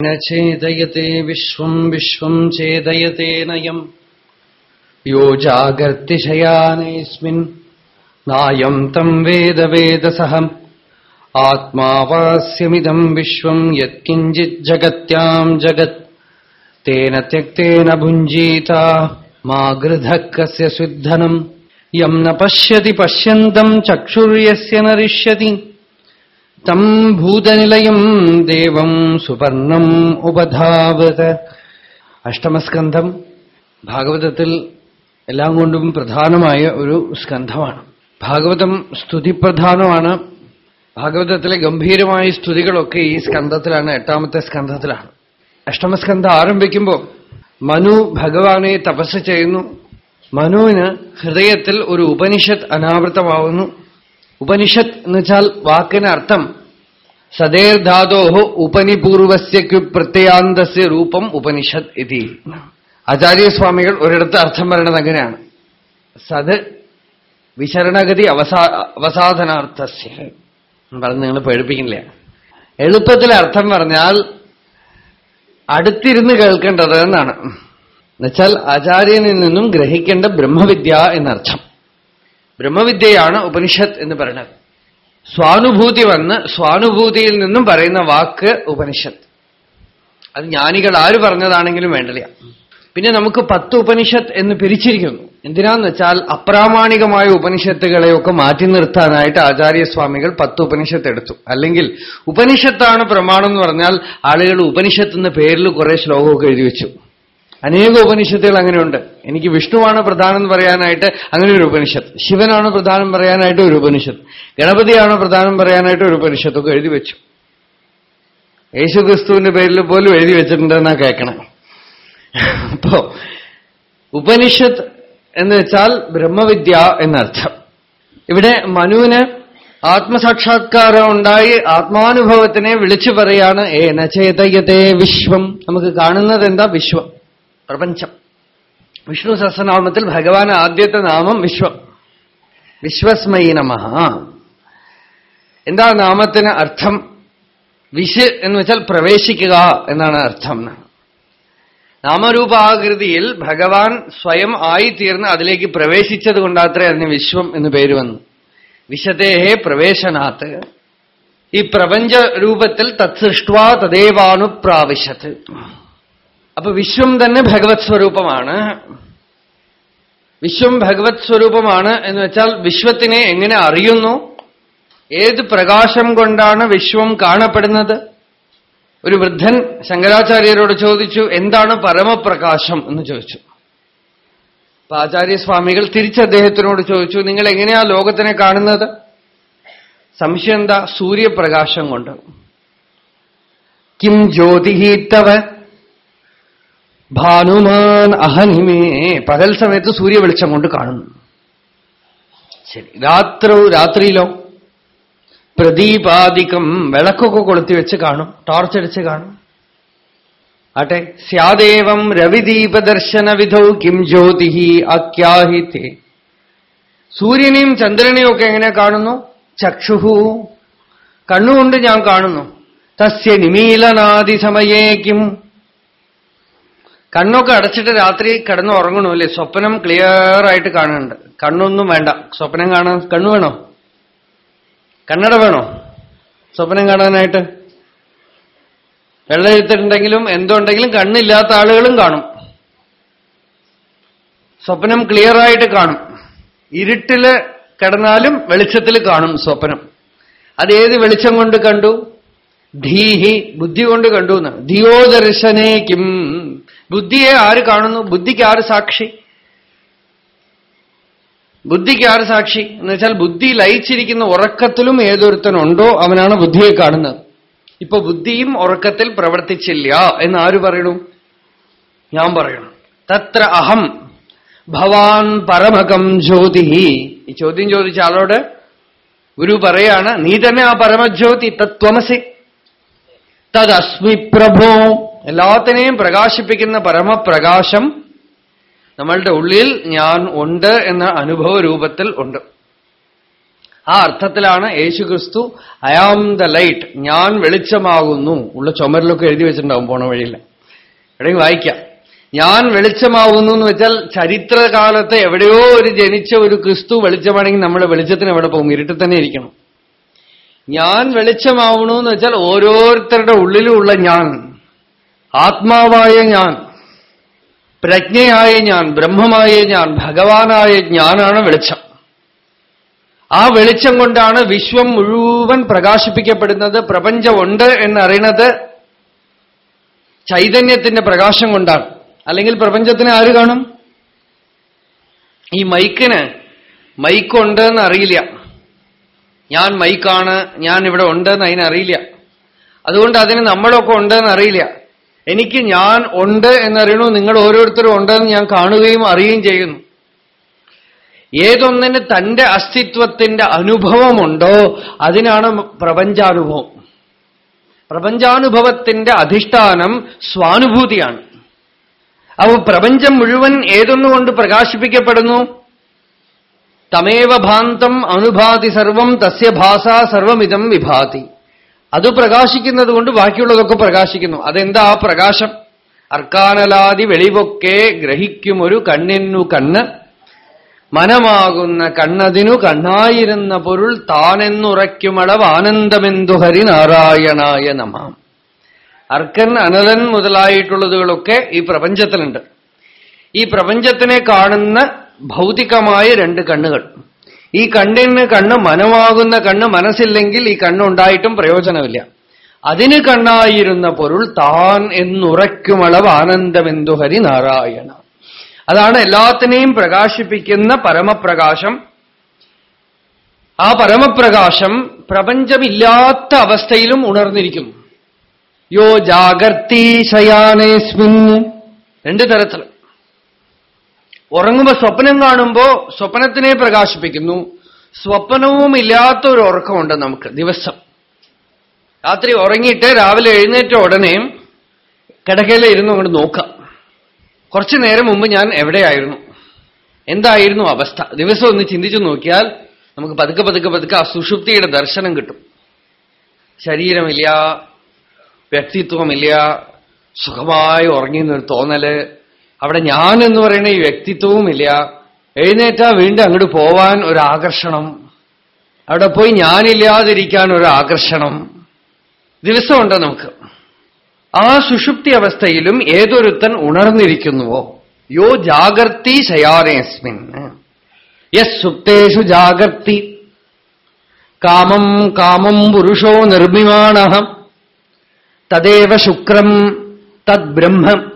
न चेदयते विश्वम् विश्वम् चेदयतेनयम् यो जागर्तिशयानेऽस्मिन् नायम् तम् वेद वेदसहम् आत्मा वास्यमिदम् विश्वम् यत्किञ्चिज्जगत्याम् जगत् तेन त्यक्तेन भुञ्जीता मा गृधः कस्य सुद्धनम् यम् न पश्यति पश्यन्तम् चक्षुर्यस्य न ऋष्यति തം ഭൂതനിലയം ദേവം സുവർണം ഉപധാവത്. അഷ്ടമസ്കന്ധം ഭാഗവതത്തിൽ എല്ലാം കൊണ്ടും പ്രധാനമായ ഒരു സ്കന്ധമാണ്. ഭാഗവതം സ്തുതിപ്രധാനമാണ്. ഭാഗവതത്തിലെ ഗംഭീരമായ സ്തുതികളൊക്കെ ഈ സ്കന്ധത്തിലാണ് എട്ടാമത്തെ സ്കന്ധത്തിലാണ്. അഷ്ടമസ്കന്ധം ആരംഭിക്കുമ്പോൾ മനു ഭഗവാനെ തപസ് ചെയ്യുന്നു. മനുവിന് ഹൃദയത്തിൽ ഒരു ഉപനിഷത്ത് അനാവൃതമാവുന്നു. ഉപനിഷത്ത് എന്ന് വെച്ചാൽ വാക്കിന് അർത്ഥം. സദേർധാതോഹോ ഉപനിപൂർവസ്യക്കു പ്രത്യാന്തസ്യ രൂപം ഉപനിഷത്ത് ഇതി. ആചാര്യസ്വാമികൾ ഒരിടത്ത് അർത്ഥം പറയണത് അങ്ങനെയാണ്. സത് വിശരണഗതി അവസാ അവസാധനാർത്ഥസ്യ. പറഞ്ഞ് നിങ്ങൾ പേടിപ്പിക്കില്ല. എളുപ്പത്തിൽ അർത്ഥം പറഞ്ഞാൽ അടുത്തിരുന്ന് കേൾക്കേണ്ടത് എന്നാണ്. എന്നുവെച്ചാൽ ആചാര്യനിൽ നിന്നും ഗ്രഹിക്കേണ്ട ബ്രഹ്മവിദ്യ എന്നർത്ഥം. ബ്രഹ്മവിദ്യയാണ് ഉപനിഷത്ത് എന്ന് പറയുന്നത്. സ്വാനുഭൂതി വന്ന് സ്വാനുഭൂതിയിൽ നിന്നും പറയുന്ന വാക്ക് ഉപനിഷത്ത്. അത് ജ്ഞാനികൾ ആര് പറഞ്ഞതാണെങ്കിലും വേണ്ടില്ല. പിന്നെ നമുക്ക് പത്ത് ഉപനിഷത്ത് എന്ന് പിരിച്ചിരിക്കുന്നു. എന്തിനാന്ന് വെച്ചാൽ അപ്രാമാണികമായ ഉപനിഷത്തുകളെയൊക്കെ മാറ്റി നിർത്താനായിട്ട് ആചാര്യസ്വാമികൾ പത്ത് ഉപനിഷത്ത് എടുത്തു. അല്ലെങ്കിൽ ഉപനിഷത്താണ് പ്രമാണം എന്ന് പറഞ്ഞാൽ ആളുകൾ ഉപനിഷത്ത് എന്ന പേരിൽ കുറെ ശ്ലോകമൊക്കെ എഴുതി വെച്ചു. അനേക ഉപനിഷത്തുകൾ അങ്ങനെയുണ്ട്. എനിക്ക് വിഷ്ണുവാണ് പ്രധാനം പറയാനായിട്ട് അങ്ങനെ ഒരു ഉപനിഷത്ത്. ശിവനാണ് പ്രധാനം പറയാനായിട്ട് ഒരു ഉപനിഷത്ത്. ഗണപതിയാണ് പ്രധാനം പറയാനായിട്ട് ഒരു ഉപനിഷത്തൊക്കെ എഴുതി വെച്ചു. യേശുക്രിസ്തുവിന്റെ പേരിൽ പോലും എഴുതി വെച്ചിട്ടുണ്ടെന്നാ കേൾക്കണം അപ്പോ ഉപനിഷത്ത് എന്ന് വെച്ചാൽ ബ്രഹ്മവിദ്യ എന്നർത്ഥം. ഇവിടെ മനുവിന് ആത്മസാക്ഷാത്കാരം ഉണ്ടായി ആത്മാനുഭവത്തിനെ വിളിച്ചു പറയാണ് ഏ നചേതയതേ വിശ്വം. നമുക്ക് കാണുന്നത് എന്താ വിശ്വം? പ്രപഞ്ചം. വിഷ്ണു സഹസ്രനാമത്തിൽ ഭഗവാൻ ആദ്യത്തെ നാമം വിശ്വം. വിശ്വസ്മയി നമ. എന്താ നാമത്തിന് അർത്ഥം? വിശ് എന്ന് വെച്ചാൽ പ്രവേശിക്കുക എന്നാണ് അർത്ഥം. നാമരൂപാകൃതിയിൽ ഭഗവാൻ സ്വയം ആയിത്തീർന്ന് അതിലേക്ക് പ്രവേശിച്ചത് കൊണ്ടാത്രേ അതിന് വിശ്വം എന്ന് പേര് വന്നു. വിശദേഹേ പ്രവേശനാത്ത് ഈ പ്രപഞ്ച രൂപത്തിൽ തത്സൃഷ്ടുവാ തദേവാനുപ്രാവശ്യത്ത് അപ്പൊ വിശ്വം തന്നെ ഭഗവത് സ്വരൂപമാണ്. വിശ്വം ഭഗവത് സ്വരൂപമാണ് എന്ന് വെച്ചാൽ വിശ്വത്തിനെ എങ്ങനെ അറിയുന്നു? ഏത് പ്രകാശം കൊണ്ടാണ് വിശ്വം കാണപ്പെടുന്നത്? ഒരു വൃദ്ധൻ ശങ്കരാചാര്യരോട് ചോദിച്ചു എന്താണ് പരമപ്രകാശം? എന്ന് ചോദിച്ചു. അപ്പൊ ആചാര്യസ്വാമികൾ തിരിച്ച് അദ്ദേഹത്തിനോട് ചോദിച്ചു നിങ്ങൾ എങ്ങനെയാ ലോകത്തിനെ കാണുന്നത്? സംശയം എന്താ? സൂര്യപ്രകാശം കൊണ്ട്. കിം ജ്യോതിഹീത്തവ ഭാനുമാൻ അഹനിമേ. പകൽ സമയത്ത് സൂര്യ വെളിച്ചം കൊണ്ട് കാണുന്നു. ശരി. രാത്രി രാത്രിയിലോ? പ്രദീപാദികം വിളക്കൊക്കെ കൊളുത്തി വെച്ച് കാണും. ടോർച്ച് അടിച്ച് കാണും. ആട്ടെ. സ്യാദേവം രവിദീപദർശന വിധൗ കിം ജ്യോതി അക്യാഹിത്തെ സൂര്യനെയും ചന്ദ്രനെയും ഒക്കെ എങ്ങനെ കാണുന്നു? ചക്ഷുഹു. കണ്ണുകൊണ്ട് ഞാൻ കാണുന്നു. തസ്യ നിമീലനാദി കിം കണ്ണൊക്കെ അടച്ചിട്ട് രാത്രി കിടന്ന് ഉറങ്ങണമല്ലേ? സ്വപ്നം ക്ലിയർ ആയിട്ട് കാണുന്നുണ്ട്. കണ്ണൊന്നും വേണ്ട. സ്വപ്നം കാണാൻ കണ്ണു വേണോ? കണ്ണട വേണോ? സ്വപ്നം കാണാനായിട്ട്? വെള്ളമെഴുത്തുണ്ടെങ്കിലും എന്തുണ്ടെങ്കിലും കണ്ണില്ലാത്ത ആളുകളും കാണും. സ്വപ്നം ക്ലിയർ ആയിട്ട് കാണും. ഇരുട്ടിൽ കിടന്നാലും വെളിച്ചത്തിൽ കാണും സ്വപ്നം. അതേത് വെളിച്ചം കൊണ്ട് കണ്ടു? ധീഹി ബുദ്ധി കൊണ്ട് കണ്ടു എന്നാണ് ബുദ്ധിയെ ആര് കാണുന്നു? ബുദ്ധിക്ക് ആര് സാക്ഷി? ബുദ്ധിക്ക് ആര് സാക്ഷി? എന്ന് വെച്ചാൽ ബുദ്ധി ലയിച്ചിരിക്കുന്ന ഉറക്കത്തിലും ഏതൊരുത്തനുണ്ടോ അവനാണ് ബുദ്ധിയെ കാണുന്നത്. ഇപ്പൊ ബുദ്ധിയും ഉറക്കത്തിൽ പ്രവർത്തിച്ചില്ല എന്ന് ആര് പറയണു? ഞാൻ പറയണം. തത്ര അഹം ഭവാൻ പരമകം ജ്യോതി ഈ ചോദ്യം ചോദിച്ച ആളോട് ഗുരു പറയാണ് നീ തന്നെ ആ പരമജ്യോതി തത്വമസി. തദസ്മി പ്രഭോ എല്ലാത്തിനെയും പ്രകാശിപ്പിക്കുന്ന പരമപ്രകാശം നമ്മളുടെ ഉള്ളിൽ ഞാൻ ഉണ്ട് എന്ന അനുഭവ രൂപത്തിൽ ഉണ്ട്. ആ അർത്ഥത്തിലാണ് യേശു ക്രിസ്തു ഐ ആം ദ ലൈറ്റ് ഞാൻ വെളിച്ചമാകുന്നു. ഉള്ള ചുമരിലൊക്കെ എഴുതി വെച്ചിട്ടുണ്ടാവും പോണ വഴിയിൽ. എവിടെയും വായിക്കാം. ഞാൻ വെളിച്ചമാവുന്നു എന്ന് വെച്ചാൽ ചരിത്രകാലത്ത് എവിടെയോ ഒരു ജനിച്ച ഒരു ക്രിസ്തു വെളിച്ചമാണെങ്കിൽ നമ്മുടെ വെളിച്ചത്തിന് എവിടെ പോകും? ഇരുട്ടിൽ തന്നെ ഇരിക്കണം. ഞാൻ വെളിച്ചമാവണു എന്ന് വെച്ചാൽ ഓരോരുത്തരുടെ ഉള്ളിലുമുള്ള ഞാൻ. ആത്മാവായ ഞാൻ പ്രജ്ഞയായ ഞാൻ ബ്രഹ്മമായ ഞാൻ ഭഗവാനായ ഞാനാണ് വെളിച്ചം. ആ വെളിച്ചം കൊണ്ടാണ് വിശ്വം മുഴുവൻ പ്രകാശിപ്പിക്കപ്പെടുന്നത് പ്രപഞ്ചമുണ്ട് എന്നറിയണത് ചൈതന്യത്തിന്റെ പ്രകാശം കൊണ്ടാണ്. അല്ലെങ്കിൽ പ്രപഞ്ചത്തിന് ആര് കാണും? ഈ മൈക്കിന് മൈക്കുണ്ട് എന്ന് അറിയില്ല ഞാൻ മൈക്കാണ് ഞാൻ ഇവിടെ ഉണ്ട് ഉണ്ടെന്ന് അതിനറിയില്ല അതുകൊണ്ട് അതിന് നമ്മളൊക്കെ ഉണ്ടെന്ന് അറിയില്ല എനിക്ക് ഞാൻ ഉണ്ട് എന്നറിയണു? നിങ്ങൾ ഓരോരുത്തരും ഉണ്ടെന്ന് ഞാൻ കാണുകയും അറിയുകയും ചെയ്യുന്നു. ഏതൊന്നിന് തന്റെ അസ്തിത്വത്തിന്റെ അനുഭവമുണ്ടോ അതിനാണ് പ്രപഞ്ചാനുഭവം. പ്രപഞ്ചാനുഭവത്തിന്റെ അധിഷ്ഠാനം സ്വാനുഭൂതിയാണ്. അപ്പോൾ പ്രപഞ്ചം മുഴുവൻ ഏതൊന്നുകൊണ്ട് പ്രകാശിപ്പിക്കപ്പെടുന്നു? തമേവ ഭാന്തം അനുഭാതി സർവം തസ്യ ഭാഷ സർവമിതം വിഭാതി. അത് പ്രകാശിക്കുന്നത് കൊണ്ട് ബാക്കിയുള്ളതൊക്കെ പ്രകാശിക്കുന്നു. അതെന്താ ആ പ്രകാശം? അർക്കാനലാതി വെളിവൊക്കെ ഗ്രഹിക്കുമൊരു കണ്ണിനു കണ്ണ്. മനമാകുന്ന കണ്ണതിനു കണ്ണായിരുന്ന പൊരുൾ താനെന്നുറയ്ക്കുമളവ് ആനന്ദമെന്തു ഹരിനാരായണായ നമാം. അർക്കൻ അനലൻ മുതലായിട്ടുള്ളതുകളൊക്കെ ഈ പ്രപഞ്ചത്തിലുണ്ട്. ഈ പ്രപഞ്ചത്തിനെ കാണുന്ന ഭൗതികമായ രണ്ട് കണ്ണുകൾ. ഈ കണ്ണിന് കണ്ണ് മനമാകുന്ന കണ്ണ് മനസ്സില്ലെങ്കിൽ ഈ കണ്ണുണ്ടായിട്ടും പ്രയോജനമില്ല. അതിന് കണ്ണായിരുന്ന പൊരുൾ താൻ എന്നുറയ്ക്കുമളവ് ആനന്ദമെന്തു ഹരി നാരായണ. അതാണ് എല്ലാത്തിനെയും പ്രകാശിപ്പിക്കുന്ന പരമപ്രകാശം. ആ പരമപ്രകാശം പ്രപഞ്ചമില്ലാത്ത അവസ്ഥയിലും ഉണർന്നിരിക്കുന്നു. യോ ജാഗർത്തി ശയാനേസ്മിൻ. രണ്ടു തരത്തിൽ ഉറങ്ങുമ്പോ സ്വപ്നം കാണുമ്പോ സ്വപ്നത്തിനെ പ്രകാശിപ്പിക്കുന്നു. സ്വപ്നവും ഇല്ലാത്ത ഒരു ഉറക്കമുണ്ട് നമുക്ക് ദിവസം. രാത്രി ഉറങ്ങിയിട്ട് രാവിലെ എഴുന്നേറ്റ ഉടനെ കിടക്കയിൽ ഇരുന്ന് അങ്ങോട്ട് നോക്കാം. കുറച്ചു നേരം മുമ്പ് ഞാൻ എവിടെയായിരുന്നു? എന്തായിരുന്നു അവസ്ഥ? ദിവസം ഒന്ന് ചിന്തിച്ചു നോക്കിയാൽ നമുക്ക് പതുക്കെ പതുക്കെ പതുക്കെ ആ സുഷുപ്തിയുടെ ദർശനം കിട്ടും. ശരീരമില്ല വ്യക്തിത്വമില്ല സുഖമായി ഉറങ്ങിയെന്നൊരു തോന്നൽ അവിടെ ഞാൻ എന്ന് പറയുന്ന ഈ വ്യക്തിത്വവുമില്ല. എഴുന്നേറ്റാ വീണ്ടും അങ്ങോട്ട് പോവാൻ ഒരു ആകർഷണം അവിടെ പോയി ഞാനില്ലാതിരിക്കാൻ ഒരു ആകർഷണം ദിവസമുണ്ട് നമുക്ക്. ആ സുഷുപ്തി അവസ്ഥയിലും ഏതൊരുത്തൻ ഉണർന്നിരിക്കുന്നുവോ? യോ ജാഗർത്തി ശയാനേസ്മിൻ യസ് സുപ്തേഷു ജാഗർത്തി കാമം കാമം പുരുഷോ നിർമ്മിമാണ തദേവ ശുക്രം തദ്ബ്രഹ്മം.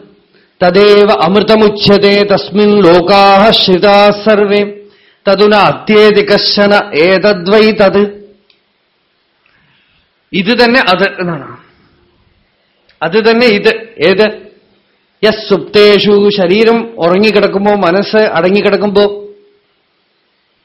തദേവ അമൃതമുച്യത്തെ തസ്മിൻ ലോകാ ശ്രിതാ സർവേ. തതുന അത്യേതി കശന ഏതദ്വൈ തത്. ഇത് തന്നെ അത് എന്നാണ്. അത് തന്നെ ഇത് ഏത്? യസ് സുപ്തേഷു ശരീരം ഉറങ്ങിക്കിടക്കുമ്പോ മനസ്സ് അടങ്ങിക്കിടക്കുമ്പോ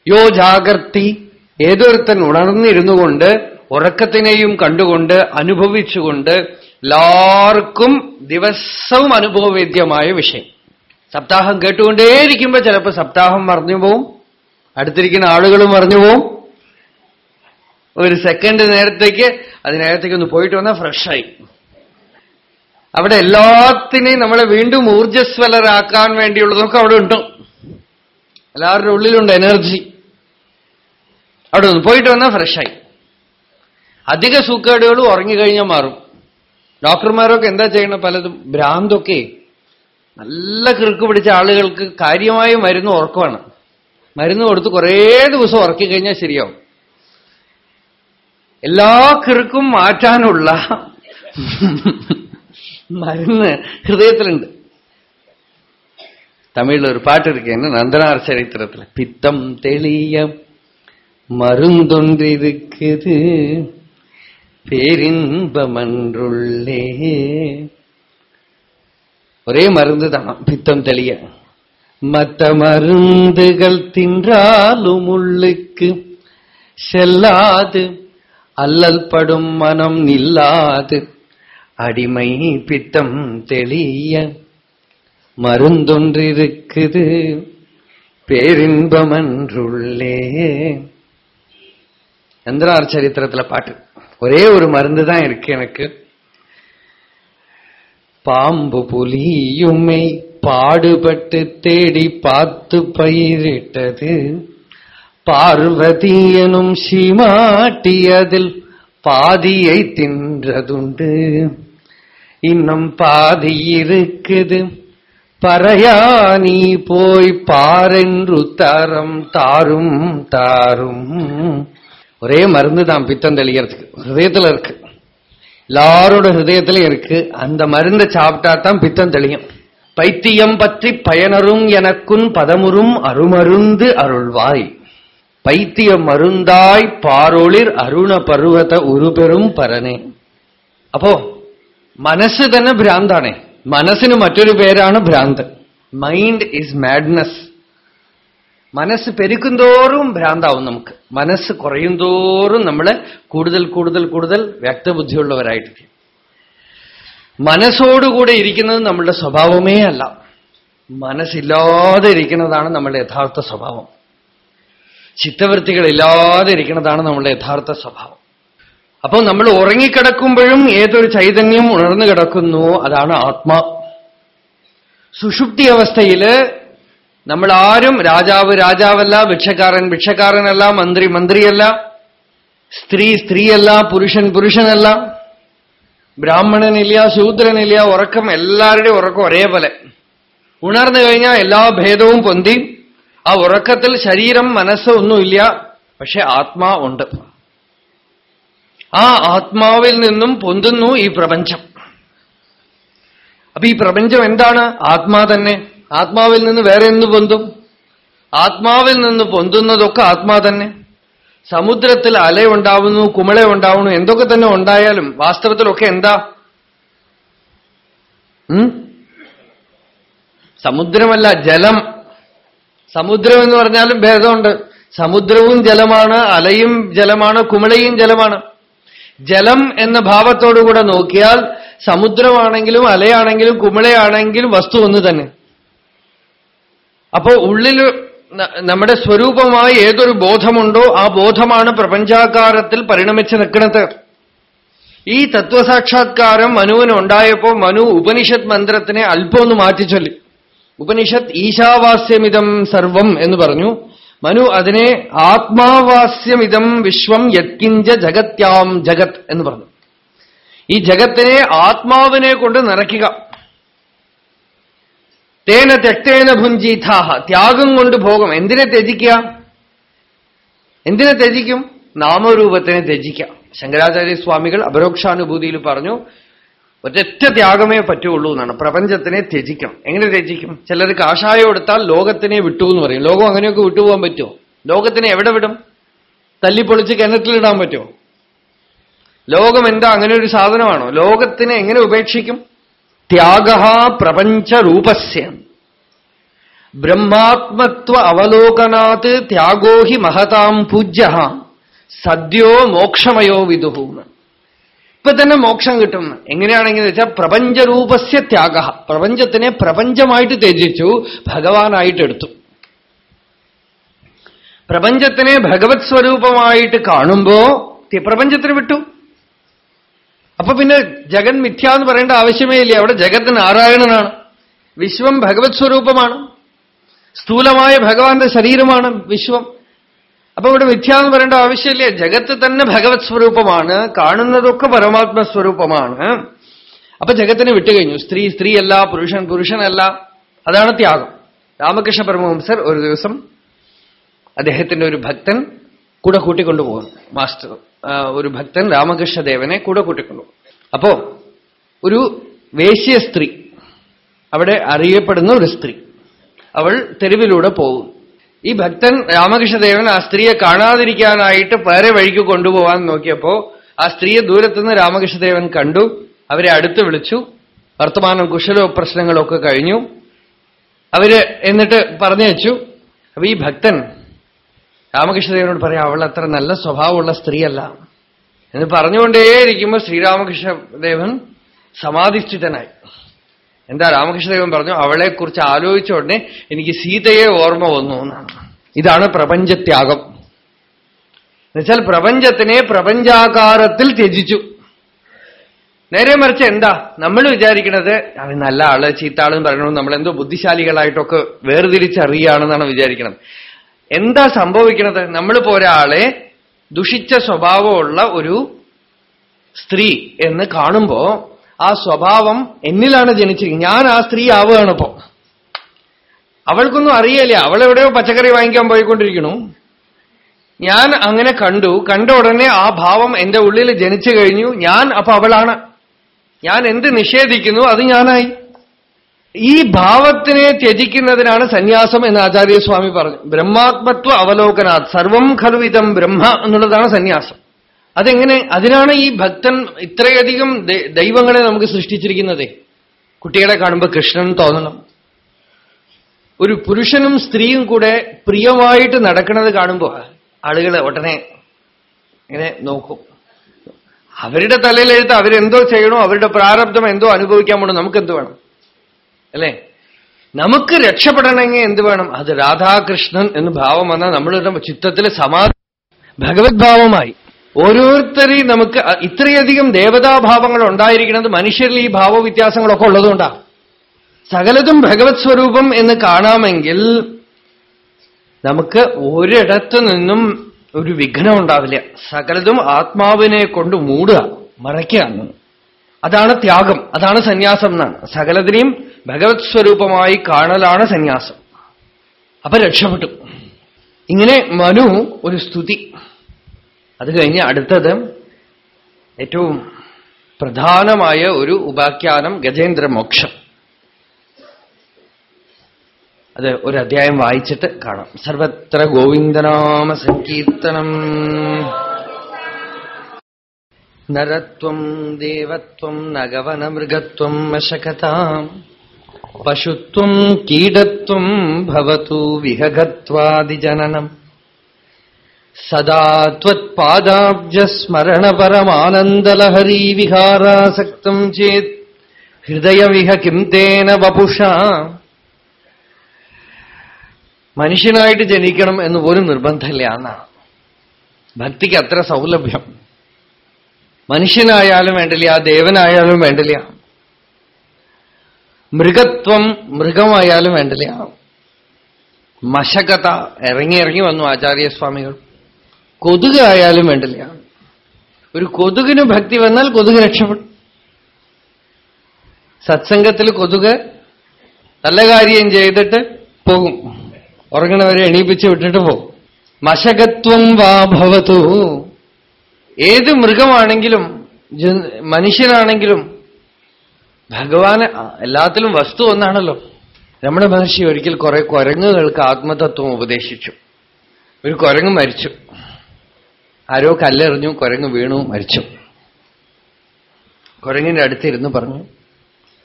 യോ ജാഗർത്തി ഏതൊരുത്തൻ ഉണർന്നിരുന്നുകൊണ്ട് ഉറക്കത്തിനെയും കണ്ടുകൊണ്ട് അനുഭവിച്ചുകൊണ്ട് എല്ലാവർക്കും ദിവസവും അനുഭവവേദ്യമായ വിഷയം. സപ്താഹം കേട്ടുകൊണ്ടേയിരിക്കുമ്പോൾ ചിലപ്പോൾ സപ്താഹം മറിഞ്ഞു പോവും. അടുത്തിരിക്കുന്ന ആളുകളും മറിഞ്ഞു പോവും. ഒരു സെക്കൻഡ് നേരത്തേക്ക് അതിനകത്തേക്ക് ഒന്ന് പോയിട്ട് വന്നാൽ ഫ്രഷായി അവിടെ എല്ലാത്തിനെയും നമ്മളെ വീണ്ടും ഊർജസ്വലരാക്കാൻ വേണ്ടിയുള്ളതൊക്കെ അവിടെ ഉണ്ട്. എല്ലാവരുടെ ഉള്ളിലുണ്ട് എനർജി അവിടെ ഒന്ന് പോയിട്ട് വന്നാൽ ഫ്രഷായി അധിക സൂക്കേടുകളും ഉറങ്ങിക്കഴിഞ്ഞാൽ മാറും. ഡോക്ടർമാരൊക്കെ എന്താ ചെയ്യണം പലതും ഭ്രാന്തൊക്കെ നല്ല കിറുക്ക് പിടിച്ച ആളുകൾക്ക് കാര്യമായ മരുന്ന് ഉറക്കമാണ് മരുന്ന് കൊടുത്ത് കുറേ ദിവസം ഉറക്കി കഴിഞ്ഞാൽ ശരിയാവും എല്ലാ കിറുക്കും മാറ്റാനുള്ള മരുന്ന് ഹൃദയത്തിലുണ്ട് തമിഴിൽ ഒരു പാട്ട് ഇരിക്കുന്നു നന്ദനാർ ചരിത്രത്തിൽ പിത്തം തെളിയ மருந்தொன்றிருக்குது பேரின்பமன்றுள்ளே. ஒரே மருந்து தான் பித்தம் தெளிய. மற்ற மருந்துகள் தின்றாலும் உள்ளுக்கு செல்லாது. அல்லல் படும் மனம் நில்லாது அடிமை பித்தம் தெளிய. மருந்தொன்றிருக்குது பேரின்பமன்றுள்ளே. சந்திரார் சரித்திரத்துல பாட்டு. ஒரே ஒரு மருந்து தான் இருக்கு எனக்கு. பாம்பு புலியுமை பாடுபட்டு தேடி பார்த்து பயிரிட்டது. பார்வதி எனும் சீமாட்டியதில் பாதியை தின்றதுண்டு. இன்னும் பாதி இருக்குது. பறையா நீ போய் பாரென்று தரம் தாரும் தாரும். ஒரே மருந்து தான் பித்தம் தெளிகிறதுக்கு ஹிருதயத்துல இருக்கு எல்லாரோட ஹிருதயத்திலும் இருக்கு அந்த மருந்தை சாப்பிட்டா தான் பித்தம் தெளியும் பைத்தியம் பற்றி பயனரும் எனக்குன் பதமுறும் அருமருந்து அருள்வாய் பைத்திய மருந்தாய் பாரொளிர் அருண பருவத ഉരുപെറും പരനെ അപ്പോ മനസ്സ് തന്നെ ഭ്രാന്താണ് മനസ്സിന് മറ്റൊരു പേരാണ് ഭ്രാന്ത് മൈൻഡ് ഈസ് മാഡ്നസ് മനസ്സ് പെരുക്കുന്തോറും ഭ്രാന്താവും നമുക്ക്. മനസ്സ് കുറയും തോറും നമ്മൾ കൂടുതൽ കൂടുതൽ കൂടുതൽ വ്യക്തബുദ്ധിയുള്ളവരായിട്ട് മനസ്സോടുകൂടെ ഇരിക്കുന്നത് നമ്മളുടെ സ്വഭാവമേ അല്ല. മനസ്സില്ലാതെ ഇരിക്കുന്നതാണ് നമ്മളുടെ യഥാർത്ഥ സ്വഭാവം. ചിത്തവൃത്തികളില്ലാതെ ഇരിക്കുന്നതാണ് നമ്മളുടെ യഥാർത്ഥ സ്വഭാവം. അപ്പോൾ നമ്മൾ ഉറങ്ങിക്കിടക്കുമ്പോഴും ഏതൊരു ചൈതന്യം ഉണർന്നു കിടക്കുന്നു അതാണ് ആത്മാ. സുഷുപ്തി അവസ്ഥയിൽ നമ്മൾ ആരും രാജാവ് രാജാവല്ല ഭിക്ഷക്കാരൻ ഭിക്ഷക്കാരനല്ല മന്ത്രി മന്ത്രിയല്ല സ്ത്രീ സ്ത്രീയല്ല പുരുഷൻ പുരുഷനല്ല. ബ്രാഹ്മണനില്ല ശൂദ്രനില്ല ഉറക്കം എല്ലാവരുടെയും ഉറക്കം ഒരേപോലെ. ഉണർന്നു കഴിഞ്ഞാൽ എല്ലാ ഭേദവും പൊന്തി. ആ ഉറക്കത്തിൽ ശരീരം മനസ്സ് ഒന്നുമില്ല പക്ഷെ ആത്മാ ഉണ്ട്. ആ ആത്മാവിൽ നിന്നും പൊന്തുന്നു ഈ പ്രപഞ്ചം. അപ്പൊ ഈ പ്രപഞ്ചം എന്താണ്? ആത്മാ തന്നെ. ആത്മാവിൽ നിന്ന് വേറെ എന്ത് പൊന്തും? ആത്മാവിൽ നിന്ന് പൊന്തുന്നതൊക്കെ ആത്മാ തന്നെ. സമുദ്രത്തിൽ അലയുണ്ടാവുന്നു കുമള ഉണ്ടാവുന്നു എന്തൊക്കെ തന്നെ ഉണ്ടായാലും വാസ്തവത്തിലൊക്കെ എന്താ? സമുദ്രമല്ല ജലം. സമുദ്രം എന്ന് പറഞ്ഞാലും ഭേദമുണ്ട്. സമുദ്രവും ജലമാണ് അലയും ജലമാണ് കുമളയും ജലമാണ്. ജലം എന്ന ഭാവത്തോടുകൂടെ നോക്കിയാൽ സമുദ്രമാണെങ്കിലും അലയാണെങ്കിലും കുമിളയാണെങ്കിലും വസ്തു ഒന്ന് തന്നെ. അപ്പോ ഉള്ളിൽ നമ്മുടെ സ്വരൂപമായി ഏതൊരു ബോധമുണ്ടോ ആ ബോധമാണ് പ്രപഞ്ചാകാരത്തിൽ പരിണമിച്ച് നിൽക്കുന്നത്. ഈ തത്വസാക്ഷാത്കാരം മനുവിന് ഉണ്ടായപ്പോ മനു ഉപനിഷത്ത് മന്ത്രത്തിനെ അല്പം ഒന്ന് മാറ്റിച്ചൊല്ലി ഉപനിഷത്ത് ഈശാവാസ്യമിതം സർവം എന്ന് പറഞ്ഞു. മനു അതിനെ ആത്മാവാസ്യമിതം വിശ്വം യത്കിഞ്ച ജഗത്യാം ജഗത് എന്ന് പറഞ്ഞു. ഈ ജഗത്തിനെ ആത്മാവിനെ കൊണ്ട് നിറയ്ക്കുക തേന തെക്തേന ഭുഞ്ചീഥാഹ. ത്യാഗം കൊണ്ട് ഭോഗം. എന്തിനെ ത്യജിക്കുക? എന്തിനെ ത്യജിക്കും? നാമരൂപത്തിനെ ത്യജിക്കാം ശങ്കരാചാര്യ സ്വാമികൾ അപരോക്ഷാനുഭൂതിയിൽ പറഞ്ഞു ഒരൊറ്റ ത്യാഗമേ പറ്റുള്ളൂ എന്നാണ്. പ്രപഞ്ചത്തിനെ ത്യജിക്കണം. എങ്ങനെ ത്യജിക്കും? ചിലർ കാഷായം എടുത്താൽ ലോകത്തിനെ വിട്ടു എന്ന് പറയും. ലോകം അങ്ങനെയൊക്കെ വിട്ടുപോകാൻ പറ്റുമോ? ലോകത്തിനെ എവിടെ വിടും? തല്ലിപ്പൊളിച്ച് കിണറ്റിലിടാൻ പറ്റുമോ? ലോകം എന്താ അങ്ങനെ ഒരു സാധനമാണോ? ലോകത്തിനെ എങ്ങനെ ഉപേക്ഷിക്കും? ത്യാഗ പ്രപഞ്ച രൂപസ്യ ബ്രഹ്മാത്മത്വ അവലോകനാത് ത്യാഗോഹി മഹതാം പൂജ്യ സദ്യോ മോക്ഷമയോ വിദുഹൂന്ന് ഇപ്പൊ തന്നെ മോക്ഷം കിട്ടും എങ്ങനെയാണെങ്കിൽ വെച്ചാൽ പ്രപഞ്ചരൂപസ്യ ത്യാഗ. പ്രപഞ്ചത്തിനെ പ്രപഞ്ചമായിട്ട് ത്യജിച്ചു ഭഗവാനായിട്ട് എടുത്തു. പ്രപഞ്ചത്തിനെ ഭഗവത് സ്വരൂപമായിട്ട് കാണുമ്പോ പ്രപഞ്ചത്തിന് വിട്ടു. അപ്പൊ പിന്നെ ജഗൻ മിഥ്യ എന്ന് പറയേണ്ട ആവശ്യമേ ഇല്ല. അവിടെ ജഗത് നാരായണനാണ്. വിശ്വം ഭഗവത് സ്വരൂപമാണ്. സ്ഥൂലമായ ഭഗവാന്റെ ശരീരമാണ് വിശ്വം. അപ്പൊ ഇവിടെ മിഥ്യ എന്ന് പറയേണ്ട ആവശ്യമില്ല. ജഗത്ത് തന്നെ ഭഗവത് സ്വരൂപമാണ്. കാണുന്നതൊക്കെ പരമാത്മ സ്വരൂപമാണ്. അപ്പൊ ജഗത്തിനെ വിട്ടുകഴിഞ്ഞു സ്ത്രീ സ്ത്രീയല്ല പുരുഷൻ പുരുഷനല്ല. അതാണ് ത്യാഗം. രാമകൃഷ്ണ പരമഹംസർ ഒരു ദിവസം അദ്ദേഹത്തിന്റെ ഒരു ഭക്തൻ കൂടെ കൂട്ടിക്കൊണ്ടുപോകുന്നു. മാസ്റ്റർ ഒരു ഭക്തൻ രാമകൃഷ്ണദേവനെ കൂടെ കൂട്ടിക്കൊണ്ടുപോകും അപ്പോ ഒരു വേശ്യ സ്ത്രീ അവിടെ അറിയപ്പെടുന്ന ഒരു സ്ത്രീ അവൾ തെരുവിലൂടെ പോകും. ഈ ഭക്തൻ രാമകൃഷ്ണദേവൻ ആ സ്ത്രീയെ കാണാതിരിക്കാനായിട്ട് വേറെ വഴിക്ക് കൊണ്ടുപോകാൻ നോക്കിയപ്പോ ആ സ്ത്രീയെ ദൂരത്തുനിന്ന് രാമകൃഷ്ണദേവൻ കണ്ടു. അവരെ അടുത്ത് വിളിച്ചു. വർത്തമാനം കുശലോ പ്രശ്നങ്ങളൊക്കെ കഴിഞ്ഞു. അവർ എന്നിട്ട് പറഞ്ഞു വെച്ചു അപ്പൊ ഈ ഭക്തൻ രാമകൃഷ്ണദേവനോട് പറയാം അവൾ അത്ര നല്ല സ്വഭാവമുള്ള സ്ത്രീയല്ല. എന്ന് പറഞ്ഞുകൊണ്ടേയിരിക്കുമ്പോൾ ശ്രീരാമകൃഷ്ണദേവൻ സമാധിഷ്ഠിതനായി എന്താ രാമകൃഷ്ണദേവൻ പറഞ്ഞു? അവളെക്കുറിച്ച് ആലോചിച്ച ഉടനെ എനിക്ക് സീതയെ ഓർമ്മ വന്നു എന്നാണ്. ഇതാണ് പ്രപഞ്ചത്യാഗം. എന്നുവെച്ചാൽ പ്രപഞ്ചത്തിനെ പ്രപഞ്ചാകാരത്തിൽ ത്യജിച്ചു. നേരെ മറിച്ച് എന്താ? നമ്മൾ വിചാരിക്കുന്നത് അവൻ നല്ല ആൾ ചീത്ത ആളെന്ന് പറയണമെന്ന് നമ്മൾ എന്തോ ബുദ്ധിശാലികളായിട്ടൊക്കെ വേർതിരിച്ചറിയാണെന്നാണ് വിചാരിക്കുന്നത് എന്താ സംഭവിക്കുന്നത് നമ്മളിപ്പോ ഒരാളെ ദുഷിച്ച സ്വഭാവമുള്ള ഒരു സ്ത്രീ എന്ന് കാണുമ്പോ ആ സ്വഭാവം എന്നിലാണ് ജനിച്ചിരിക്കുന്നത് ഞാൻ ആ സ്ത്രീ ആവുകയാണ് ഇപ്പോ. അവൾക്കൊന്നും അറിയില്ല. അവൾ എവിടെയോ പച്ചക്കറി വാങ്ങിക്കാൻ പോയിക്കൊണ്ടിരിക്കണു ഞാൻ അങ്ങനെ കണ്ടു. കണ്ട ഉടനെ ആ ഭാവം എന്റെ ഉള്ളിൽ ജനിച്ചു കഴിഞ്ഞു. ഞാൻ അപ്പൊ അവളാണ്. ഞാൻ എന്ത് നിഷേധിക്കുന്നു? അത് ഞാനായി. ഈ ഭാവത്തിനെ ത്യജിക്കുന്നതിനാണ് സന്യാസം എന്ന് ആചാര്യസ്വാമി പറഞ്ഞു. ബ്രഹ്മാത്മത്വ അവലോകനാത്. സർവം ഖലുവിതം ബ്രഹ്മ എന്നുള്ളതാണ് സന്യാസം. അതെങ്ങനെ? അതിനാണ് ഈ ഭക്തൻ ഇത്രയധികം ദൈവങ്ങളെ നമുക്ക് സൃഷ്ടിച്ചിരിക്കുന്നത്. കുട്ടികളെ കാണുമ്പോൾ കൃഷ്ണൻ തോന്നണം. ഒരു പുരുഷനും സ്ത്രീയും കൂടെ പ്രിയമായിട്ട് നടക്കുന്നത് കാണുമ്പോൾ ആളുകൾ ഉടനെ ഇങ്ങനെ നോക്കും. അവരുടെ തലയിലെഴുത്ത് അവരെന്തോ ചെയ്യണോ അവരുടെ പ്രാരബ്ധം എന്തോ അനുഭവിക്കാൻ പോണോ നമുക്ക് എന്ത് വേണം? അല്ലേ? നമുക്ക് രക്ഷപ്പെടണമെങ്കിൽ എന്ത് വേണം? അത് രാധാകൃഷ്ണൻ എന്ന് ഭാവം വന്നാൽ നമ്മളുടെ ചിത്രത്തിലെ സമാധാന ഭഗവത് ഭാവമായി ഓരോരുത്തരെയും നമുക്ക് ഇത്രയധികം ദേവതാഭാവങ്ങൾ ഉണ്ടായിരിക്കുന്നത് മനുഷ്യരിൽ ഈ ഭാവവ്യത്യാസങ്ങളൊക്കെ ഉള്ളതുകൊണ്ടാണ് സകലതും ഭഗവത് സ്വരൂപം എന്ന് കാണാമെങ്കിൽ നമുക്ക് ഒരിടത്തു നിന്നും ഒരു വിഘ്നം ഉണ്ടാവില്ല. സകലതും ആത്മാവിനെ കൊണ്ട് മൂടുക മറയ്ക്കുക അതാണ് ത്യാഗം അതാണ് സന്യാസം എന്നാണ്. സകലതിനെയും ഭഗവത് സ്വരൂപമായി കാണലാണ് സന്യാസം. അപ്പൊ രക്ഷപ്പെട്ടു. ഇങ്ങനെ മനു ഒരു സ്തുതി. അത് കഴിഞ്ഞ് അടുത്തത് ഏറ്റവും പ്രധാനമായ ഒരു ഉപാഖ്യാനം ഗജേന്ദ്രമോക്ഷം അത് ഒരു അധ്യായം വായിച്ചിട്ട് കാണാം. സർവത്ര ഗോവിന്ദനാമ സങ്കീർത്തനം. നരത്വം ദേവത്വം നഗവനമൃഗത്വം മശകതാം പശുത്വം കീടത്വം ഭവതു വിഹഗത്വാദിജനനം. ത്വത്പാദാബ്ജസ്മരണപരമാനന്ദലഹരീ വിഹാരാസക്തം ചേത് ഹൃദയവിഹ കിം തേന വപുഷ. മനുഷ്യനായിട്ട് ജനിക്കണം എന്ന് പോലും നിർബന്ധമില്ല എന്നാണ് ഭക്തിക്ക് അത്ര സൗലഭ്യം. മനുഷ്യനായാലും വേണ്ടില്ല ദേവനായാലും വേണ്ടില്ല. മൃഗത്വം മൃഗമായാലും വേണ്ടില്ല. മശകത ഇറങ്ങി ഇറങ്ങി വന്നു ആചാര്യസ്വാമികൾ. കൊതുക് ആയാലും വേണ്ടില്ല. ഒരു കൊതുകിന് ഭക്തി വന്നാൽ കൊതുക് രക്ഷപ്പെടും. സത്സംഗത്തിൽ കൊതുക് നല്ല കാര്യം ചെയ്തിട്ട് പോകും. ഉറങ്ങണവരെ എണീപ്പിച്ച് വിട്ടിട്ട് പോകും. മശകത്വം വാ ഭവതു. ഏത് മൃഗമാണെങ്കിലും മനുഷ്യനാണെങ്കിലും ഭഗവാന് എല്ലാത്തിലും വസ്തു ഒന്നാണല്ലോ. നമ്മുടെ മഹർഷി ഒരിക്കൽ കുറെ കുരങ്ങുകൾക്ക് ആത്മതത്വം ഉപദേശിച്ചു. ഒരു കുരങ്ങ് മരിച്ചു. ആരോ കല്ലെറിഞ്ഞു കുരങ്ങ് വീണു മരിച്ചു കുരങ്ങിന്റെ അടുത്തിരുന്ന് പറഞ്ഞു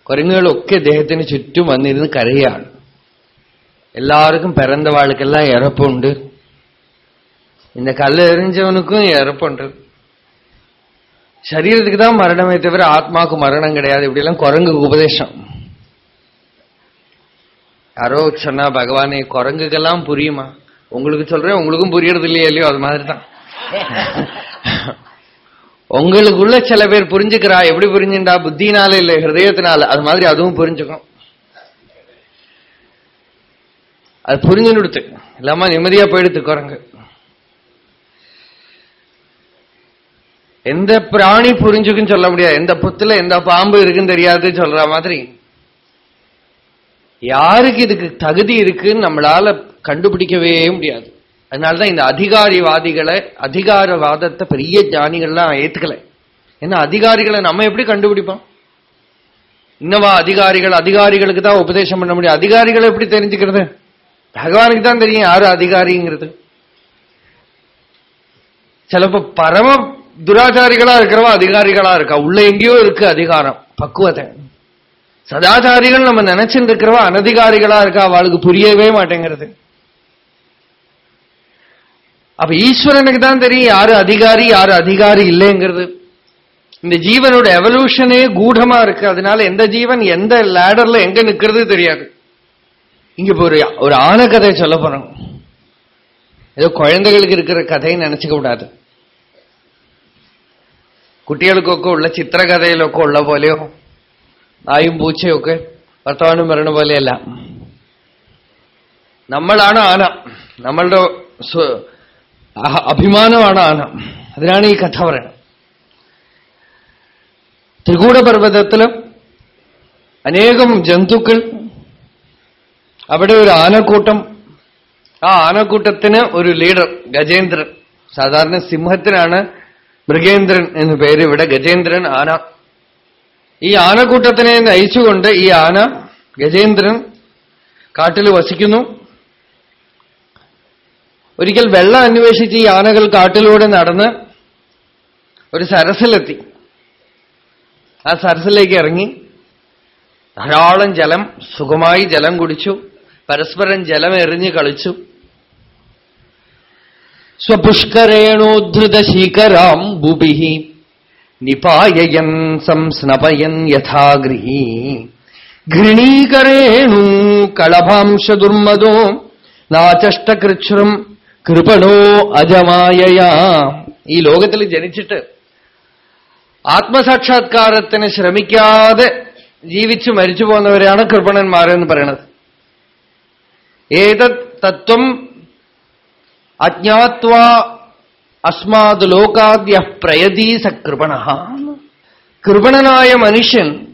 കുരങ്ങുകളൊക്കെ അദ്ദേഹത്തിന് ചുറ്റും വന്നിരുന്ന് കരയാണ് எல்லாருக்கும் பிறந்த வாழ்க்கெல்லாம் இறப்புண்டு இந்த கல் எரிஞ்சவனுக்கும் இறப்புண்டு சரீரத்துக்கு தான் மரணமே தவிர ஆத்மாவுக்கு மரணம் கிடையாது இப்படியெல்லாம் குரங்கு உபதேசம் யாரோ சொன்னா பகவானே குரங்குக்கெல்லாம் புரியுமா உங்களுக்கு சொல்றேன் உங்களுக்கும் புரியறது இல்லையா இல்லையோ அது மாதிரி தான் உங்களுக்குள்ள சில பேர் புரிஞ்சுக்கிறா எப்படி புரிஞ்சுண்டா புத்தினால இல்லை ஹிருதயத்தினால. அது மாதிரி அதுவும் புரிஞ்சுக்கும். அது புரிஞ்சுன்னு இல்லாம நிம்மதியா போயிடுத்து குரங்கு. எந்த பிராணி புரிஞ்சுக்குன்னு சொல்ல முடியாது. எந்த புத்துல எந்த பாம்பு இருக்குன்னு தெரியாது சொல்ற மாதிரி. யாருக்கு இதுக்கு தகுதி இருக்குன்னு நம்மளால கண்டுபிடிக்கவே முடியாது. அதனாலதான் இந்த அதிகாரிவாதிகளை அதிகாரவாதத்தை பெரிய ஜானிகள்லாம் ஏத்துக்கல. ஏன்னா அதிகாரிகளை நம்ம எப்படி கண்டுபிடிப்போம்? இன்னவா அதிகாரிகள் அதிகாரிகளுக்கு தான் உபதேசம் பண்ண முடியும். அதிகாரிகளை எப்படி தெரிஞ்சுக்கிறது? பகவானுக்கு தான் தெரியும் யாரு அதிகாரிங்கிறது. சிலப்போ பரம துராச்சாரிகளா இருக்கிறவா அதிகாரிகளா இருக்கா? உள்ள எங்கேயோ இருக்கு அதிகாரம் பக்குவத்தை. சதாச்சாரிகள் நம்ம நினைச்சுட்டு இருக்கிறவா அனதிகாரிகளா இருக்கா? அவளுக்கு புரியவே மாட்டேங்கிறது. அப்ப ஈஸ்வரனுக்கு தான் தெரியும் யாரு அதிகாரி யாரு அதிகாரி இல்லைங்கிறது இந்த ஜீவனோட எவல்யூஷனே கூடமா இருக்கு அதனால எந்த ஜீவன் எந்த லேடர்ல எங்க நிக்கிறது தெரியாது இங்க ஒரு ஒரு ஆன கதை சொல்ல போறோம் ஏதோ குழந்தைகளுக்கு இருக்கிற கதையை நினைச்சுக்க கூடாது കുട്ടികൾക്കൊക്കെ ഉള്ള ചിത്രകഥയിലൊക്കെ ഉള്ള പോലെയോ നായും പൂച്ചയൊക്കെ വർത്തമാനം പറയണ പോലെയല്ല നമ്മളാണ് ആന നമ്മളുടെ അഭിമാനമാണ് ആന. അതിനാണ് ഈ കഥ പറയുന്നത്. ത്രികൂടപർവതത്തിൽ അനേകം ജന്തുക്കൾ അവിടെ ഒരു ആനക്കൂട്ടം. ആ ആനക്കൂട്ടത്തിന് ഒരു ലീഡർ ഗജേന്ദ്രൻ. സാധാരണ സിംഹത്തിനാണ് മൃഗേന്ദ്രൻ എന്ന് പേര് ഇവിടെ ഗജേന്ദ്രൻ ആന. ഈ ആനക്കൂട്ടത്തിനെ നയിച്ചുകൊണ്ട് ഈ ആന ഗജേന്ദ്രൻ കാട്ടിൽ വസിക്കുന്നു. ഒരിക്കൽ വെള്ളം അന്വേഷിച്ച് ഈ ആനകൾ കാട്ടിലൂടെ നടന്ന് ഒരു സരസിലെത്തി ആ സരസിലേക്ക് ഇറങ്ങി. ധാരാളം ജലം സുഖമായി ജലം കുടിച്ചു. പരസ്പരം ജലം എറിഞ്ഞ് കളിച്ചു. സ്വപുഷ്കരേണോദ്ധൃതശീകരാം ഭൂപി നിപായയൻ സംസ്നപയൻ യഥാഗൃഹീ. ഘൃണീകരേണു കളഭാംശ കളഭാംശദുർമദോ നാചഷ്ടകൃച്ഛ്രം കൃപണോ അജമായയാ. ഈ ലോകത്തിൽ ജനിച്ചിട്ട് ആത്മസാക്ഷാത്കാരത്തിന് ശ്രമിക്കാതെ ജീവിച്ചു മരിച്ചു പോകുന്നവരാണ് കൃപണന്മാരെന്ന് പറയണത്. ഏതത് തത്വം അജ്ഞാത്വ അസ്മാത് ലോകാദ്യ പ്രയതീസ കൃപണ കൃപണനായ മനുഷ്യൻ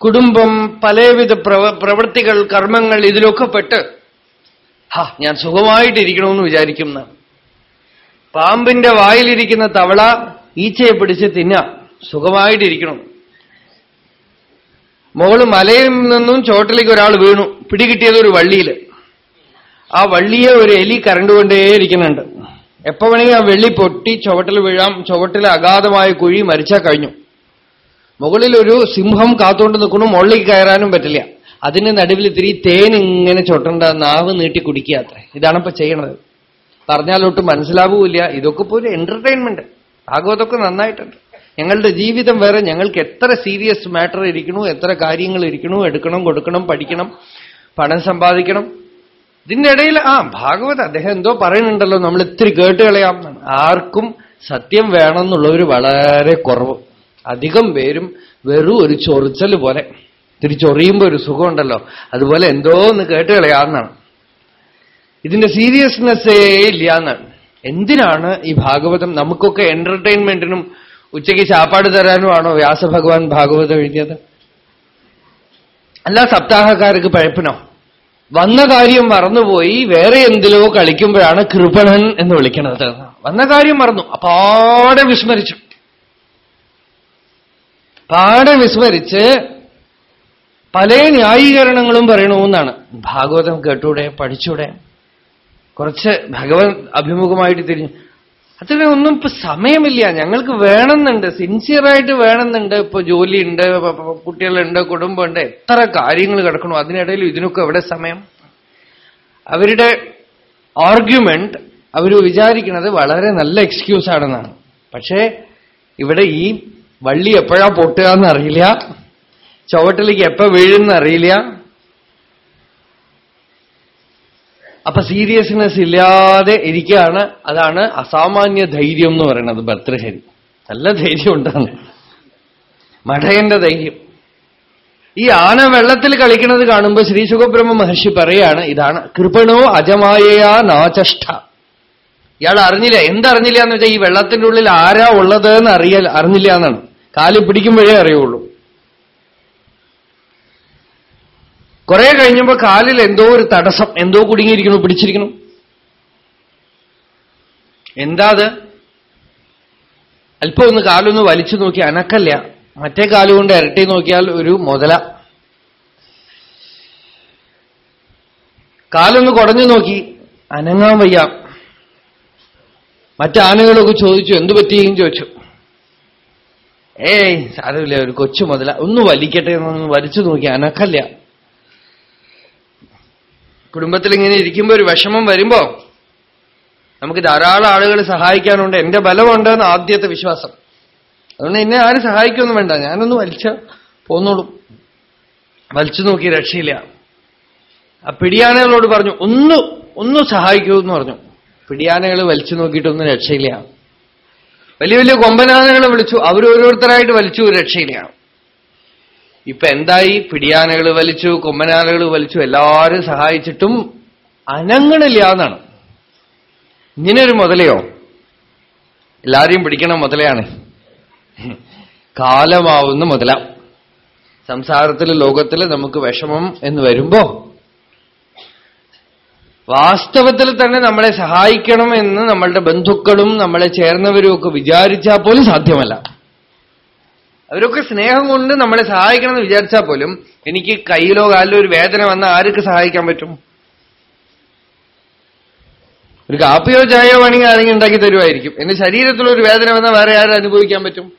കുടുംബം പലവിധ പ്രവൃത്തികൾ കർമ്മങ്ങൾ ഇതിലൊക്കെ പെട്ട് ഹാ ഞാൻ സുഖമായിട്ടിരിക്കണമെന്ന് വിചാരിക്കുന്ന പാമ്പിന്റെ വായിലിരിക്കുന്ന തവള ഈച്ചയെ പിടിച്ച് തിന്ന സുഖമായിട്ടിരിക്കണം. മോൾ മലയിൽ നിന്നും ചോട്ടിലേക്ക് ഒരാൾ വീണു. പിടികിട്ടിയത് ഒരു വള്ളിയിൽ ആ വള്ളിയെ ഒരു എലി കരണ്ടുകൊണ്ടേയിരിക്കുന്നുണ്ട്. എപ്പോ വേണമെങ്കിൽ ആ വെള്ളി പൊട്ടി ചുവട്ടിൽ വീഴാം ചുവട്ടിൽ അഗാധമായ കുഴി മരിച്ചാൽ കഴിഞ്ഞു. മുകളിൽ ഒരു സിംഹം കാത്തുകൊണ്ട് നിൽക്കുന്നു മുകളിലേക്ക് കയറാനും പറ്റില്ല. അതിന് നടുവിൽ ഇത്തിരി തേൻ ഇങ്ങനെ ചൊട്ടണ്ട നാവ് നീട്ടി കുടിക്കുക അത്രേ. ഇതാണിപ്പോ ചെയ്യണത്. പറഞ്ഞാലൊട്ടും മനസ്സിലാവൂല്ല. ഇതൊക്കെ ഇപ്പോൾ ഒരു എന്റർടൈൻമെന്റ് ഭാഗവതൊക്കെ നന്നായിട്ടുണ്ട്. ഞങ്ങളുടെ ജീവിതം വേറെ. ഞങ്ങൾക്ക് എത്ര സീരിയസ് മാറ്റർ ഇരിക്കണു എത്ര കാര്യങ്ങൾ ഇരിക്കണു എടുക്കണം കൊടുക്കണം പഠിക്കണം പണം സമ്പാദിക്കണം. ഇതിന്റെ ഇടയിൽ ആ ഭാഗവത് അദ്ദേഹം എന്തോ പറയുന്നുണ്ടല്ലോ നമ്മൾ ഇത്തിരി കേട്ട് കളയാം ആർക്കും സത്യം വേണമെന്നുള്ളവർ വളരെ കുറവ്. അധികം പേരും വെറും ഒരു ചൊറിച്ചൽ പോലെ. ഇത്തിരി ചൊറിയുമ്പോ ഒരു സുഖമുണ്ടല്ലോ. അതുപോലെ എന്തോ ഒന്ന് കേട്ട് കളയാന്നാണ്. ഇതിന്റെ സീരിയസ്നെസ്സേ ഇല്ല എന്നാണ് എന്തിനാണ് ഈ ഭാഗവതം നമുക്കൊക്കെ എന്റർടൈൻമെന്റിനും ഉച്ചയ്ക്ക് ചാപ്പാട് തരാനുമാണോ വ്യാസഭഗവാൻ ഭാഗവതം എഴുതിയത്? അല്ല സപ്താഹക്കാർക്ക് പഴപ്പിനോ? വന്ന കാര്യം മറന്നുപോയി വേറെ എന്തിലോ കളിക്കുമ്പോഴാണ് കൃപണൻ എന്ന് വിളിക്കണത്. വന്ന കാര്യം മറന്നു. അപ്പാടെ വിസ്മരിച്ചു. പാടെ വിസ്മരിച്ച് പല ന്യായീകരണങ്ങളും പറയണമെന്നാണ്. ഭാഗവതം കേട്ടൂടെ പഠിച്ചൂടെ? കുറച്ച് ഭഗവത് അഭിമുഖമായിട്ട് തിരിഞ്ഞു. അതിനൊന്നും ഇപ്പൊ സമയമില്ല. ഞങ്ങൾക്ക് വേണമെന്നുണ്ട്. സിൻസിയറായിട്ട് വേണമെന്നുണ്ട്. ഇപ്പൊ ജോലിയുണ്ട് കുട്ടികളുണ്ട് കുടുംബമുണ്ട്. എത്ര കാര്യങ്ങൾ കിടക്കണു അതിനിടയിൽ ഇതിനൊക്കെ എവിടെ സമയം? അവരുടെ ആർഗ്യുമെന്റ് അവർ വിചാരിക്കുന്നത് വളരെ നല്ല എക്സ്ക്യൂസ് ആണെന്നാണ്. പക്ഷേ ഇവിടെ ഈ വള്ളി എപ്പോഴാ പൊട്ടുക എന്നറിയില്ല. ചുവട്ടിലേക്ക് എപ്പോ വീഴുന്ന അറിയില്ല. അപ്പൊ സീരിയസ്നെസ് ഇല്ലാതെ ഇരിക്കുകയാണ്. അതാണ് അസാമാന്യ ധൈര്യം എന്ന് പറയുന്നത് ഭർത്തൃഹരി നല്ല ധൈര്യം ഉണ്ടാണ് മഠയന്റെ ധൈര്യം. ഈ ആന വെള്ളത്തിൽ കളിക്കുന്നത് കാണുമ്പോൾ ശ്രീ സുഖബ്രഹ്മ മഹർഷി പറയാണ് ഇതാണ് കൃപണോ അജമായയാ നാചഷ്ട ഇയാൾ അറിഞ്ഞില്ല. എന്തറിഞ്ഞില്ല എന്ന് വെച്ചാൽ ഈ വെള്ളത്തിന്റെ ഉള്ളിൽ ആരാ ഉള്ളത് എന്ന് അറിയ അറിഞ്ഞില്ല എന്നാണ്. കാൽ പിടിക്കുമ്പോഴേ അറിയുള്ളൂ. കുറെ കഴിഞ്ഞപ്പോ കാലിൽ എന്തോ ഒരു തടസ്സം എന്തോ കുടുങ്ങിയിരിക്കുന്നു പിടിച്ചിരിക്കുന്നു. എന്താ അത്? അല്പം ഒന്ന് കാലൊന്ന് വലിച്ചു നോക്കി അനക്കല്ല. മറ്റേ കാലുകൊണ്ട് ഇരട്ടി നോക്കിയാൽ ഒരു മുതല. കാലൊന്ന് കുടഞ്ഞു നോക്കി അനങ്ങാൻ വയ്യ. മറ്റാനകളൊക്കെ ചോദിച്ചു എന്തു പറ്റിയും ചോദിച്ചു. ഏയ് സാരമില്ല ഒരു കൊച്ചു മുതല. ഒന്ന് വലിക്കട്ടെ എന്നൊന്ന് വലിച്ചു നോക്കി അനക്കല്ല. കുടുംബത്തിൽ ഇങ്ങനെ ഇരിക്കുമ്പോൾ ഒരു വിഷമം വരുമ്പോ നമുക്ക് ധാരാളം ആളുകൾ സഹായിക്കാനുണ്ട്. എന്റെ ബലമുണ്ടെന്ന് ആദ്യത്തെ വിശ്വാസം. അതുകൊണ്ട് എന്നെ ആരും സഹായിക്കൊന്നും വേണ്ട. ഞാനൊന്ന് വലിച്ച പോന്നോളും. വലിച്ചു നോക്കി രക്ഷയില്ല. ആ പിടിയാനകളോട് പറഞ്ഞു ഒന്ന് ഒന്ന് സഹായിക്കൂ എന്ന് പറഞ്ഞു. പിടിയാനകൾ വലിച്ചു നോക്കിയിട്ടൊന്നും രക്ഷയില്ല. വലിയ വലിയ കൊമ്പനാനകളെ വിളിച്ചു. അവരോരോരുത്തരായിട്ട് വലിച്ചു രക്ഷയില്ല. ഇപ്പൊ എന്തായി? പിടിയാനകൾ വലിച്ചു കൊമ്മനാനകൾ വലിച്ചു എല്ലാവരും സഹായിച്ചിട്ടും അനങ്ങളില്ല എന്നാണ് ഇങ്ങനൊരു മുതലയോ? എല്ലാരെയും പിടിക്കണം മുതലയാണ്. കാലമാവുന്ന മുതല. സംസാരത്തിൽ ലോകത്തിൽ നമുക്ക് വിഷമം എന്ന് വരുമ്പോ വാസ്തവത്തിൽ തന്നെ നമ്മളെ സഹായിക്കണം എന്ന് നമ്മളുടെ ബന്ധുക്കളും നമ്മളെ ചേർന്നവരും ഒക്കെ വിചാരിച്ചാൽ പോലും സാധ്യമല്ല. അവരൊക്കെ സ്നേഹം കൊണ്ട് നമ്മളെ സഹായിക്കണം എന്ന് വിചാരിച്ചാൽ പോലും എനിക്ക് കയ്യിലോ കാലിലോ ഒരു വേദന വന്ന ആർക്ക് സഹായിക്കാൻ പറ്റും? ഒരു കാപ്പിയോ ചായയോ വേണമെങ്കിൽ ആരെങ്കിലും ഉണ്ടാക്കി തരുമായിരിക്കും. എന്റെ ശരീരത്തിൽ ഒരു വേദന വന്നാൽ വേറെ ആരും അനുഭവിക്കാൻ പറ്റും?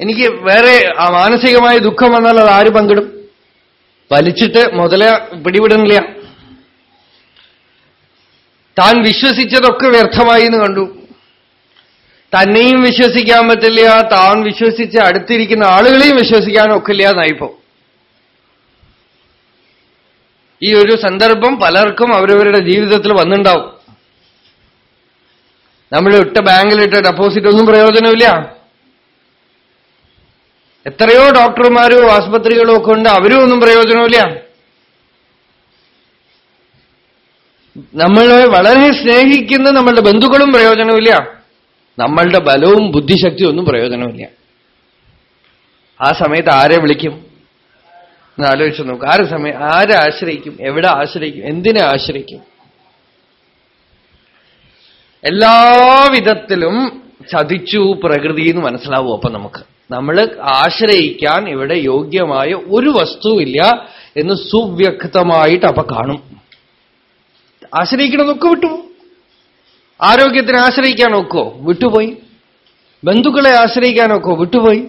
എനിക്ക് വേറെ ആ മാനസികമായ ദുഃഖം വന്നാൽ അത് ആര് പങ്കിടും? വലിച്ചിട്ട് മുതല പിടിവിടുന്നില്ല. താൻ വിശ്വസിച്ചതൊക്കെ വ്യർത്ഥമായി എന്ന് കണ്ടു. തന്നെയും വിശ്വസിക്കാൻ പറ്റില്ല താൻ വിശ്വസിച്ച് അടുത്തിരിക്കുന്ന ആളുകളെയും വിശ്വസിക്കാൻ ഒക്കില്ല എന്നായിപ്പോ ഈ ഒരു സന്ദർഭം പലർക്കും അവരവരുടെ ജീവിതത്തിൽ വന്നിണ്ടാവും. നമ്മൾ ഇട്ട ബാങ്കിലിട്ട ഡെപ്പോസിറ്റ് ഒന്നും പ്രയോജനമില്ല. എത്രയോ ഡോക്ടർമാരോ ആസ്പത്രികളും ഒക്കെ ഉണ്ട് അവരും ഒന്നും പ്രയോജനമില്ല. നമ്മളെ വളരെ സ്നേഹിക്കുന്ന നമ്മളുടെ ബന്ധുക്കളും പ്രയോജനമില്ല. നമ്മളുടെ ബലവും ബുദ്ധിശക്തിയും ഒന്നും പ്രയോജനമില്ല. ആ സമയത്ത് ആരെ വിളിക്കും? എന്ന് ആലോചിച്ച് നോക്കുക ആരെ സമയം ആരെ ആശ്രയിക്കും? എവിടെ ആശ്രയിക്കും? എന്തിനെ ആശ്രയിക്കും? എല്ലാവിധത്തിലും ചതിച്ചു പ്രകൃതി എന്ന് മനസ്സിലാവും അപ്പൊ നമുക്ക്. നമ്മൾ ആശ്രയിക്കാൻ ഇവിടെ യോഗ്യമായ ഒരു വസ്തുവില്ല എന്ന് സുവ്യക്തമായിട്ട് അപ്പൊ കാണും. ആശ്രയിക്കണതൊക്കെ വിട്ടു ആരോഗ്യത്തിന് ആശ്രയിക്കാൻ നോക്കോ വിട്ടുപോയി. ബന്ധുക്കളെ ആശ്രയിക്കാൻ നോക്കോ വിട്ടുപോയി.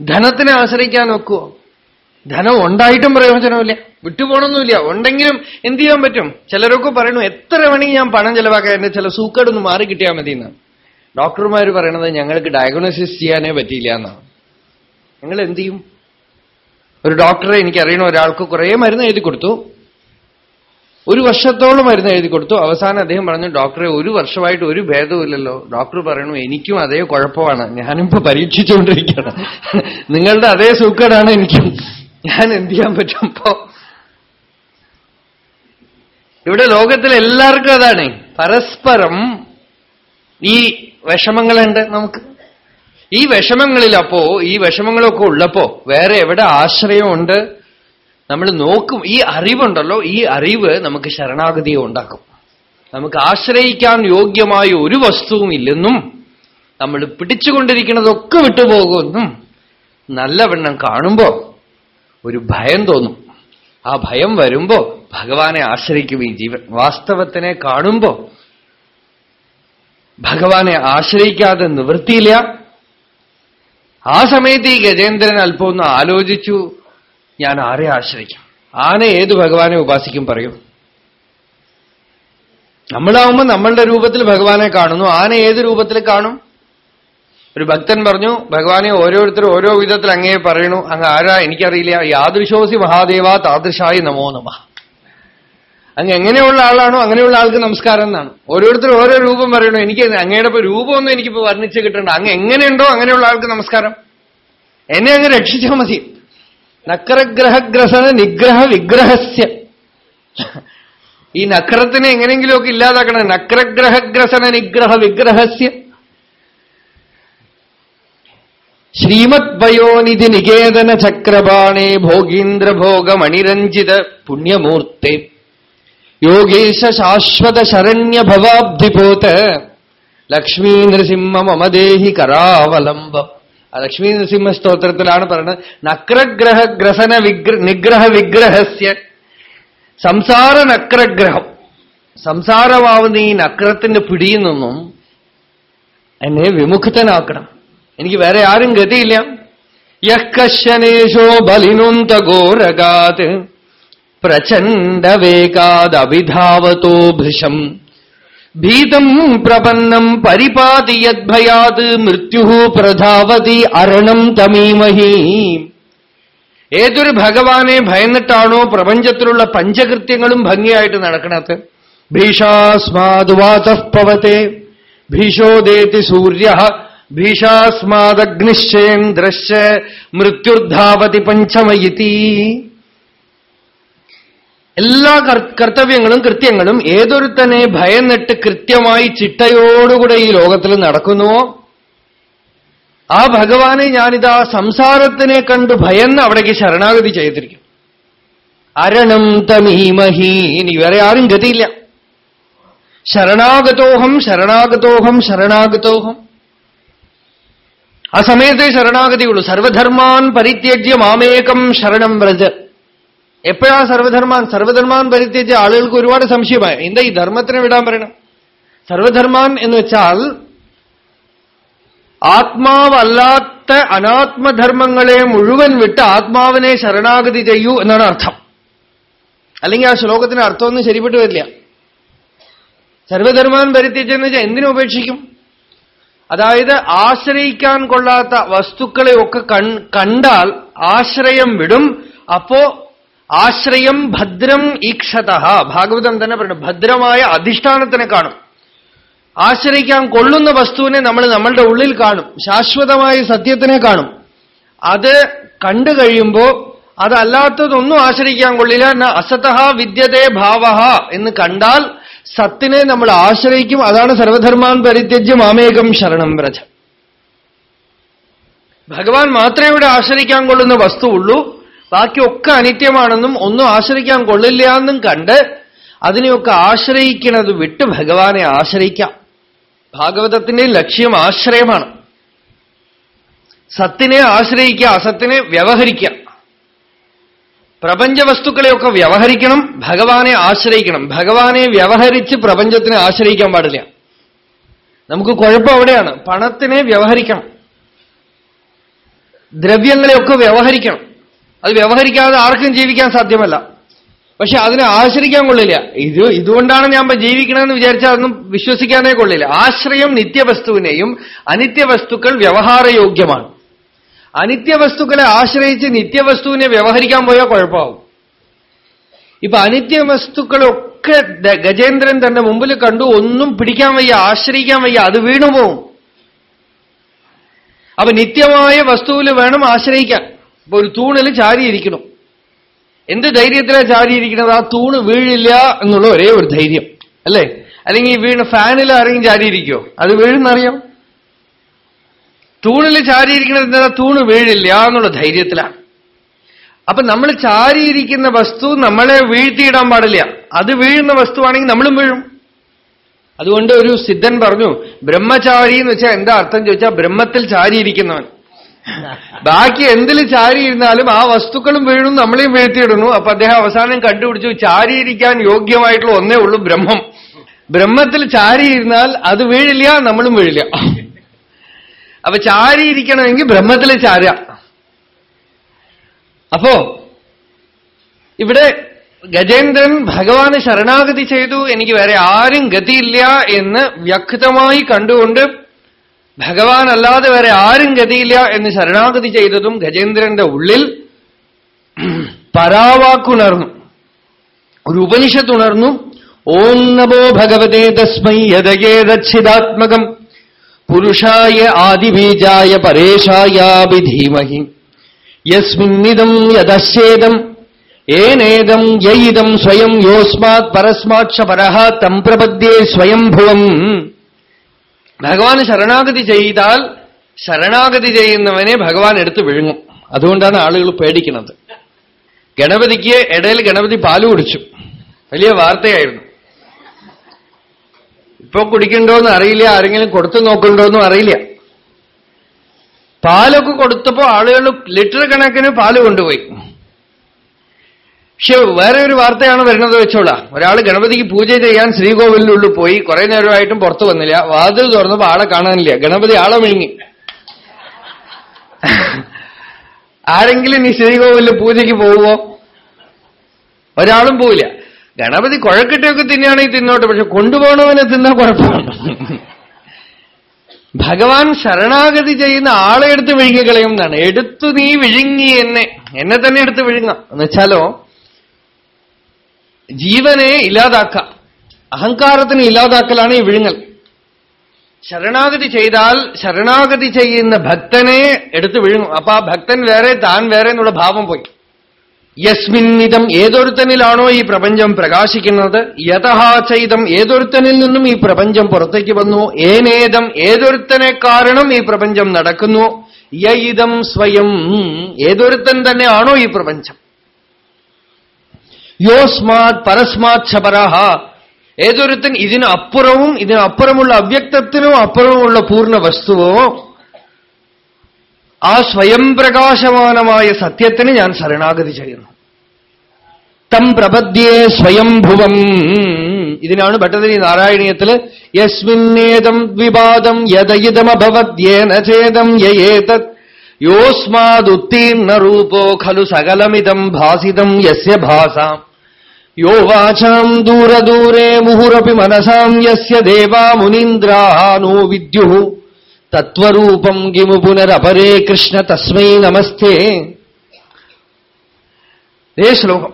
ധനത്തിനെ ആശ്രയിക്കാൻ ഒക്കോ? ധനം ഉണ്ടായിട്ടും പ്രയോജനമില്ല. വിട്ടുപോകണമെന്നില്ല ഉണ്ടെങ്കിലും എന്ത് ചെയ്യാൻ പറ്റും? ചിലരൊക്കെ പറയണു എത്ര വേണമെങ്കിൽ ഞാൻ പണം ചെലവാക്കാൻ എന്റെ ചില സൂക്കേടൊന്ന് മാറി കിട്ടിയാൽ മതി എന്നാണ് ഡോക്ടർമാർ പറയണത് ഞങ്ങൾക്ക് ഡയഗ്നോസിസ് ചെയ്യാനേ പറ്റിയില്ല എന്നാണ് ഞങ്ങൾ എന്ത് ചെയ്യും? ഒരു ഡോക്ടറെ എനിക്കറിയണ ഒരാൾക്ക് കുറേ മരുന്ന് എഴുതി കൊടുത്തു. ഒരു വർഷത്തോളം മരുന്ന് എഴുതി കൊടുത്തു. അവസാനം അദ്ദേഹം പറഞ്ഞു ഡോക്ടറെ ഒരു വർഷമായിട്ട് ഒരു ഭേദമില്ലല്ലോ ഡോക്ടർ പറയണു എനിക്കും അതേ കുഴപ്പമാണ്. ഞാനിപ്പോ പരീക്ഷിച്ചുകൊണ്ടിരിക്കുകയാണ്. നിങ്ങളുടെ അതേ സൂക്കേടാണ് എനിക്കും. ഞാൻ എന്ത് ചെയ്യാൻ പറ്റും ഇപ്പോ? ഇവിടെ ലോകത്തിൽ എല്ലാവർക്കും അതാണ്. പരസ്പരം ഈ വിഷമങ്ങളുണ്ട് നമുക്ക്. ഈ വിഷമങ്ങളിലപ്പോ ഈ വിഷമങ്ങളൊക്കെ ഉള്ളപ്പോ വേറെ എവിടെ ആശ്രയമുണ്ട്? നമ്മൾ നോക്കും ഈ അറിവുണ്ടല്ലോ ഈ അറിവ് നമുക്ക് ശരണാഗതിയെ ഉണ്ടാക്കും. നമുക്ക് ആശ്രയിക്കാൻ യോഗ്യമായ ഒരു വസ്തുവും ഇല്ലെന്നും നമ്മൾ പിടിച്ചുകൊണ്ടിരിക്കുന്നതൊക്കെ വിട്ടുപോകുമെന്നും നല്ലവണ്ണം കാണുമ്പോ ഒരു ഭയം തോന്നും. ആ ഭയം വരുമ്പോ ഭഗവാനെ ആശ്രയിക്കും ഈ ജീവൻ വാസ്തവത്തിനെ കാണുമ്പോ ഭഗവാനെ ആശ്രയിക്കാതെ നിവൃത്തിയില്ല. ആ സമയത്ത് ഈ ഗജേന്ദ്രൻ അല്പം ആലോചിച്ചു. ഞാൻ ആരെ ആശ്രയിക്കും. ആന ഏത് ഭഗവാനെ ഉപാസിക്കും പറയും. നമ്മളാവുമ്പോൾ നമ്മളുടെ രൂപത്തിൽ ഭഗവാനെ കാണുന്നു. ആന ഏത് രൂപത്തിൽ കാണും? ഒരു ഭക്തൻ പറഞ്ഞു ഭഗവാനെ ഓരോരുത്തരും ഓരോ വിധത്തിൽ അങ്ങേ പറയണു. അങ്ങ് ആരാ? എനിക്കറിയില്ല. യാദൃശോസി മഹാദേവ താദൃശായി നമോ നമ. അങ്ങ് എങ്ങനെയുള്ള ആളാണോ അങ്ങനെയുള്ള ആൾക്ക് നമസ്കാരം എന്നാണ്. ഓരോരുത്തരും ഓരോ രൂപം പറയണു. എനിക്ക് അങ്ങയുടെ രൂപമൊന്നും എനിക്കിപ്പോ വർണിച്ച് കിട്ടണ്ട. അങ്ങ് എങ്ങനെയുണ്ടോ അങ്ങനെയുള്ള ആൾക്ക് നമസ്കാരം. എന്നെ അങ്ങ് രക്ഷിച്ചാൽ മതി. നക്രഗ്രഹഗ്രസന നിഗ്രഹ വിഗ്രഹസ്യ ഈ നക്രത്തിനെ എങ്ങനെയെങ്കിലുമൊക്കെ ഇല്ലാതാക്കണം. നക്രഗ്രഹഗ്രസന നിഗ്രഹ വിഗ്രഹസ്യ ശ്രീമത് വയോനിധി നികേതന ചക്രപാണേ ഭോഗീന്ദ്രഭോഗമണിരഞ്ജിത പുണ്യമൂർത്തെ. യോഗേശ ശാശ്വത ശരണ്യ ഭവാബ്ധിപോത ലക്ഷ്മീ നൃസിംഹ മമദേഹി കരാവലംബം. ലക്ഷ്മീ നരസിംഹ സ്തോത്രത്തിലാണ് പറയുന്നത്. നക്രഗ്രഹ ഗ്രസന വിഗ്ര നിഗ്രഹ വിഗ്രഹസ്യ സംസാര നക്രഗ്രഹം സംസാരമാവുന്ന ഈ നക്രത്തിന്റെ പിടിയിൽ നിന്നും എന്നെ വിമുക്തനാക്കണം എനിക്ക് വേറെ ആരും ഗതിയില്ല. യക്കശനേശോ ബലിനുന്ത ഘോരകാത് പ്രചണ്ഡവേകാദഭിധാവതോ ഭൃശം ഭീതം പ്രപന്നം പരിപാതി യദ്ഭയാത് മൃത്യു പ്രധാവതി അരണം തമീമഹി. ഏതൊരു ഭഗവാനെ ഭയന്നിട്ടാണോ പ്രപഞ്ചത്തിലുള്ള പഞ്ചകൃത്യങ്ങളും ഭംഗിയായിട്ട് നടക്കണത്? ഭീഷാസ്മാദുവാചഃ പവത്തെ ഭീഷോദേതി സൂര്യ. ഭീഷാസ്മാദഗ്നിശ്ചേന്ദ്രശ്ച മൃത്യുർധാവതി പഞ്ചമയിതി. എല്ലാ കർത്തവ്യങ്ങളും കൃത്യങ്ങളും ഏതൊരുത്തനെ ഭയന്നിട്ട് കൃത്യമായി ചിട്ടയോടുകൂടെ ഈ ലോകത്തിൽ നടക്കുന്നുവോ ആ ഭഗവാനെ ഞാനിതാ സംസാരത്തിനെ കണ്ട് ഭയന്ന് അവിടേക്ക് ശരണാഗതി ചെയ്തിരിക്കും അരണം തമീമഹി ഇനി വേറെ ആരും ഗതിയില്ല. ശരണാഗതോഹം ശരണാഗതോഹം ശരണാഗതോഹം. ആ സമയത്തെ ശരണാഗതിയുള്ളൂ. സർവധർമാൻ പരിത്യജ്യ മാമേകം ശരണം വ്രജ. എപ്പോഴാ സർവധർമാൻ? സർവധർമാൻ പരിത്യജ ആളുകൾക്ക് ഒരുപാട് സംശയമായി. എന്താ ഈ ധർമ്മത്തിനെ വിടാൻ പറയണം? സർവധർമാൻ എന്ന് വെച്ചാൽ ആത്മാവല്ലാത്ത അനാത്മധർമ്മങ്ങളെ മുഴുവൻ വിട്ട് ആത്മാവിനെ ശരണാഗതി ചെയ്യൂ എന്നാണ് അർത്ഥം. അല്ലെങ്കിൽ ആ ശ്ലോകത്തിന് അർത്ഥമൊന്നും ശരിപ്പെട്ടു വരില്ല. സർവധർമാൻ പരിത്യജെന്ന് വെച്ചാൽ എന്തിനുപേക്ഷിക്കും അതായത് ആശ്രയിക്കാൻ കൊള്ളാത്ത വസ്തുക്കളെയൊക്കെ കണ്ടാൽ ആശ്രയം വിടും. അപ്പോ ആശ്രയം ഭദ്രം ഈക്ഷത ഭാഗവതം തന്നെ പറഞ്ഞു ഭദ്രമായ അധിഷ്ഠാനത്തിനെ കാണും. ആശ്രയിക്കാൻ കൊള്ളുന്ന വസ്തുവിനെ നമ്മൾ നമ്മളുടെ ഉള്ളിൽ കാണും. ശാശ്വതമായ സത്യത്തിനെ കാണും. അത് കണ്ടു കഴിയുമ്പോ അതല്ലാത്തതൊന്നും ആശ്രയിക്കാൻ കൊള്ളില്ല. അസതഹ വിദ്യതേ ഭാവ എന്ന് കണ്ടാൽ സത്തിനെ നമ്മൾ ആശ്രയിക്കും. അതാണ് സർവധർമാൻ പരിത്യജ്യ മാമേകം ശരണം വ്രജ. ഭഗവാൻ മാത്രമേ ഇവിടെ ആശ്രയിക്കാൻ കൊള്ളുന്ന വസ്തു ഉള്ളൂ. ബാക്കിയൊക്കെ അനിത്യമാണെന്നും ഒന്നും ആശ്രയിക്കാൻ കൊള്ളില്ല എന്നും കണ്ട് അതിനെയൊക്കെ ആശ്രയിക്കുന്നത് വിട്ട് ഭഗവാനെ ആശ്രയിക്കാം. ഭാഗവതത്തിന്റെ ലക്ഷ്യം ആശ്രയമാണ്. സത്തിനെ ആശ്രയിക്കുക അസത്തിനെ വ്യവഹരിക്കുക. പ്രപഞ്ച വസ്തുക്കളെയൊക്കെ വ്യവഹരിക്കണം ഭഗവാനെ ആശ്രയിക്കണം. ഭഗവാനെ വ്യവഹരിച്ച് പ്രപഞ്ചത്തിനെ ആശ്രയിക്കാൻ പാടില്ല. നമുക്ക് കുഴപ്പം അവിടെയാണ്. പണത്തിനെ വ്യവഹരിക്കണം. ദ്രവ്യങ്ങളെയൊക്കെ വ്യവഹരിക്കണം. അത് വ്യവഹരിക്കാതെ ആർക്കും ജീവിക്കാൻ സാധ്യമല്ല. പക്ഷെ അതിനെ ആശ്രയിക്കാൻ കൊള്ളില്ല. ഇത് ഇതുകൊണ്ടാണ് ഞാൻ ജീവിക്കണമെന്ന് വിചാരിച്ചാൽ അതൊന്നും വിശ്വസിക്കാനേ കൊള്ളില്ല. ആശ്രയം നിത്യവസ്തുവിനെയും അനിത്യവസ്തുക്കൾ വ്യവഹാരയോഗ്യമാണ്. അനിത്യവസ്തുക്കളെ ആശ്രയിച്ച് നിത്യവസ്തുവിനെ വ്യവഹരിക്കാൻ പോയാൽ കുഴപ്പമാവും. ഇപ്പൊ അനിത്യവസ്തുക്കളൊക്കെ ഗജേന്ദ്രൻ തന്റെ മുമ്പിൽ കണ്ടു ഒന്നും പിടിക്കാൻ വയ്യ ആശ്രയിക്കാൻ വയ്യ അത് വീണുപോകും അപ്പൊ നിത്യമായ വസ്തുവിൽ വേണം ആശ്രയിക്കാൻ. ഇപ്പൊ ഒരു തൂണിൽ ചാരിയിരിക്കണം. എന്ത് ധൈര്യത്തിലാണ് ചാരിയിരിക്കുന്നത് ആ തൂണ് വീഴില്ല എന്നുള്ള ഒരേ ഒരു ധൈര്യം അല്ലേ? അല്ലെങ്കിൽ വീണ് ഫാനിൽ ആരെങ്കിലും ചാരിയിരിക്കോ അത് വീഴുന്നറിയാം. തൂണിൽ ചാരിയിരിക്കുന്നത് എന്താ? തൂണ് വീഴില്ല എന്നുള്ള ധൈര്യത്തിലാണ്. അപ്പൊ നമ്മൾ ചാരിയിരിക്കുന്ന വസ്തു നമ്മളെ വീഴ്ത്തിയിടാൻ പാടില്ല. അത് വീഴുന്ന വസ്തുവാണെങ്കിൽ നമ്മളും വീഴും. അതുകൊണ്ട് ഒരു സിദ്ധൻ പറഞ്ഞു ബ്രഹ്മചാരി എന്ന് വെച്ചാൽ എന്താ അർത്ഥം ചോദിച്ചാൽ ബ്രഹ്മത്തിൽ ചാരിയിരിക്കുന്നവൻ. ബാക്കി എന്തിൽ ചാരിയിരുന്നാലും ആ വസ്തുക്കളും വീഴും നമ്മളെയും വീഴ്ത്തിയിടുന്നു. അപ്പൊ അദ്ദേഹം അവസാനം കണ്ടുപിടിച്ചു ചാരിയിരിക്കാൻ യോഗ്യമായിട്ടുള്ള ഒന്നേ ഉള്ളൂ ബ്രഹ്മം. ബ്രഹ്മത്തിൽ ചാരിയിരുന്നാൽ അത് വീഴില്ല നമ്മളും വീഴില്ല. അപ്പൊ ചാരിയിരിക്കണമെങ്കിൽ ബ്രഹ്മത്തിൽ ചാര അപ്പോ ഇവിടെ ഗജേന്ദ്രൻ ഭഗവാന് ശരണാഗതി ചെയ്തു എനിക്ക് വേറെ ആരും ഗതിയില്ല എന്ന് വ്യക്തമായി കണ്ടുകൊണ്ട് ഭഗവാൻ അല്ലാതെ വേറെ ആരും ഗതിയില്ല എന്ന് ശരണാഗതി ചെയ്തതും ഗജേന്ദ്രന്റെ ഉള്ളിൽ പരാവാക്കുണർന്നു. ഒരു ഉപനിഷത്ത് ഉണർന്നു ഓം നമോ ഭഗവതേ തസ്മൈ യദഗേദച്ഛിദാത്മകം പുരുഷായ ആദിബീജായ പരേഷായാഭിധീമഹി യസ്മിന്നിതം യദശ്ചേദം ഏനേദം യൈദം സ്വയം യോസ്മാത് പരസ്മാക്ഷ പരഹ തം പ്രപദ്യേ സ്വയംഭുവം. ഭഗവാൻ ശരണാഗതി ചെയ്താൽ ശരണാഗതി ചെയ്യുന്നവനെ ഭഗവാൻ എടുത്ത് വിഴുങ്ങും. അതുകൊണ്ടാണ് ആളുകൾ പേടിക്കുന്നത്. ഗണപതിക്ക് ഇടയിൽ ഗണപതി പാൽ കുടിച്ചു. വലിയ വാർത്തയായിരുന്നു. ഇപ്പൊ കുടിക്കണ്ടോന്ന് അറിയില്ല ആരെങ്കിലും കൊടുത്തു നോക്കണ്ടോന്നും അറിയില്ല. പാലൊക്കെ കൊടുത്തപ്പോ ആളുകൾ ലിറ്റർ കണക്കിന് പാൽ കൊണ്ടുപോയി. പക്ഷെ വേറെ ഒരു വാർത്തയാണ് വരുന്നത് വെച്ചോളാം. ഒരാൾ ഗണപതിക്ക് പൂജ ചെയ്യാൻ ശ്രീകോവിലിനുള്ളിൽ പോയി. കുറെ നേരമായിട്ടും പുറത്തു വന്നില്ല. വാതിൽ തുറന്നപ്പോ ആളെ കാണാനില്ല. ഗണപതി ആളെ വിഴുങ്ങി. ആരെങ്കിലും ഈ ശ്രീകോവിലിൽ പൂജയ്ക്ക് പോവുമോ ഒരാളും പോവില്ല. ഗണപതി കുഴക്കട്ടയൊക്കെ തിന്നുകയാണെങ്കിൽ തിന്നോട്ടെ. പക്ഷെ കൊണ്ടുപോകണവനെ തിന്നാ കുഴപ്പമാണ് ഭഗവാൻ ശരണാഗതി ചെയ്യുന്ന ആളെ എടുത്ത് വിഴുങ്ങിക്കളയും എന്നാണ് എടുത്തു നീ വിഴുങ്ങി എന്നെ. എന്നെ തന്നെ എടുത്ത് വിഴുങ്ങാം എന്നുവെച്ചാലോ ജീവനെ ഇല്ലാതാക്ക അഹങ്കാരത്തിന് ഇല്ലാതാക്കലാണ് ഈ വിഴുങ്ങൽ. ശരണാഗതി ചെയ്താൽ ശരണാഗതി ചെയ്യുന്ന ഭക്തനെ എടുത്തു വിഴുങ്ങും. അപ്പൊ ആ ഭക്തൻ വേറെ താൻ വേറെ എന്നുള്ള ഭാവം പോയി. യസ്മിന്നിതം ഏതൊരുത്തനിലാണോ ഈ പ്രപഞ്ചം പ്രകാശിക്കുന്നത്? യഥഹാചൈതം ഏതൊരുത്തനിൽ നിന്നും ഈ പ്രപഞ്ചം പുറത്തേക്ക് വന്നു? ഏനേതം ഏതൊരുത്തനെ കാരണം ഈ പ്രപഞ്ചം നടക്കുന്നു? യയിതം സ്വയം ഏതൊരുത്തൻ തന്നെയാണോ ഈ പ്രപഞ്ചം? യോസ്മാത് പരസ്മാത് ശപരഹ ഏതൊരുത്തൻ ഇതിനപ്പുറവും ഇതിനപ്പുറമുള്ള അവ്യക്തത്തിനും അപ്പുറമുള്ള പൂർണ വസ്തുവോ ആ സ്വയം പ്രകാശമാനമായ സത്യത്തിന് ഞാൻ ശരണാഗതി ചെയ്യുന്നു. തം പ്രപദ്യേ സ്വയംഭുവം ഇതിനാണ് ഭട്ടതിരി നാരായണീയത്തിൽ യസ്മിന്നേതം വിവാദം യഥയിതമഭവദ്യേന ചേതം യേതത് യോസ്മാദുത്തീർണ രൂപോ ഖലു സകലമിതം ഭാസിതം യസ്യ ഭാസാം. യോ വാചാം ദൂരദൂരെ मुहुरपि മനസാം यस्य देवा മുനീന്ദ്രാ നോ വിദ്യു തത്വരൂപം കിമു പുനരപരേ കൃഷ്ണ തസ്മൈ നമസ്തേ ഏ ശ്ലോകം.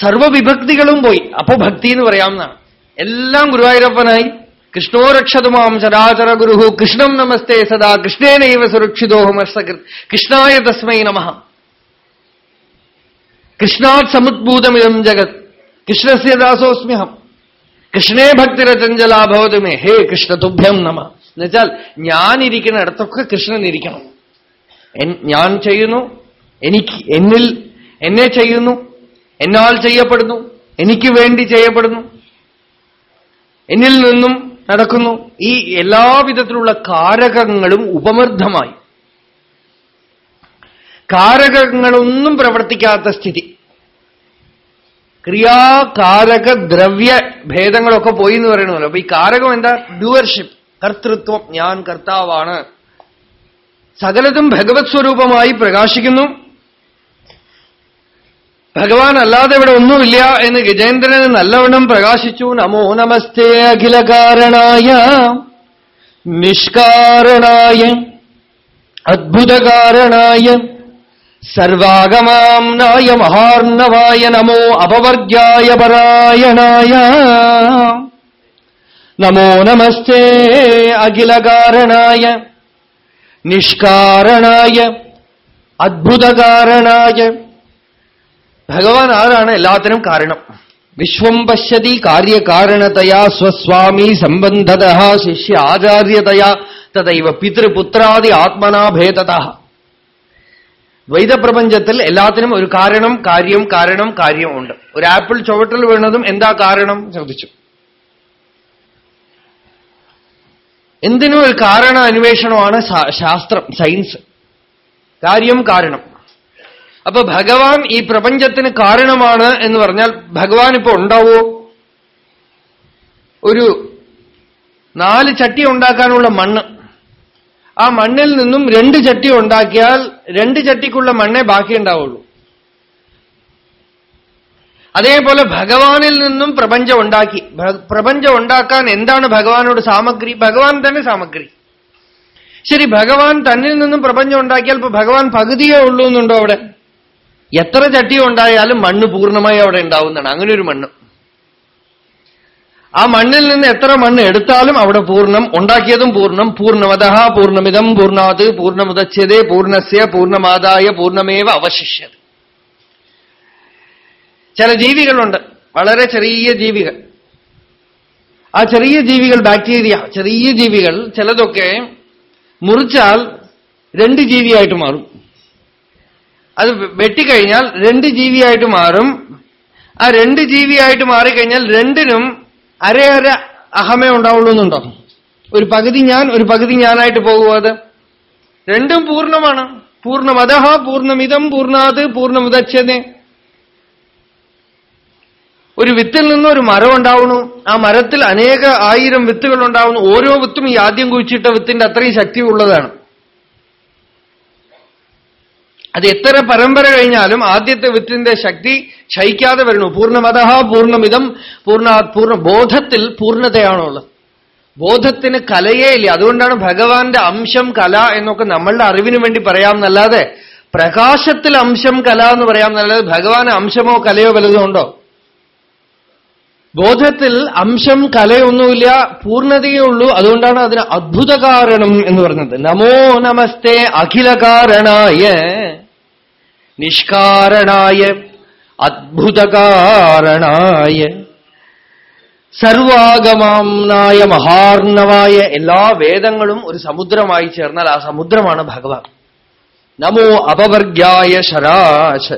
സർവവിഭക്തികളും പോയി. അപ്പോ ഭക്തി എന്ന് പറയാമെന്നാണ് എല്ലാം ഗുരുവായൂരപ്പനായി. കൃഷ്ണോ രക്ഷതുമാം ചരാചര ഗുരു കൃഷ്ണം നമസ്തേ സദാ. കൃഷ്ണേനൈവ സുരക്ഷിതോഹമർസകൃത് കൃഷ്ണായ തസ്മൈ നമ. കൃഷ്ണാത് സമുദ്ഭൂതമിതം ജഗത്. കൃഷ്ണസ്യ ദാസോസ്മ്യഹം. കൃഷ്ണേ ഭക്തിരചഞ്ചലാഭവത് മേ. ഹേ കൃഷ്ണ തുഭ്യം നമ എന്നുവെച്ചാൽ ഞാനിരിക്കുന്ന ഇടത്തൊക്കെ കൃഷ്ണൻ ഇരിക്കണം. ഞാൻ ചെയ്യുന്നു എനിക്ക് എന്നിൽ എന്നെ ചെയ്യുന്നു എന്നാൽ ചെയ്യപ്പെടുന്നു എനിക്ക് വേണ്ടി ചെയ്യപ്പെടുന്നു എന്നിൽ നിന്നും നടക്കുന്നു. ഈ എല്ലാവിധത്തിലുള്ള കാരകങ്ങളും ഉപമർദ്ദമായി. കാരകങ്ങളൊന്നും പ്രവർത്തിക്കാത്ത സ്ഥിതി. ക്രിയാകാരക ദ്രവ്യ ഭേദങ്ങളൊക്കെ പോയി എന്ന് പറയണമല്ലോ. അപ്പൊ ഈ കാരകം എന്താ? ഡ്യൂവർഷിപ്പ് കർത്തൃത്വം ഞാൻ കർത്താവാണ്. സകലതും ഭഗവത് സ്വരൂപമായി പ്രകാശിക്കുന്നു. ഭഗവാൻ അല്ലാതെ ഇവിടെ ഒന്നുമില്ല എന്ന് ഗജേന്ദ്രന് നല്ലവണ്ണം പ്രകാശിച്ചു. നമോ നമസ്തേ അഖിലകാരണായ നിഷ്കാരണായ അദ്ഭുതകാരണായ സർവാഗമാംനായ മഹാർണവായ നമോ അപവർഗ്യായ പരായണായ. നമോ നമസ്തേ അഖിലകാരണായ നിഷ്കാരണായ അത്ഭുതകാരണായ. ഭഗവാൻ ആരാണ് എല്ലാത്തിനും കാരണം? വിശ്വം പശ്യതി കാര്യകാരണതയാ സ്വസ്വാമി സംബന്ധത ശിഷ്യ ആചാര്യതയാ തദൈവ പിതൃപുത്രാദി ആത്മനാഭേദത ദ്വൈതപ്രപഞ്ചത്തിൽ എല്ലാത്തിനും ഒരു കാരണം കാര്യം കാരണം കാര്യം ഉണ്ട്. ഒരു ആപ്പിൾ ചുവട്ടിൽ വീണതും എന്താ കാരണം? ചോദിച്ചു എന്തിനും ഒരു കാരണ അന്വേഷണമാണ് ശാസ്ത്രം സയൻസ്. കാര്യം കാരണം. അപ്പൊ ഭഗവാൻ ഈ പ്രപഞ്ചത്തിന് കാരണമാണ് എന്ന് പറഞ്ഞാൽ ഭഗവാൻ ഇപ്പൊ ഉണ്ടാവോ? ഒരു നാല് ചട്ടി ഉണ്ടാക്കാനുള്ള മണ്ണ്. ആ മണ്ണിൽ നിന്നും രണ്ട് ചട്ടി ഉണ്ടാക്കിയാൽ രണ്ട് ചട്ടിക്കുള്ള മണ്ണേ ബാക്കി ഉണ്ടാവുള്ളൂ. അതേപോലെ ഭഗവാനിൽ നിന്നും പ്രപഞ്ചം ഉണ്ടാക്കി. പ്രപഞ്ചം ഉണ്ടാക്കാൻ എന്താണ് ഭഗവാനോട് സാമഗ്രി? ഭഗവാൻ തന്നെ സാമഗ്രി. ശരി ഭഗവാൻ തന്നിൽ നിന്നും പ്രപഞ്ചം ഉണ്ടാക്കിയാൽ ഇപ്പൊ ഭഗവാൻ പകുതിയേ ഉള്ളൂ എന്നുണ്ടോ അവിടെ? എത്ര ചട്ടി ഉണ്ടായാലും മണ്ണ് പൂർണമായി അവിടെ ഉണ്ടാവുന്നതാണ്. അങ്ങനെ ഒരു മണ്ണ്. ആ മണ്ണിൽ നിന്ന് എത്ര മണ്ണ് എടുത്താലും അവിടെ പൂർണം ഉണ്ടാക്കിയതും പൂർണം പൂർണമത പൂർണമിതം പൂർണാത് പൂർണമുദച്യതേ പൂർണസ്യ പൂർണമാതായ പൂർണമേവ അവശിഷ്യത്. ചില ജീവികളുണ്ട് വളരെ ചെറിയ ജീവികൾ. ആ ചെറിയ ജീവികൾ ബാക്ടീരിയ ചെറിയ ജീവികൾ ചിലതൊക്കെ മുറിച്ചാൽ രണ്ട് ജീവിയായിട്ട് മാറും. അത് വെട്ടിക്കഴിഞ്ഞാൽ രണ്ട് ജീവിയായിട്ട് മാറും. ആ രണ്ട് ജീവിയായിട്ട് മാറിക്കഴിഞ്ഞാൽ രണ്ടിനും അരയര അഹമേ ഉണ്ടാവുള്ളൂ എന്നുണ്ടോ? ഒരു പകുതി ഞാൻ ഒരു പകുതി ഞാനായിട്ട് പോകുമോ അത്. രണ്ടും പൂർണമാണ്. പൂർണമതഹ പൂർണമിതം പൂർണാത് പൂർണമുദച്ഛത് ഒരു വിത്തിൽ നിന്ന് ഒരു മരം ഉണ്ടാവുന്നു. ആ മരത്തിൽ അനേക ആയിരം വിത്തുകൾ ഉണ്ടാവുന്നു. ഓരോ വിത്തും ഈ ആദ്യം കുഴിച്ചിട്ട വിത്തിന്റെ അത്രയും ശക്തി ഉള്ളതാണ്. അത് എത്ര പരമ്പര കഴിഞ്ഞാലും ആദ്യത്തെ വിത്തിന്റെ ശക്തി ക്ഷയിക്കാതെ വരണു പൂർണമത പൂർണമിതം പൂർണ പൂർണ ബോധത്തിൽ പൂർണതയാണോ ഉള്ളത് ബോധത്തിന് കലയേ ഇല്ല. അതുകൊണ്ടാണ് ഭഗവാന്റെ അംശം കല എന്നൊക്കെ നമ്മളുടെ അറിവിനു വേണ്ടി പറയാമെന്നല്ലാതെ പ്രകാശത്തിൽ അംശം കല എന്ന് പറയാമെന്നല്ലാതെ ഭഗവാന് അംശമോ കലയോ വലുതോ ഉണ്ടോ ബോധത്തിൽ അംശം കലയൊന്നുമില്ല പൂർണതയേ ഉള്ളൂ. അതുകൊണ്ടാണ് അതിന് അത്ഭുത കാരണം എന്ന് പറഞ്ഞത്. നമോ നമസ്തേ അഖില കാരണായ നിഷ്കാരണായ അദ്ഭുതകാരണായ സർവാഗമാംനായ മഹാർണവായ എല്ലാ വേദങ്ങളും ഒരു സമുദ്രമായി ചേർന്നാൽ ആ സമുദ്രമാണ് ഭഗവാൻ. നമോ അപവർഗ്യായ ശരാശ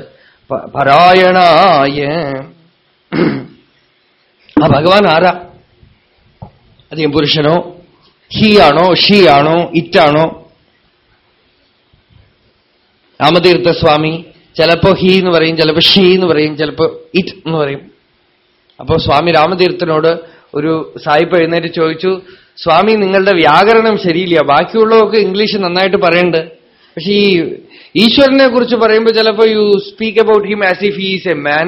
പരായണായ. ആ ഭഗവാൻ ആരാ? അധികം പുരുഷനോ? ഹീ ആണോ ഷീ ആണോ ഇറ്റാണോ? രാമതീർത്ഥസ്വാമി ചിലപ്പോ ഹീ എന്ന് പറയും ചിലപ്പോ ഷീ എന്ന് പറയും ചിലപ്പോ ഇറ്റ് എന്ന് പറയും. അപ്പോ സ്വാമി രാമതീർത്ഥനോട് ഒരു സായിപ്പ് എഴുന്നേറ്റ് ചോദിച്ചു സ്വാമി നിങ്ങളുടെ വ്യാകരണം ശരിയില്ല. ബാക്കിയുള്ളതൊക്കെ ഇംഗ്ലീഷ് നന്നായിട്ട് പറയുന്നുണ്ട് പക്ഷെ ഈ ഈശ്വരനെ കുറിച്ച് പറയുമ്പോൾ ചിലപ്പോ you speak about him as if he's a man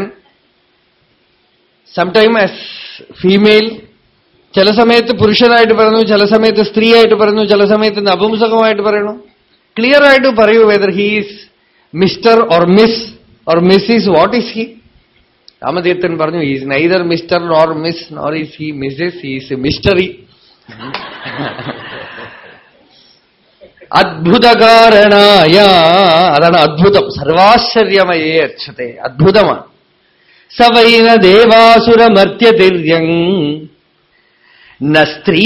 sometime as female ചില സമയത്ത് പുരുഷനായിട്ട് പറയുന്നു ചില സമയത്ത് സ്ത്രീയായിട്ട് പറയുന്നു ചില സമയത്ത് നപുംസകമായിട്ട് പറയണു ക്ലിയർ ആയിട്ട് പറയൂ whether he's mister or miss or miss is what is he Ramathirthan പറഞ്ഞു is neither mister nor miss nor is he Mrs is mystery അദ്ഭുതകാരണായ അതാണ് അദ്ഭുതം സർവാശ്ചര്യമയേ അച്ഛത്തെ അദ്ഭുതമാണ് സവൈന ദേവാസുരമർത്യതിര്യങ് ന സ്ത്രീ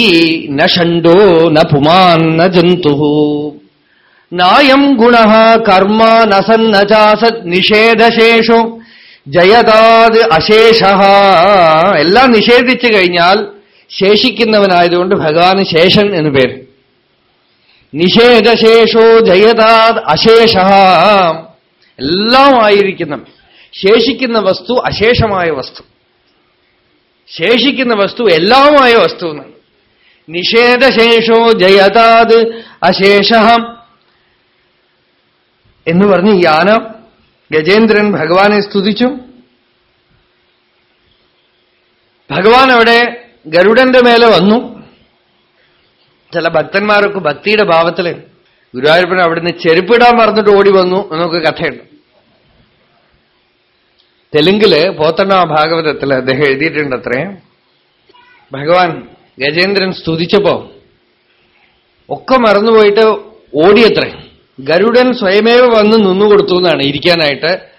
ന ഷണ്ടോ ന പുമാൻ ന ജന്തു നായം ഗുണ കർമ്മ ന സന്ന ചാസത് നിഷേധശേഷോ ജയതാത് അശേഷ. എല്ലാം നിഷേധിച്ചു കഴിഞ്ഞാൽ ശേഷിക്കുന്നവനായതുകൊണ്ട് ഭഗവാൻ ശേഷൻ എന്ന് പേര്. നിഷേധശേഷോ ജയതാത് അശേഷ. എല്ലാം ആയിരിക്കുന്ന ശേഷിക്കുന്ന വസ്തു അശേഷമായ വസ്തു. ശേഷിക്കുന്ന വസ്തു എല്ലാമായ വസ്തു നിഷേധശേഷോ ജയതാത് അശേഷ. എന്ന് പറഞ്ഞ് ഈ ആന ഗജേന്ദ്രൻ ഭഗവാനെ സ്തുതിച്ചു. ഭഗവാൻ അവിടെ ഗരുഡന്റെ മേലെ വന്നു. ചില ഭക്തന്മാരൊക്കെ ഭക്തിയുടെ ഭാവത്തിൽ ഗുരുവായൂരപ്പൻ അവിടുന്ന് ചെരുപ്പിടാൻ പറഞ്ഞിട്ട് ഓടി വന്നു എന്നൊക്കെ കഥയുണ്ട്. തെലുങ്കിൽ പോത്തണ്ണ ഭാഗവതത്തിൽ അദ്ദേഹം എഴുതിയിട്ടുണ്ട് അത്രേ. ഭഗവാൻ ഗജേന്ദ്രൻ സ്തുതിച്ചപ്പോ ഒക്കെ മറന്നുപോയിട്ട് ഓടിയത്രേ. ഗരുഡൻ സ്വയമേവ വന്ന് നിന്നുകൊടുത്തു എന്നാണ് ഇരിക്കാനായിട്ട്.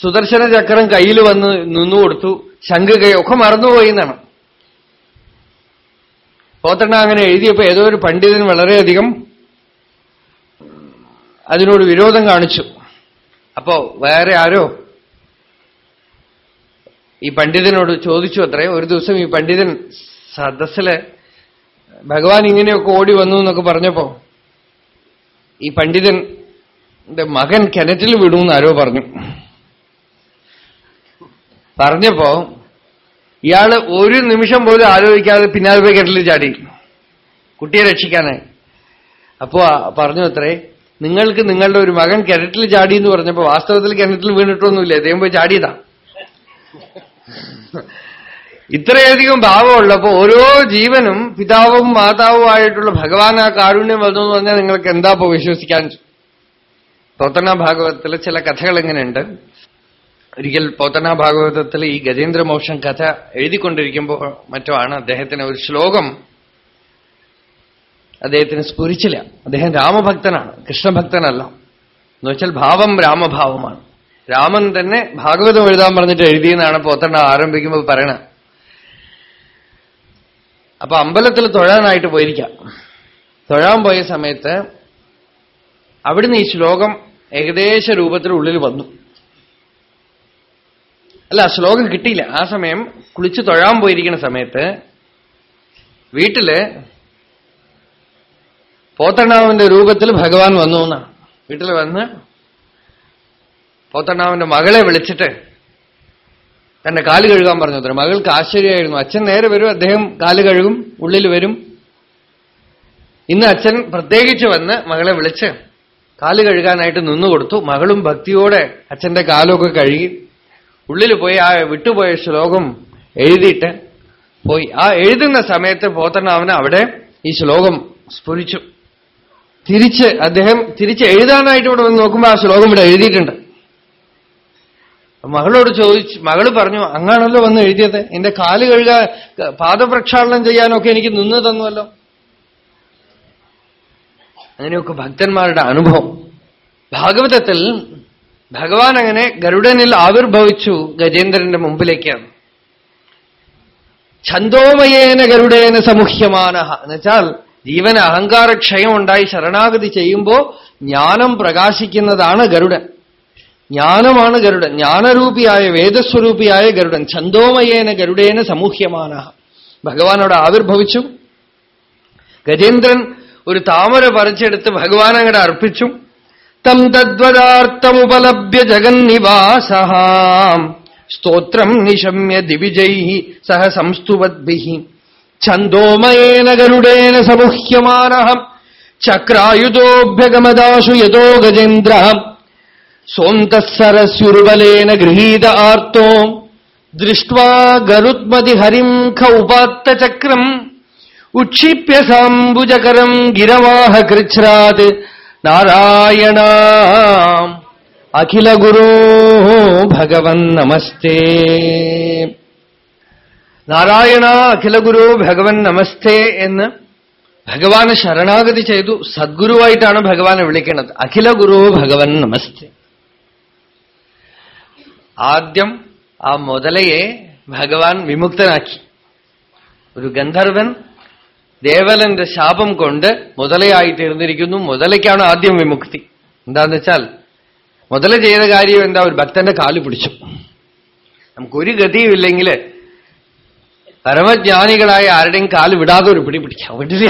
സുദർശന ചക്രം കയ്യിൽ വന്ന് നിന്നുകൊടുത്തു ശംഖ് കൈ ഒക്കെ മറന്നുപോയി എന്നാണ്. പോത്തണ്ണ അങ്ങനെ എഴുതിയപ്പോ ഏതോ ഒരു പണ്ഡിതൻ വളരെയധികം അതിനോട് വിരോധം കാണിച്ചു. അപ്പോ വേറെ ആരോ ഈ പണ്ഡിതനോട് ചോദിച്ചു അത്രേ. ഒരു ദിവസം ഈ പണ്ഡിതൻ സദസ്സിൽ ഭഗവാൻ ഇങ്ങനെയൊക്കെ ഓടി വന്നു എന്നൊക്കെ പറഞ്ഞപ്പോ ഈ പണ്ഡിതൻ മകൻ കിണറ്റിൽ വിടുമെന്ന് ആരോ പറഞ്ഞു. പറഞ്ഞപ്പോ ഇയാൾ ഒരു നിമിഷം പോലും ആലോചിക്കാതെ പിന്നാലെ പോയി കിണറ്റിൽ ചാടി. കുട്ടിയെ രക്ഷിക്കാനായി. അപ്പോ പറഞ്ഞു അത്രേ നിങ്ങൾക്ക് നിങ്ങളുടെ ഒരു മകൻ കിണറ്റിൽ ചാടി എന്ന് പറഞ്ഞപ്പോ വാസ്തവത്തിൽ കിണറ്റിൽ വീണിട്ടൊന്നുമില്ല അദ്ദേഹം പോയി ചാടിയതാ. ഇത്രയധികം ഭാവമുള്ളപ്പോ ഓരോ ജീവനും പിതാവും മാതാവുമായിട്ടുള്ള ഭഗവാൻ ആ കാരുണ്യം വന്നു എന്ന് പറഞ്ഞാൽ നിങ്ങൾക്ക് എന്താ പോ വിശ്വസിക്കാൻ പോത്തന ഭാഗവതത്തിലെ ചില കഥകൾ എങ്ങനെയുണ്ട് ഒരിക്കൽ പോത്തന ഭാഗവതത്തിൽ ഈ ഗജേന്ദ്രമോക്ഷം കഥ എഴുതിക്കൊണ്ടിരിക്കുമ്പോൾ മറ്റോ ആണ് അദ്ദേഹത്തിന് ഒരു ശ്ലോകം. അദ്ദേഹത്തിന് സ്ഫുരിച്ചില്ല. അദ്ദേഹം രാമഭക്തനാണ്. കൃഷ്ണഭക്തനല്ല. എന്നുവെച്ചാൽ ഭാവം രാമഭാവമാണ്. രാമൻ തന്നെ ഭാഗവതം എഴുതാൻ പറഞ്ഞിട്ട് എഴുതിയെന്നാണ് പോത്തണ്ണ ആരംഭിക്കുമ്പോൾ പറയണത് അപ്പൊ അമ്പലത്തിൽ തൊഴാനായിട്ട് പോയിരിക്കാം. തൊഴാൻ പോയ സമയത്ത് അവിടുന്ന് ഈ ശ്ലോകം ഏകദേശ രൂപത്തിൽ ഉള്ളിൽ വന്നു. അല്ല ശ്ലോകം കിട്ടിയില്ല. ആ സമയം കുളിച്ച് തൊഴാൻ പോയിരിക്കുന്ന സമയത്ത് വീട്ടിൽ പോത്തണ്ണാവിന്റെ രൂപത്തിൽ ഭഗവാൻ വന്നു എന്നാണ്. വീട്ടിൽ വന്ന് പോത്തണ്ണാവിന്റെ മകളെ വിളിച്ചിട്ട് തന്റെ കാൽ കഴുകാൻ പറഞ്ഞു അത്ര മകൾക്ക് ആശ്ചര്യമായിരുന്നു. അച്ഛൻ നേരെ വരും അദ്ദേഹം കാൽ കഴുകും ഉള്ളിൽ വരും. ഇന്ന് അച്ഛൻ പ്രത്യേകിച്ച് വന്ന് മകളെ വിളിച്ച് കാൽ കഴുകാനായിട്ട് നിന്നു കൊടുത്തു. മകളും ഭക്തിയോടെ അച്ഛന്റെ കാലൊക്കെ കഴുകി ഉള്ളിൽ പോയി ആ വിട്ടുപോയ ശ്ലോകം എഴുതിയിട്ട് പോയി. ആ എഴുതുന്ന സമയത്ത് പോത്തണ്ണാവന് അവിടെ ഈ ശ്ലോകം സ്ഫുരിച്ചു. തിരിച്ച് അദ്ദേഹം തിരിച്ച് എഴുതാനായിട്ട് ഇവിടെ വന്ന് നോക്കുമ്പോൾ ആ ശ്ലോകം ഇവിടെ എഴുതിയിട്ടുണ്ട്. മകളോട് ചോദിച്ചു മകൾ പറഞ്ഞു അങ്ങാണല്ലോ വന്ന് എഴുതിയത്. എന്റെ കാൽ കഴുകാൻ പാദപ്രക്ഷാളനം ചെയ്യാനൊക്കെ എനിക്ക് നിന്ന് തന്നുവല്ലോ. അങ്ങനെയൊക്കെ ഭക്തന്മാരുടെ അനുഭവം. ഭാഗവതത്തിൽ ഭഗവാൻ അങ്ങനെ ഗരുഡനിൽ ആവിർഭവിച്ചു ഗജേന്ദ്രന്റെ മുമ്പിലേക്കാണ്. ഛന്തോമയേന ഗരുഡേന സമുഹ്യമാന. എന്നുവെച്ചാൽ ജീവന അഹങ്കാരക്ഷയം ഉണ്ടായി ശരണാഗതി ചെയ്യുമ്പോ ജ്ഞാനം പ്രകാശിക്കുന്നതാണ് ഗരുഡൻ. ജ്ഞാനമാണ് ഗരുഡൻ. ജ്ഞാനരൂപിയായ വേദസ്വരൂപിയായ ഗരുഡൻ. ഛന്തോമയേന ഗരുഡേന സമൂഹ്യമാന. ഭഗവാനോട് ആവിർഭവിച്ചു. ഗജേന്ദ്രൻ ഒരു താമര പറിച്ചെടുത്ത് ഭഗവാൻ അങ്ങടെ അർപ്പിച്ചു. തം തദ്വദാർത്ഥമുപലഭ്യ ജഗന്നിവാസ സ്തോത്രം നിശമ്യ ദിവിജൈ സഹ സംസ്തുവദ്ഭി ഛന്തോമയേന ഗരുഡേന സമൂഹ്യമാന ചക്രായുധോഭ്യഗമദാശു യഥോ ഗജേന്ദ്ര സോന്തസരസ്യുർബലേന ഗൃഹീത ആർത്തോ. ദൃഷ്ട്വാ ഗരുത്മതി ഹരിം ഖ ഉപാത്തചക്രം ഉക്ഷിപ്യ സാംബുജകരം ഗിരവാഹ കൃച്ഛ്രാത്. നാരായണ. അഖില ഗുരോ ഭഗവൻ നമസ്തേ. നാരായണ അഖില ഗുരു ഭഗവൻ നമസ്തേ എന്ന് ഭഗവാന് ശരണാഗതി ചെയ്തു. സദ്ഗുരുവായിട്ടാണ് ഭഗവാനെ വിളിക്കുന്നത്. അഖില ഗുരു ഭഗവൻ നമസ്തേ. ആദ്യം ആ മുതലയെ ഭഗവാൻ വിമുക്തനാക്കി. ഒരു ഗന്ധർവൻ ദേവലന്റെ ശാപം കൊണ്ട് മുതലയായിത്തീർന്നിരിക്കുന്നു മുതലയ്ക്കാണ് ആദ്യം വിമുക്തി. എന്താന്ന് വെച്ചാൽ മുതല ചെയ്ത കാര്യം എന്താ? ഒരു ഭക്തന്റെ കാൽ പിടിച്ചു. നമുക്കൊരു ഗതിയുമില്ലെങ്കിൽ പരമജ്ഞാനികളായ ആരുടെയും കാൽ വിടാതെ ഒരു പിടി പിടിക്കാം വിടില്ല.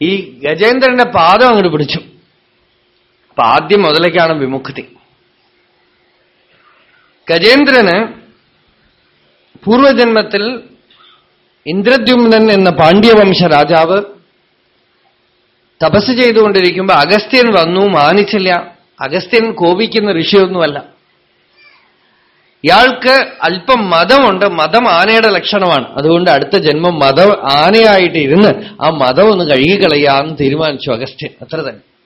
ഈ ഗജേന്ദ്രന്റെ പാദം അങ്ങോട്ട് പിടിച്ചു. അപ്പൊ ആദ്യം മുതലേക്കാണ് വിമുക്തി. ഗജേന്ദ്രന് പൂർവജന്മത്തിൽ ഇന്ദ്രദ്യുമ്നൻ എന്ന പാണ്ഡ്യവംശ രാജാവ് തപസ് ചെയ്തുകൊണ്ടിരിക്കുമ്പോൾ അഗസ്ത്യൻ വന്നു മാനിച്ചില്ല. അഗസ്ത്യൻ കോപിക്കുന്ന ഋഷിയൊന്നുമല്ല. ഇയാൾക്ക് അല്പം മതമുണ്ട് മതം ആനയുടെ ലക്ഷണമാണ്. അതുകൊണ്ട് അടുത്ത ജന്മം മതം ആനയായിട്ട് ഇരുന്ന് ആ മതം ഒന്ന് കഴുകിക്കളയാന്ന് തീരുമാനിച്ചു അഗസ്ത്യൻ. അത്ര തന്നെ.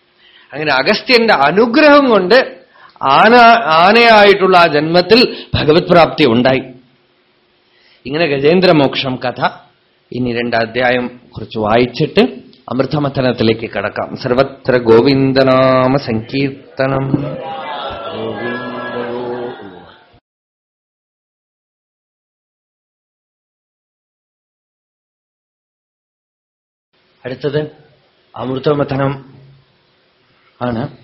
അങ്ങനെ അഗസ്ത്യന്റെ അനുഗ്രഹം കൊണ്ട് ആന ആനയായിട്ടുള്ള ആ ജന്മത്തിൽ ഭഗവത് പ്രാപ്തി ഉണ്ടായി. ഇങ്ങനെ ഗജേന്ദ്രമോക്ഷം കഥ. ഇനി രണ്ടാധ്യായം കുറച്ച് വായിച്ചിട്ട് അമൃതമഥനത്തിലേക്ക് കടക്കാം. സർവത്ര ഗോവിന്ദനാമ സങ്കീർത്തനം. അടുത്തത് അമൃതമഥനം. ആണ്.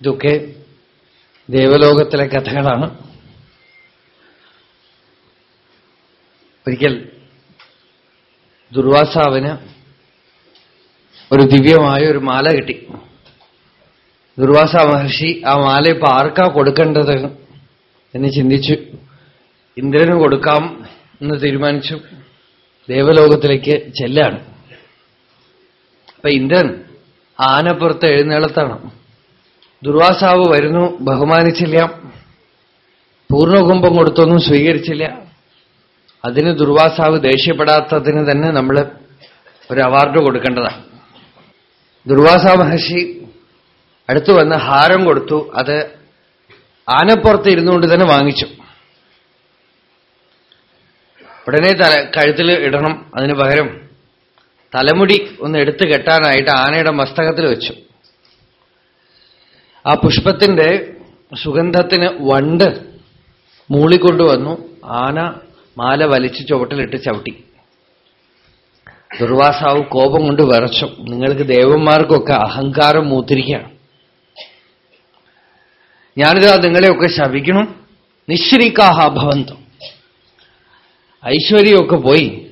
ഇതൊക്കെ ദേവലോകത്തിലെ കഥകളാണ്. ഒരിക്കൽ ദുർവാസാവിന് ഒരു ദിവ്യമായ ഒരു മാല കിട്ടി. ദുർവാസ മഹർഷി ആ മാല ഇപ്പൊ ആർക്കാ കൊടുക്കേണ്ടത് എന്ന് ചിന്തിച്ചു. ഇന്ദ്രന് കൊടുക്കാം എന്ന് തീരുമാനിച്ചു. ദേവലോകത്തിലേക്ക് ചെല്ലാണ്. അപ്പൊ ഇന്ദ്രൻ ആനപ്പുറത്ത് എഴുന്നേളത്താണ്. ദുർവാസാവ് വരുന്നു ബഹുമാനിച്ചില്ല. പൂർണകുംഭം കൊടുത്തൊന്നും സ്വീകരിച്ചില്ല. അതിന് ദുർവാസാവ് ദേഷ്യപ്പെടാത്തതിന് തന്നെ നമ്മൾ ഒരു അവാർഡ് കൊടുക്കേണ്ടതാണ് ദുർവാസ മഹർഷി അടുത്തു വന്ന് ഹാരം കൊടുത്തു. അത് ആനപ്പുറത്ത് ഇരുന്നുകൊണ്ട് തന്നെ വാങ്ങിച്ചു. ഉടനെ തല കഴുത്തിൽ ഇടണം. അതിന് പകരം തലമുടി ഒന്ന് എടുത്തു കെട്ടാനായിട്ട് ആനയുടെ മസ്തകത്തിൽ വെച്ചു. ആ പുഷ്പത്തിന്റെ സുഗന്ധത്തിന് വണ്ട് മൂളിക്കൊണ്ടുവന്നു ആന മാല വലിച്ചു ചുവട്ടിലിട്ട് ചവിട്ടി. ദുർവാസാവ് കോപം കൊണ്ട് വിറച്ചു. നിങ്ങൾക്ക് ദേവന്മാർക്കൊക്കെ അഹങ്കാരം മൂത്തിരിക്കുകയാണ്. ഞാനിതാ നിങ്ങളെയൊക്കെ ശപിക്കണം. നിശ്രീകാഹ ഭവന്തം. ഐശ്വര്യമൊക്കെ പോയി.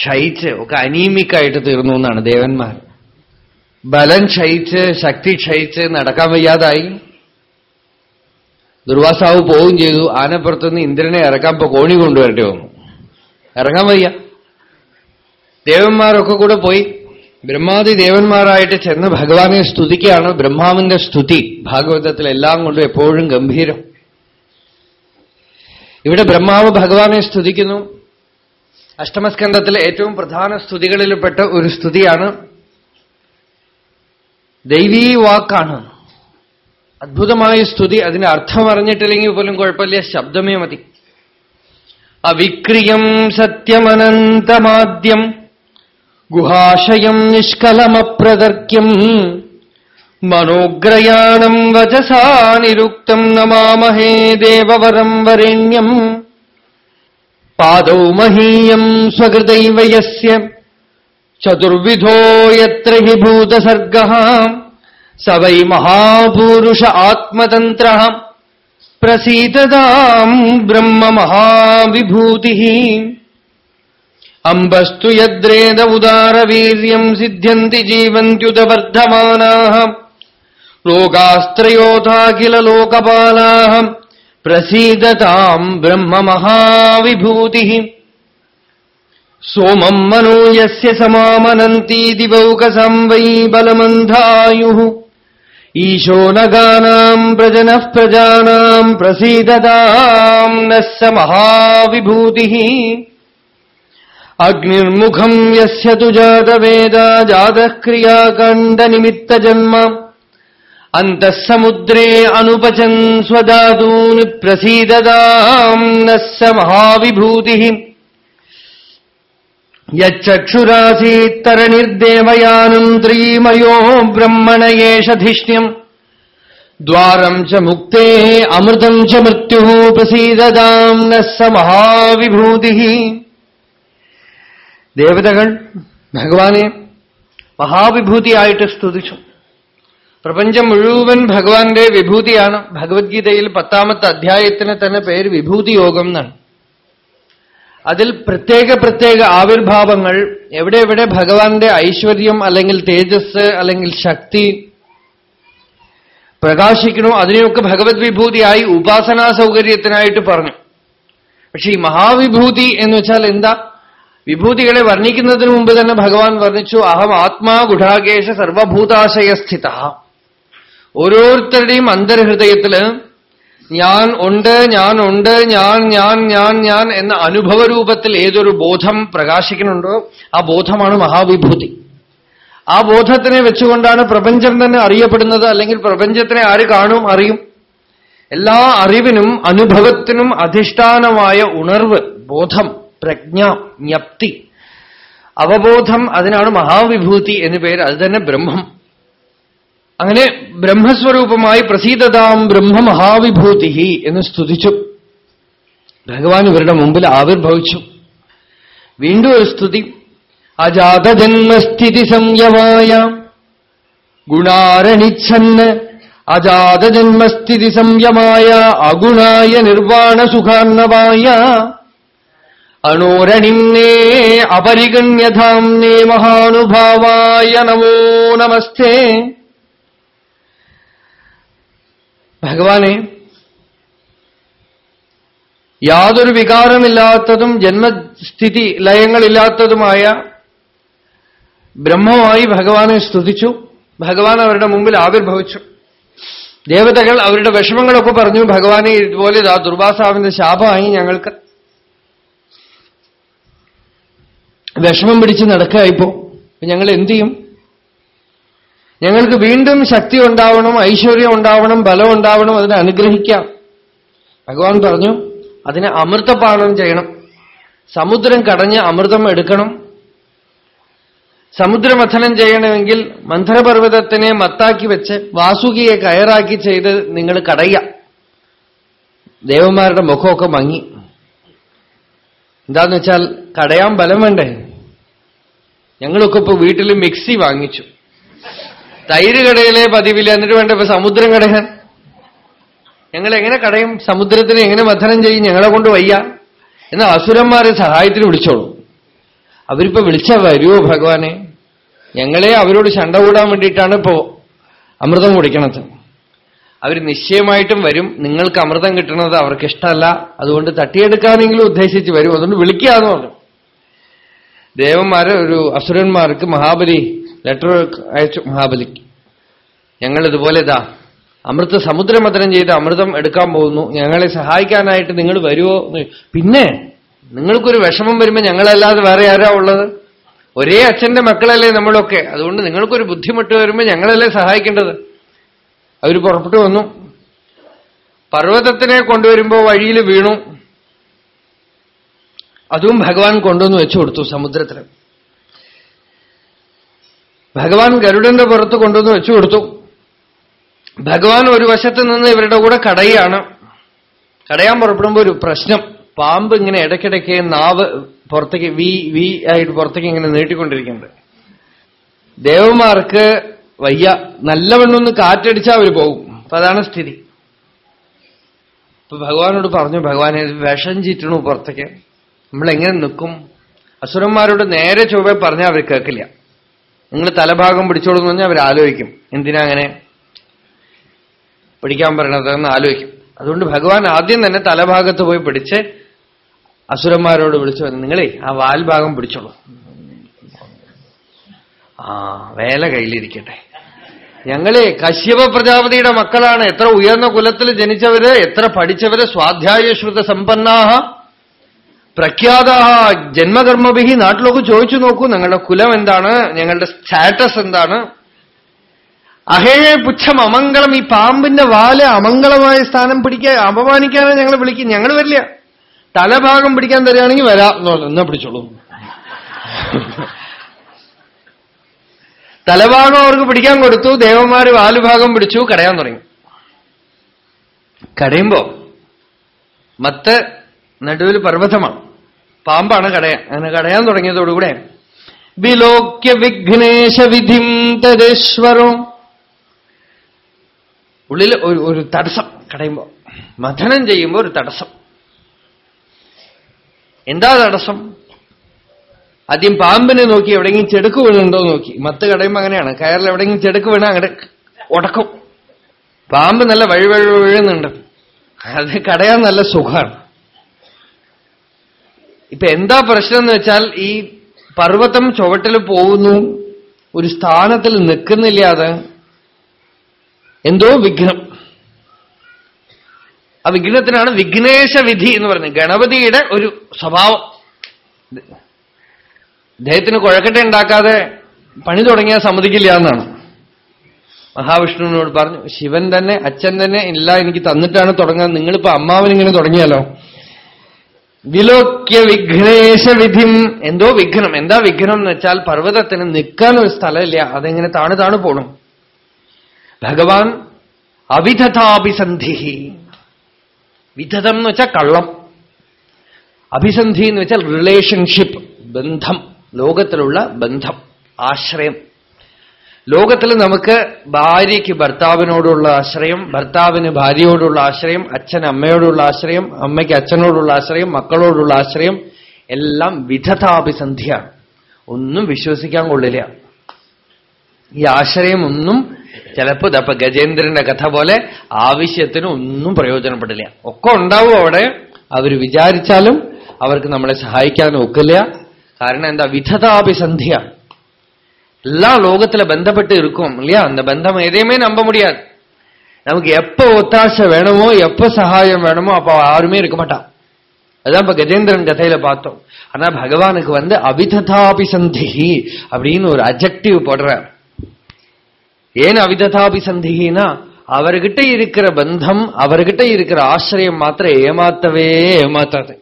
ക്ഷയിച്ച് ഒക്കെ അനീമിക്കായിട്ട് തീർന്നു എന്നാണ് ദേവന്മാർ. ബലം ക്ഷയിച്ച് ശക്തി ക്ഷയിച്ച് നടക്കാൻ വയ്യാതായി. ദുർവാസാവ് പോവുകയും ചെയ്തു. ആനപ്പുറത്തുനിന്ന് ഇന്ദ്രനെ ഇറക്കാൻ ഇപ്പൊ കോണി കൊണ്ടുവരേണ്ടി വന്നു. ഇറങ്ങാൻ വയ്യ. ദേവന്മാരൊക്കെ കൂടെ പോയി. ബ്രഹ്മാദി ദേവന്മാരായിട്ട് ചെന്ന് ഭഗവാനെ സ്തുതിക്കുകയാണ്. ബ്രഹ്മാവിന്റെ സ്തുതി ഭാഗവതത്തിൽ എല്ലാം കൊണ്ടും എപ്പോഴും ഗംഭീരം. ഇവിടെ ബ്രഹ്മാവ് ഭഗവാനെ സ്തുതിക്കുന്നു. അഷ്ടമസ്കന്ധത്തിലെ ഏറ്റവും പ്രധാന സ്തുതികളിൽപ്പെട്ട ഒരു സ്തുതിയാണ് ദൈവീ വാക്കാണ്. അദ്ഭുതമായ സ്തുതി അതിന് അർത്ഥം അറിഞ്ഞിട്ടില്ലെങ്കിൽ പോലും കുഴപ്പമില്ല ശബ്ദമേ മതി. അവിക്രിയം സത്യമനന്തമാദ്യം ഗുഹാശയം നിഷ്കലമപ്രദർക്യം മനോഗ്രയാണം വചസാ നിരുക്തം നമാമഹേ ദേവവരം വരേണ്യം. പാദൗ മഹീയം സ്വകൃതൈവ യസ്യ ചതുർവിധോ യത്ര ഹി ഭൂതസർഗ. സ വൈ മഹാപൂരുഷ ആത്മതന്ത്ര. പ്രസീതതാം ബ്രഹ്മമഹാവിഭൂതി അംബസ്തു യദ്രേത ഉദാരവീര്യം സിദ്ധ്യന്തി ജീവന്ത്യുതവർദ്ധമാനാ. ലോകാസ്ത്രയോധാഖില പ്രസീദതാം ബ്രഹ്മമഹാവിഭൂതി. സോമം മനോ യസ്യ സമാമനന്തി ദിവൗകസം വൈ ബലമന്ധായു ഈശോ നഗാനാം പ്രജനഃ പ്രജാനാം പ്രസീദതാം നസ്സ മഹാവിഭൂതി. അഗ്നിർമുഖം യസ്യ തു ജാതവേദ ജാതക്രിയാകണ്ഡനിമിത്തജന്മ അന്തഃസമുദ്രേ അനുപചൻ സ്വദാതൂന് പ്രസീദതാം നസ്സ മഹാവിഭൂതി. യച്ചക്ഷുരാസീത്തരണിർദേവയാനം ത്രീമയോ ബ്രഹ്മണയേഷധിഷ്ണ്യം ദ്വാരം ച മുക്തേ അമൃതം ച മൃത്യു പ്രസീദതാം നസ്സ മഹാവിഭൂതി. ദേവതകൾ ഭഗവാനെ മഹാവിഭൂതിയായിട്ട് സ്തുതിച്ചു. പ്രപഞ്ചം മുഴുവൻ ഭഗവാന്റെ വിഭൂതിയാണ്. ഭഗവത്ഗീതയിൽ പത്താമത്തെ അധ്യായത്തിന് തന്നെ പേര് വിഭൂതി യോഗം എന്നാണ്. അതിൽ പ്രത്യേക പ്രത്യേക ആവിർഭാവങ്ങൾ എവിടെ എവിടെ ഭഗവാന്റെ ഐശ്വര്യം അല്ലെങ്കിൽ തേജസ് അല്ലെങ്കിൽ ശക്തി പ്രകാശിക്കണോ അതിനെയൊക്കെ ഭഗവത് വിഭൂതിയായി ഉപാസനാ സൗകര്യത്തിനായിട്ട് പറഞ്ഞു. പക്ഷേ ഈ മഹാവിഭൂതി എന്ന് വെച്ചാൽ എന്താ? വിഭൂതികളെ വർണിക്കുന്നതിന് മുമ്പ് തന്നെ ഭഗവാൻ വർണിച്ചു അഹം ആത്മാ ഗുഢാകേശ സർവഭൂതാശയസ്ഥിത. ഓരോരുത്തരുടെയും അന്തർഹൃദയത്തിൽ ഞാൻ ഉണ്ട് ഞാൻ ഉണ്ട് ഞാൻ ഞാൻ ഞാൻ ഞാൻ എന്ന അനുഭവരൂപത്തിൽ ഏതൊരു ബോധം പ്രകാശിക്കുന്നുണ്ടോ ആ ബോധമാണ് മഹാവിഭൂതി. ആ ബോധത്തിനെ വെച്ചുകൊണ്ടാണ് പ്രപഞ്ചം തന്നെ അറിയപ്പെടുന്നത്. അല്ലെങ്കിൽ പ്രപഞ്ചത്തിനെ ആര് കാണും അറിയും. എല്ലാ അറിവിനും അനുഭവത്തിനും അധിഷ്ഠാനമായ ഉണർവ് ബോധം പ്രജ്ഞ ജ്ഞപ്തി അവബോധം അതിനാണ് മഹാവിഭൂതി എന്ന് പേര്. അത് തന്നെ ബ്രഹ്മം. അങ്ങനെ ബ്രഹ്മസ്വരൂപമായി പ്രസീതതാം ബ്രഹ്മ മഹാവിഭൂതി എന്ന് സ്തുതിച്ചു. ഭഗവാൻ ഇവരുടെ മുമ്പിൽ ആവിർഭവിച്ചു. വീണ്ടും ഒരു സ്തുതി. അജാതജന്മസ്ഥിതി സംയമായ ഗുണാരണിച്ഛന്ന് അജാതജന്മസ്ഥിതി സംയമായ അഗുണായ നിർവാണസുഖാർണവായ അണോരണിന്നേ അപരിഗണ്യധാം നേ മഹാനുഭാവായ നമോ നമസ്തേ. ഭഗവാനെ യാതൊരു വികാരമില്ലാത്തതും ജന്മസ്ഥിതി ലയങ്ങളില്ലാത്തതുമായ ബ്രഹ്മമായി ഭഗവാനെ സ്തുതിച്ചു. ഭഗവാൻ അവരുടെ മുമ്പിൽ ആവിർഭവിച്ചു. ദേവതകൾ അവരുടെ വിഷമങ്ങളൊക്കെ പറഞ്ഞു ഭഗവാനെ ഇതുപോലെ ആ ദുർവാസാവിന്റെ ശാപമായി ഞങ്ങൾക്ക്. വിഷമം പിടിച്ച് നടക്കായിപ്പോ ഞങ്ങൾ എന്തു ചെയ്യും? ഞങ്ങൾക്ക് വീണ്ടും ശക്തി ഉണ്ടാവണം ഐശ്വര്യം ഉണ്ടാവണം ബലം ഉണ്ടാവണം അതിനെ അനുഗ്രഹിക്കാം. ഭഗവാൻ പറഞ്ഞു അതിനെ അമൃതപാനം ചെയ്യണം. സമുദ്രം കടഞ്ഞ് അമൃതം എടുക്കണം. സമുദ്രമഥനം ചെയ്യണമെങ്കിൽ മന്ഥരപർവതത്തിനെ മത്താക്കി വെച്ച് വാസുകിയെ കയറാക്കി ചെയ്ത് നിങ്ങൾ കടയ ദേവന്മാരുടെ മുഖമൊക്കെ മങ്ങി. എന്താന്ന് വെച്ചാൽ കടയാൻ ബലം വേണ്ടേ? ഞങ്ങളൊക്കെ ഇപ്പൊ വീട്ടിൽ മിക്സി വാങ്ങിച്ചു. തൈര് കടയിലെ പതിവില്ല എന്നിട്ട് വേണ്ട ഇപ്പൊ സമുദ്രം കടയാൻ. ഞങ്ങൾ എങ്ങനെ കടയും സമുദ്രത്തിന് എങ്ങനെ മഥനം ചെയ്യും ഞങ്ങളെ കൊണ്ട് വയ്യ. എന്ന് അസുരന്മാരെ സഹായത്തിന് വിളിച്ചോളൂ. അവരിപ്പോ വിളിച്ച വരുമോ ഭഗവാനെ? ഞങ്ങളെ അവരോട് ശണ്ട കൂടാൻ വേണ്ടിയിട്ടാണ് ഇപ്പോ അമൃതം കുടിക്കണത്. അവർ നിശ്ചയമായിട്ടും വരും. നിങ്ങൾക്ക് അമൃതം കിട്ടണത് അവർക്ക് ഇഷ്ടമല്ല. അതുകൊണ്ട് തട്ടിയെടുക്കാനെങ്കിലും ഉദ്ദേശിച്ച് വരും. അതുകൊണ്ട് വിളിക്കുക എന്ന് പറഞ്ഞു. ദേവന്മാരെ ഒരു അസുരന്മാർക്ക് മഹാബലി ലെറ്റർ അയച്ചു. മഹാബലിക്ക്. ഞങ്ങൾ ഇതുപോലെ ഇതാ. അമൃത് സമുദ്രമതനം ചെയ്ത് അമൃതം എടുക്കാൻ പോകുന്നു. ഞങ്ങളെ സഹായിക്കാനായിട്ട് നിങ്ങൾ വരുമോ പിന്നെ നിങ്ങൾക്കൊരു വിഷമം വരുമ്പോൾ ഞങ്ങളല്ലാതെ വേറെ ആരാ ഉള്ളത്? ഒരേ അച്ഛന്റെ മക്കളല്ലേ നമ്മളൊക്കെ. അതുകൊണ്ട് നിങ്ങൾക്കൊരു ബുദ്ധിമുട്ട് വരുമ്പോൾ ഞങ്ങളല്ലേ സഹായിക്കേണ്ടത്? അവർ പുറപ്പെട്ടു വന്നു. പർവതത്തിനെ കൊണ്ടുവരുമ്പോ വഴിയിൽ വീണു. അതും ഭഗവാൻ കൊണ്ടുവന്ന് വെച്ചു കൊടുത്തു സമുദ്രത്തിൽ ഭഗവാൻ ഗരുഡന്റെ പുറത്ത് കൊണ്ടുവന്ന് വെച്ചു കൊടുത്തു. ഭഗവാൻ ഒരു വശത്ത് നിന്ന് ഇവരുടെ കൂടെ കടയാണ് കടയാൻ പുറപ്പെടുമ്പോ ഒരു പ്രശ്നം. പാമ്പ് ഇങ്ങനെ ഇടയ്ക്കിടയ്ക്ക് നാവ് പുറത്തേക്ക് വി വി ആയിട്ട് പുറത്തേക്ക് ഇങ്ങനെ നീട്ടിക്കൊണ്ടിരിക്കുന്നുണ്ട്. ദേവന്മാർക്ക് വയ്യ. നല്ലവണ്ണൊന്ന് കാറ്റടിച്ചാൽ അവർ പോകും. അപ്പൊ അതാണ് സ്ഥിതി. ഇപ്പൊ ഭഗവാനോട് പറഞ്ഞു ഭഗവാനെ വിഷം ചീറ്റണു പുറത്തേക്ക്. നമ്മളെങ്ങനെ നിൽക്കും? അസുരന്മാരോട് നേരെ ചൊവ്വേ പറഞ്ഞാൽ അവർ കേൾക്കില്ല. നിങ്ങൾ തലഭാഗം പിടിച്ചോളൂ എന്ന് പറഞ്ഞാൽ അവർ ആലോചിക്കും. എന്തിനാ അങ്ങനെ പിടിക്കാൻ പറയണതെന്ന് ആലോചിക്കും. അതുകൊണ്ട് ഭഗവാൻ ആദ്യം തന്നെ തലഭാഗത്ത് പോയി പിടിച്ച് അസുരന്മാരോട് വിളിച്ചു പറഞ്ഞു നിങ്ങളേ ആ വാൽഭാഗം പിടിച്ചോളൂ. ആ വേല കയ്യിലിരിക്കട്ടെ. ഞങ്ങളെ കശ്യപ പ്രജാപതിയുടെ മക്കളാണ്. എത്ര ഉയർന്ന കുലത്തിൽ ജനിച്ചവര് എത്ര പഠിച്ചവര് സ്വാധ്യായശ്രുത സമ്പന്നാഹ പ്രഖ്യാത ജന്മകർമ്മവിഹി നാട്ടിലൊക്കെ ചോദിച്ചു നോക്കൂ. ഞങ്ങളുടെ കുലം എന്താണ്? ഞങ്ങളുടെ സ്റ്റാറ്റസ് എന്താണ്? അഹേ പുച്ഛം അമംഗളം. ഈ പാമ്പിന്റെ വാൽ അമംഗളമായ സ്ഥാനം പിടിക്കാൻ അപമാനിക്കാതെ ഞങ്ങൾ വിളിക്കും. ഞങ്ങൾ വരില്ല. തലഭാഗം പിടിക്കാൻ തരികയാണെങ്കിൽ വരാം. എന്നാ പിടിച്ചോളൂ. തലഭാഗം അവർക്ക് പിടിക്കാൻ കൊടുത്തു. ദേവന്മാര് വാലുഭാഗം പിടിച്ചു. കടയാൻ തുടങ്ങി. കടയുമ്പോ മത്ത് നടുവിൽ പർവതമാണ്. പാമ്പാണ് കടയാൻ. അങ്ങനെ കടയാൻ തുടങ്ങിയതോടുകൂടെ വിലോക്യ വിഘ്നേശ വിധിം തരേശ്വരോ ഉള്ളിൽ ഒരു ഒരു തടസ്സം കടയുമ്പോ മഥനം ചെയ്യുമ്പോ ഒരു തടസ്സം. എന്താ തടസ്സം? ആദ്യം പാമ്പിനെ നോക്കി എവിടെയെങ്കിലും ചെടുക്ക് വീണുണ്ടോ നോക്കി. മത്ത് കടയുമ്പോ അങ്ങനെയാണ്. കയറിൽ എവിടെയെങ്കിലും ചെടുക്ക് വീണ അങ്ങനെ ഉടക്കും. പാമ്പ് നല്ല വഴി വഴി വീഴുന്നുണ്ട് അത് കടയാൻ നല്ല സുഖമാണ്. ഇപ്പൊ എന്താ പ്രശ്നം എന്ന് വെച്ചാൽ ഈ പർവതം ചുവട്ടിൽ പോകുന്നു ഒരു സ്ഥാനത്തിൽ നിൽക്കുന്നില്ല അത്. എന്തോ വിഘ്നം. ആ വിഘ്നത്തിനാണ് വിഘ്നേശ വിധി എന്ന് പറയുന്നത്. ഗണപതിയുടെ ഒരു സ്വഭാവം. അദ്ദേഹത്തിന് കുഴക്കട്ട ഉണ്ടാക്കാതെ പണി തുടങ്ങിയാൽ സമ്മതിക്കില്ല എന്നാണ്. മഹാവിഷ്ണുവിനോട് പറഞ്ഞു ശിവൻ തന്നെ അച്ഛൻ തന്നെ ഇല്ല എനിക്ക് തന്നിട്ടാണ് തുടങ്ങാൻ. നിങ്ങളിപ്പോ അമ്മാവൻ ഇങ്ങനെ തുടങ്ങിയാലോ? വിലോക്യ വിഘ്നേശ വിധിം. എന്തോ വിഘ്നം. എന്താ വിഘ്നം എന്ന് വെച്ചാൽ പർവതത്തിന് നിൽക്കാൻ ഒരു സ്ഥലമില്ല. അതെങ്ങനെ താണു താണു പോണം. ഭഗവാൻ അവിധതാഭിസന്ധി വിധതം എന്ന് വെച്ചാൽ കള്ളം. അഭിസന്ധി എന്ന് വെച്ചാൽ റിലേഷൻഷിപ്പ് ബന്ധം. ലോകത്തിലുള്ള ബന്ധം ആശ്രയം. ലോകത്തിൽ നമുക്ക് ഭാര്യയ്ക്ക് ഭർത്താവിനോടുള്ള ആശ്രയം ഭർത്താവിന് ഭാര്യയോടുള്ള ആശ്രയം അച്ഛൻ അമ്മയോടുള്ള ആശ്രയം അമ്മയ്ക്ക് അച്ഛനോടുള്ള ആശ്രയം മക്കളോടുള്ള ആശ്രയം എല്ലാം വിധതാഭിസന്ധിയാണ്. ഒന്നും വിശ്വസിക്കാൻ കൊള്ളില്ല. ഈ ആശ്രയം ഒന്നും ചിലപ്പോ ഇതപ്പൊ ഗജേന്ദ്രന്റെ കഥ പോലെ ആവശ്യത്തിന് ഒന്നും പ്രയോജനപ്പെടില്ല. ഒക്കെ ഉണ്ടാവും അവിടെ. അവർ വിചാരിച്ചാലും അവർക്ക് നമ്മളെ സഹായിക്കാൻ ഒക്കില്ല. കാരണം എന്താ? വിധതാഭിസന്ധിയാണ്. எல்லாம் லோகத்துல பந்தப்பட்டு இருக்கும் இல்லையா? அந்த பந்தம் எதையுமே நம்ப முடியாது. நமக்கு எப்ப ஒத்தாசை வேணுமோ எப்ப சகாயம் வேணுமோ அப்ப யாருமே இருக்க மாட்டான். அதான் இப்ப கஜேந்திரன் கதையில பார்த்தோம். ஆனா பகவானுக்கு வந்து அவிததாபிசந்திகி அப்படின்னு ஒரு அஜெக்டிவ் போடுற. ஏன் அவிததாபி அவிததாபிசந்திகினா அவர்கிட்ட இருக்கிற பந்தம் அவர்கிட்ட இருக்கிற ஆசிரியம் மாத்திரம் ஏமாத்தவே ஏமாத்தாது.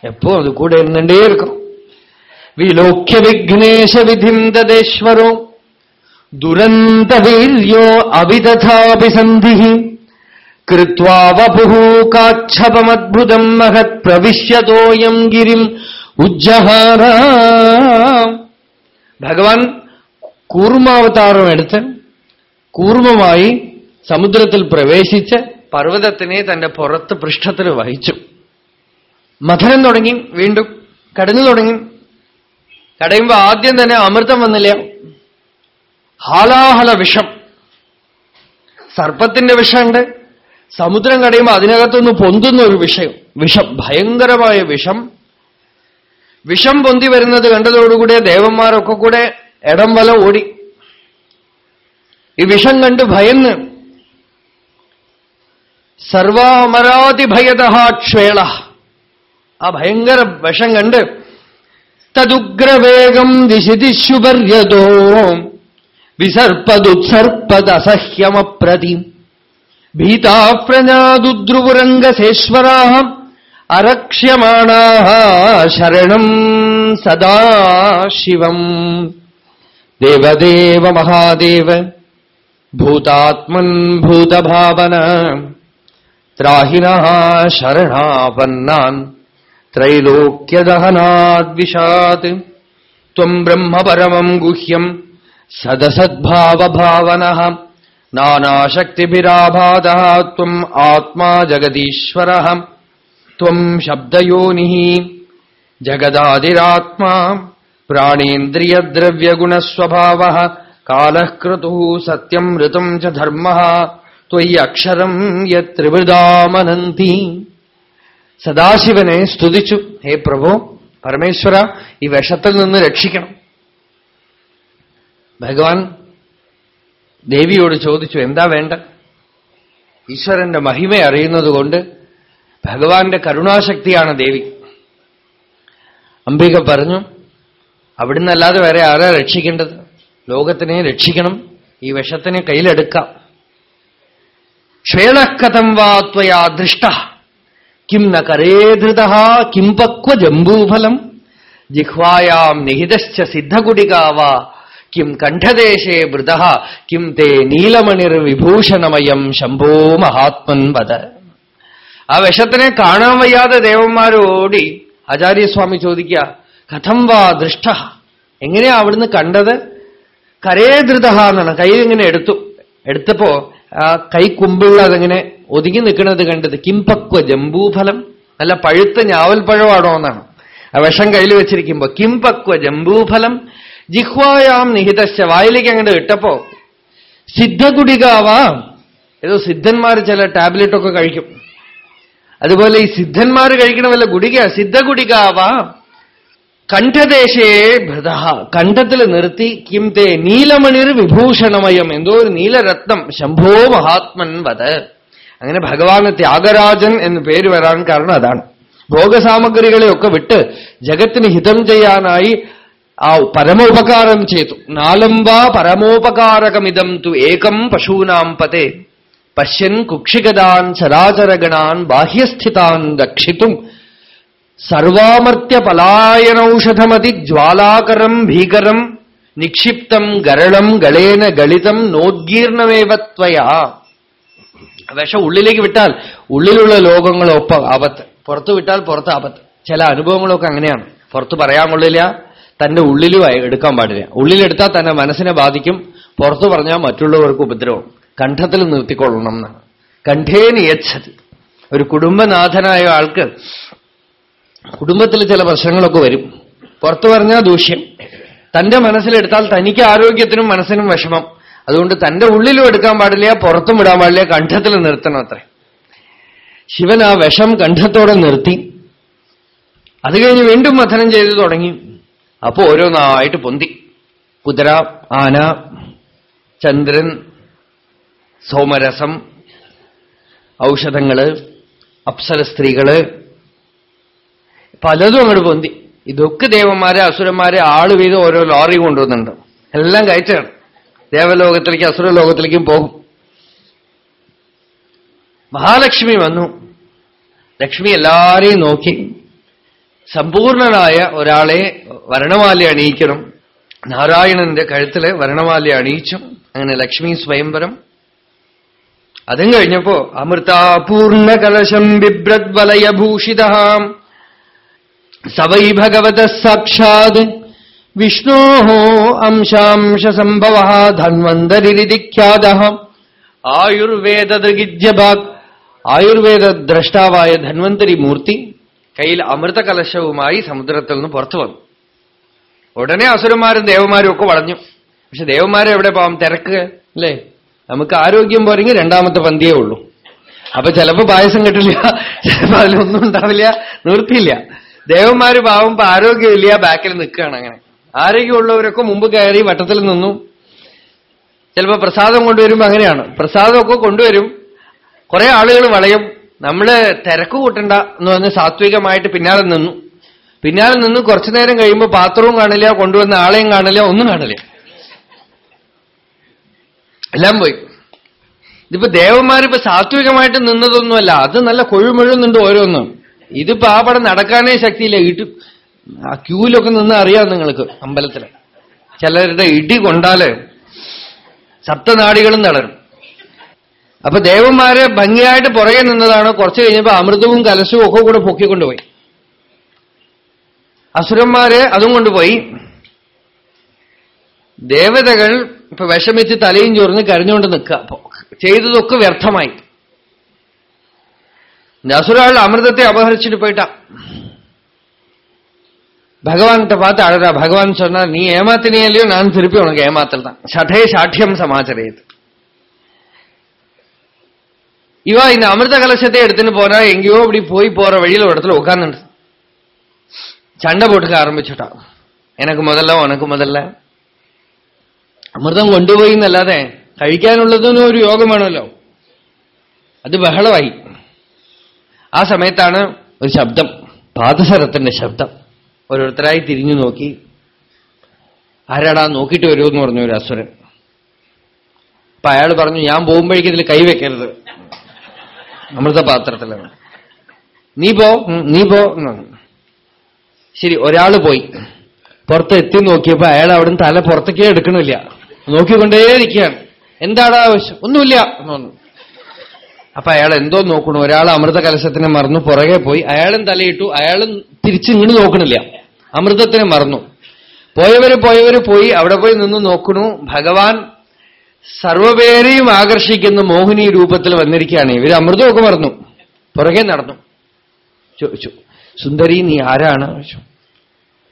எப்போ அது கூட இருந்துட்டே இருக்கும். വിലോക്യ വിഘ്നേശ വിധിം തദേശ്വരോ. ദുരന്തവീര്യോ അവിതഥാഭിസന്ധി കൃത്വാ വപുഃ കാക്ഷപമദ്ഭുതം മഹത് പ്രവിശ്യതോയം ഗിരിം ഉജ്ജഹാര. ഭഗവാൻ കൂർമാവതാരം എടുത്ത് കൂർമ്മമായി സമുദ്രത്തിൽ പ്രവേശിച്ച് പർവതത്തിനെ തന്റെ പുറത്ത് പൃഷ്ഠത്തിൽ വഹിച്ചു. മഥനം തുടങ്ങി വീണ്ടും കടന്നു തുടങ്ങി. കടയുമ്പോ ആദ്യം തന്നെ അമൃതം വന്നില്ല? ഹാലാഹല വിഷം. സർപ്പത്തിന്റെ വിഷമുണ്ട്. സമുദ്രം കടയുമ്പോൾ അതിനകത്തുനിന്ന് പൊന്തുന്ന ഒരു വിഷയം വിഷം ഭയങ്കരമായ വിഷം. വിഷം പൊന്തി വരുന്നത് കണ്ടതോടുകൂടി ദേവന്മാരൊക്കെ കൂടെ ഇടം വല ഓടി. ഈ വിഷം കണ്ട് ഭയന്ന്. സർവാമരാതിഭയതഹാക്ഷേള. ആ ഭയങ്കര വിഷം കണ്ട് തദുഗ്രവേഗം ദിശിതിശുപര്യതോ വിസർപ്പതുത്സർപ്പദസഹ്യമപ്രതി ഭീതാപ്രജാദുദ്രുവുരംഗസേശ്വരാः അരക്ഷ്യമാണാः ശരണം സദാശിവം ദേവദേവ മഹാദേവ ഭൂതാത്മൻ ഭൂതഭാവന ത്രാഹിന ശരണാപന്നാൻ. ത്രൈലോക്യദഹനാദ്വിഷാത് ത്വം ബ്രഹ്മപരമം ഗുഹ്യം സദസദ്ഭാവഭാവന. നാനാശക്തിഭിരാഭാതः ത്വം ആത്മാ ജഗദീശ്വര. ത്വം ശബ്ദയോനി. ജഗദാതിരാത്മാ. പ്രാണേന്ദ്രിയദ്രവ്യഗുണസ്വഭാവ. കാലः ക്രതുः സത്യം ഋതം ച ധർമ്മः. ത്വയ്യക്ഷരം യത്രിവൃതാമനന്തി. സദാശിവനെ സ്തുതിച്ചു. ഹേ പ്രഭു പരമേശ്വര ഈ വിഷത്തിൽ നിന്ന് രക്ഷിക്കണം. ഭഗവാൻ ദേവിയോട് ചോദിച്ചു എന്താ വേണ്ട? ഈശ്വരന്റെ മഹിമ അറിയുന്നതുകൊണ്ട് ഭഗവാന്റെ കരുണാശക്തിയാണ് ദേവി. അംബിക പറഞ്ഞു അവിടുന്ന് അല്ലാതെ വേറെ ആരാ രക്ഷിക്കേണ്ടത്? ലോകത്തിനെ രക്ഷിക്കണം ഈ വിഷത്തിനെ കയ്യിലെടുക്കാം. ക്ഷേണക്കഥം വാ ത്വയാ ദൃഷ്ട കിം ന കരേധൃത കിം പക്വ ജംബൂഫലം? ജിഹ്വായാം നിഹിതശ്ച സിദ്ധകുടികാവ? കിം കണ്ഠദേശേ വൃത? കിം തേ നീലമണിർ വിഭൂഷണമയം ശംഭോ മഹാത്മൻ വദ. ആ വിഷത്തിനെ കാണാൻ വയ്യാതെ ദേവന്മാരോടി ആചാര്യസ്വാമി ചോദിക്കുക കഥം വാ ദൃഷ്ട? എങ്ങനെയാ അവിടുന്ന് കണ്ടത്? കരേധൃത എന്നാണ്. കയ്യിൽ ഇങ്ങനെ എടുത്തു. എടുത്തപ്പോ ആ കൈക്കുമ്പിള്ള അതിങ്ങനെ ഒതുങ്ങി നിൽക്കുന്നത് കണ്ടത് കിംപക്വ ജംബൂഫലം. നല്ല പഴുത്ത ഞാവൽപ്പഴമാണോ എന്നാണ്. ആ വിഷം കയ്യിൽ വെച്ചിരിക്കുമ്പോ കിംപക്വ ജംബൂഫലം. ജിഹ്വായാം നിഹിതശ വായിലേക്ക് അങ്ങോട്ട് ഇട്ടപ്പോ സിദ്ധകുടികാവാം ഏതോ സിദ്ധന്മാർ ചില ടാബ്ലറ്റ് ഒക്കെ കഴിക്കും. അതുപോലെ ഈ സിദ്ധന്മാർ കഴിക്കണ വല്ല ഗുടിക സിദ്ധഗുടികാവാ. കണ്ഠദേശേ ഭൃത കണ്ഠത്തിൽ നിർത്തി കിം തേ നീലമണിർ വിഭൂഷണമയം. എന്തോ ഒരു നീലരത്നം. ശംഭോ മഹാത്മൻ വധ അങ്ങനെ ഭഗവാന് ത്യാഗരാജൻ എന്ന് പേര് വരാൻ കാരണം അതാണ്. ഭോഗസാമഗ്രികളെയൊക്കെ വിട്ട് ജഗത്തിന് ഹിതം ചെയ്യാനായി ആ പരമോപകാരം ചെയ്തു. നാലംബാ പരമോപകാരകമിതം തു ഏകം പശൂനാം പതേ. പശ്യൻ കുക്ഷിഗതാൻ ചരാചരഗണാൻ ബാഹ്യസ്ഥിതാൻ രക്ഷിത്തും സർവാമർത്യ പലായനൌഷധമതി ജ്വാലാകരം ഭീകരം നിക്ഷിപ്തം ഗരളം ഗളേന ഗളിതം നോദ്ഗീർണമേവത്വയാ വിഷം ഉള്ളിലേക്ക് വിട്ടാൽ ഉള്ളിലുള്ള ലോകങ്ങളൊപ്പം ആപത്ത്. പുറത്തു വിട്ടാൽ പുറത്ത് ആപത്ത്. ചില അനുഭവങ്ങളൊക്കെ അങ്ങനെയാണ്. പുറത്ത് പറയാൻ കൊള്ളില്ല. തന്റെ ഉള്ളിലും എടുക്കാൻ പാടില്ല. ഉള്ളിലെടുത്താൽ തന്നെ മനസ്സിനെ ബാധിക്കും. പുറത്തു പറഞ്ഞാൽ മറ്റുള്ളവർക്ക് ഉപദ്രവം. കണ്ഠത്തിൽ നിർത്തിക്കൊള്ളണം എന്നാണ്. കണ്ഠേ നിയച്ഛതി. ഒരു കുടുംബനാഥനായ ആൾക്ക് കുടുംബത്തിൽ ചില പ്രശ്നങ്ങളൊക്കെ വരും. പുറത്തു പറഞ്ഞാൽ ദൂഷ്യം. തന്റെ മനസ്സിലെടുത്താൽ തനിക്ക് ആരോഗ്യത്തിനും മനസ്സിനും വിഷമം. അതുകൊണ്ട് തന്റെ ഉള്ളിലും എടുക്കാൻ പാടില്ല പുറത്തും വിടാൻ പാടില്ല കണ്ഠത്തിൽ നിർത്തണം അത്ര. ശിവൻ ആ വിഷം കണ്ഠത്തോടെ നിർത്തി. അത് കഴിഞ്ഞ് വീണ്ടും മഥനം ചെയ്തു തുടങ്ങി. അപ്പോ ഓരോന്നായിട്ട് പൊന്തി. കുതിര ആന ചന്ദ്രൻ സോമരസം ഔഷധങ്ങൾ അപ്സര സ്ത്രീകൾ പലതും അങ്ങോട്ട് പൊന്തി. ഇതൊക്കെ ദേവന്മാരെ അസുരന്മാരെ ആൾ വീതം ഓരോ ലോറി കൊണ്ടുവന്നുണ്ട്. എല്ലാം കയറ്റാണ് ദേവലോകത്തിലേക്കും അസുരലോകത്തിലേക്കും പോകും. മഹാലക്ഷ്മി വന്നു. ലക്ഷ്മി എല്ലാരെയും നോക്കി. സമ്പൂർണനായ ഒരാളെ വരണമാല അണിയിക്കണം. നാരായണന്റെ കഴുത്തിൽ വരണമാല അണിയിച്ചു അങ്ങനെ ലക്ഷ്മി സ്വയംവരം. അതും കഴിഞ്ഞപ്പോ അമൃതാപൂർണ കലശം ബിഭ്രദ്വലയഭൂഷിത സവൈ ഭഗവത സാക്ഷാത് വിഷ്ണോ അംശാംശസംഭവ ധന്വന്തരിരിഖ്യാത ആയുർവേദൃഗിജ്യഭാഗ് ആയുർവേദ ദ്രഷ്ടാവായ ധന്വന്തരി മൂർത്തി കയ്യിൽ അമൃത കലശവുമായി സമുദ്രത്തിൽ നിന്ന് പുറത്തു വന്നു. ഉടനെ അസുരന്മാരും ദേവന്മാരും ഒക്കെ വളഞ്ഞു. പക്ഷെ ദേവന്മാരെ എവിടെ പോവാം തിരക്ക് അല്ലേ? നമുക്ക് ആരോഗ്യം പോരെങ്കിൽ രണ്ടാമത്തെ പന്തിയേ ഉള്ളൂ. അപ്പൊ ചിലപ്പോ പായസം കിട്ടില്ല ചിലപ്പോ അതിലൊന്നും ഉണ്ടാവില്ല നിർത്തിയില്ല ദേവന്മാര് പാവുമ്പോ ആരോഗ്യമില്ല ബാക്കിൽ നിൽക്കുകയാണ് അങ്ങനെ. ആരോഗ്യമുള്ളവരൊക്കെ മുമ്പ് കയറി വട്ടത്തിൽ നിന്നു. ചിലപ്പോൾ പ്രസാദം കൊണ്ടുവരുമ്പോ അങ്ങനെയാണ്. പ്രസാദമൊക്കെ കൊണ്ടുവരും. കുറെ ആളുകൾ വളയും. നമ്മൾ തിരക്ക് കൂട്ടണ്ട എന്ന് പറഞ്ഞ് സാത്വികമായിട്ട് പിന്നാലെ നിന്നു. പിന്നാലെ നിന്ന് കുറച്ചു നേരം കഴിയുമ്പോൾ പാത്രവും കാണില്ല കൊണ്ടുവന്ന ആളെയും കാണില്ല ഒന്നും കാണില്ല. എല്ലാം പോയി. ഇതിപ്പോ ദേവന്മാരിപ്പോ സാത്വികമായിട്ട് നിന്നതൊന്നുമല്ല. അത് നല്ല കൊഴുമുഴുന്നുണ്ട് ഓരോന്നും. ഇതിപ്പോ ആ പടം നടക്കാനേ ശക്തിയില്ല. ഇട്ട് ആ ക്യൂവിലൊക്കെ നിന്ന് അറിയാം നിങ്ങൾക്ക് അമ്പലത്തിൽ ചിലരുടെ ഇടി കൊണ്ടാൽ സപ്തനാടികളും തളരും. അപ്പൊ ദേവന്മാരെ ഭംഗിയായിട്ട് പുറകെ നിന്നതാണ് കുറച്ച് കഴിഞ്ഞപ്പോ അമൃതവും കലശവും ഒക്കെ കൂടെ പൊക്കിക്കൊണ്ടുപോയി. അസുരന്മാരെ അതും കൊണ്ടുപോയി. ദേവതകൾ ഇപ്പൊ വിഷമിച്ച് തലയും ചോർന്ന് കരഞ്ഞുകൊണ്ട് നിൽക്കുക. അപ്പൊ ചെയ്തതൊക്കെ വ്യർത്ഥമായി. അസുരാൾ അമൃതത്തെ അപഹരിച്ചിട്ട് പോയിട്ടാ. பகவான்கிட்ட பார்த்து அழறா பகவான் சொன்னார் நீ ஏமாத்தினே இல்லையோ நான் திருப்பி உனக்கு ஏமாத்தல் தான் சடே சாட்சியம் சமாச்சரியது இவா இந்த அமிர்த கலசத்தை எடுத்துன்னு போறா எங்கேயோ அப்படி போய் போற வழியில ஒரு இடத்துல உட்கார்ந்து சண்டை போட்டுக்க ஆரம்பிச்சுட்டா எனக்கு முதல்ல உனக்கு முதல்ல അമൃതം കൊണ്ടുപോയി എന്നല്ലാതെ കഴിക്കാനുള്ളതിനും ഒരു യോഗം വേണമല്ലോ അത് ബഹളമായി ആ സമയത്താണ് ഒരു ശബ്ദം പാദസരത്തിന്റെ ശബ്ദം ഓരോരുത്തരായി തിരിഞ്ഞു നോക്കി. ആരാടാ നോക്കിയിട്ട് വരുമെന്ന് പറഞ്ഞു ഒരു അസുരൻ. അപ്പൊ അയാൾ പറഞ്ഞു ഞാൻ പോകുമ്പോഴേക്കും ഇതിൽ കൈവെക്കരുത് അമൃതപാത്രത്തിലാണ് നീ പോ നീ പോ. ശരി ഒരാൾ പോയി. പുറത്ത് എത്തി നോക്കിയപ്പോ അയാൾ അവിടെ തല പുറത്തേക്കേ എടുക്കണില്ല. നോക്കിക്കൊണ്ടേയിരിക്കുകയാണ്. എന്താണ് ആവശ്യം? ഒന്നുമില്ല എന്ന് പറഞ്ഞു. അപ്പൊ അയാൾ എന്തോ നോക്കണു. ഒരാൾ അമൃത കലശത്തിനെ മറന്നു പുറകെ പോയി. അയാളും തലയിട്ടു അയാളും തിരിച്ചിങ്ങോട്ട് നോക്കണില്ല. അമൃതത്തിനെ മറന്നു. പോയവര് പോയവര് പോയി അവിടെ പോയി നിന്ന് നോക്കണു. ഭഗവാൻ സർവപേരെയും ആകർഷിക്കുന്ന മോഹിനി രൂപത്തിൽ വന്നിരിക്കുകയാണ്. ഇവർ അമൃതമൊക്കെ മറന്നു. പുറകെ നടന്നു. ചോദിച്ചു സുന്ദരി നീ ആരാണ്? ചോദിച്ചു.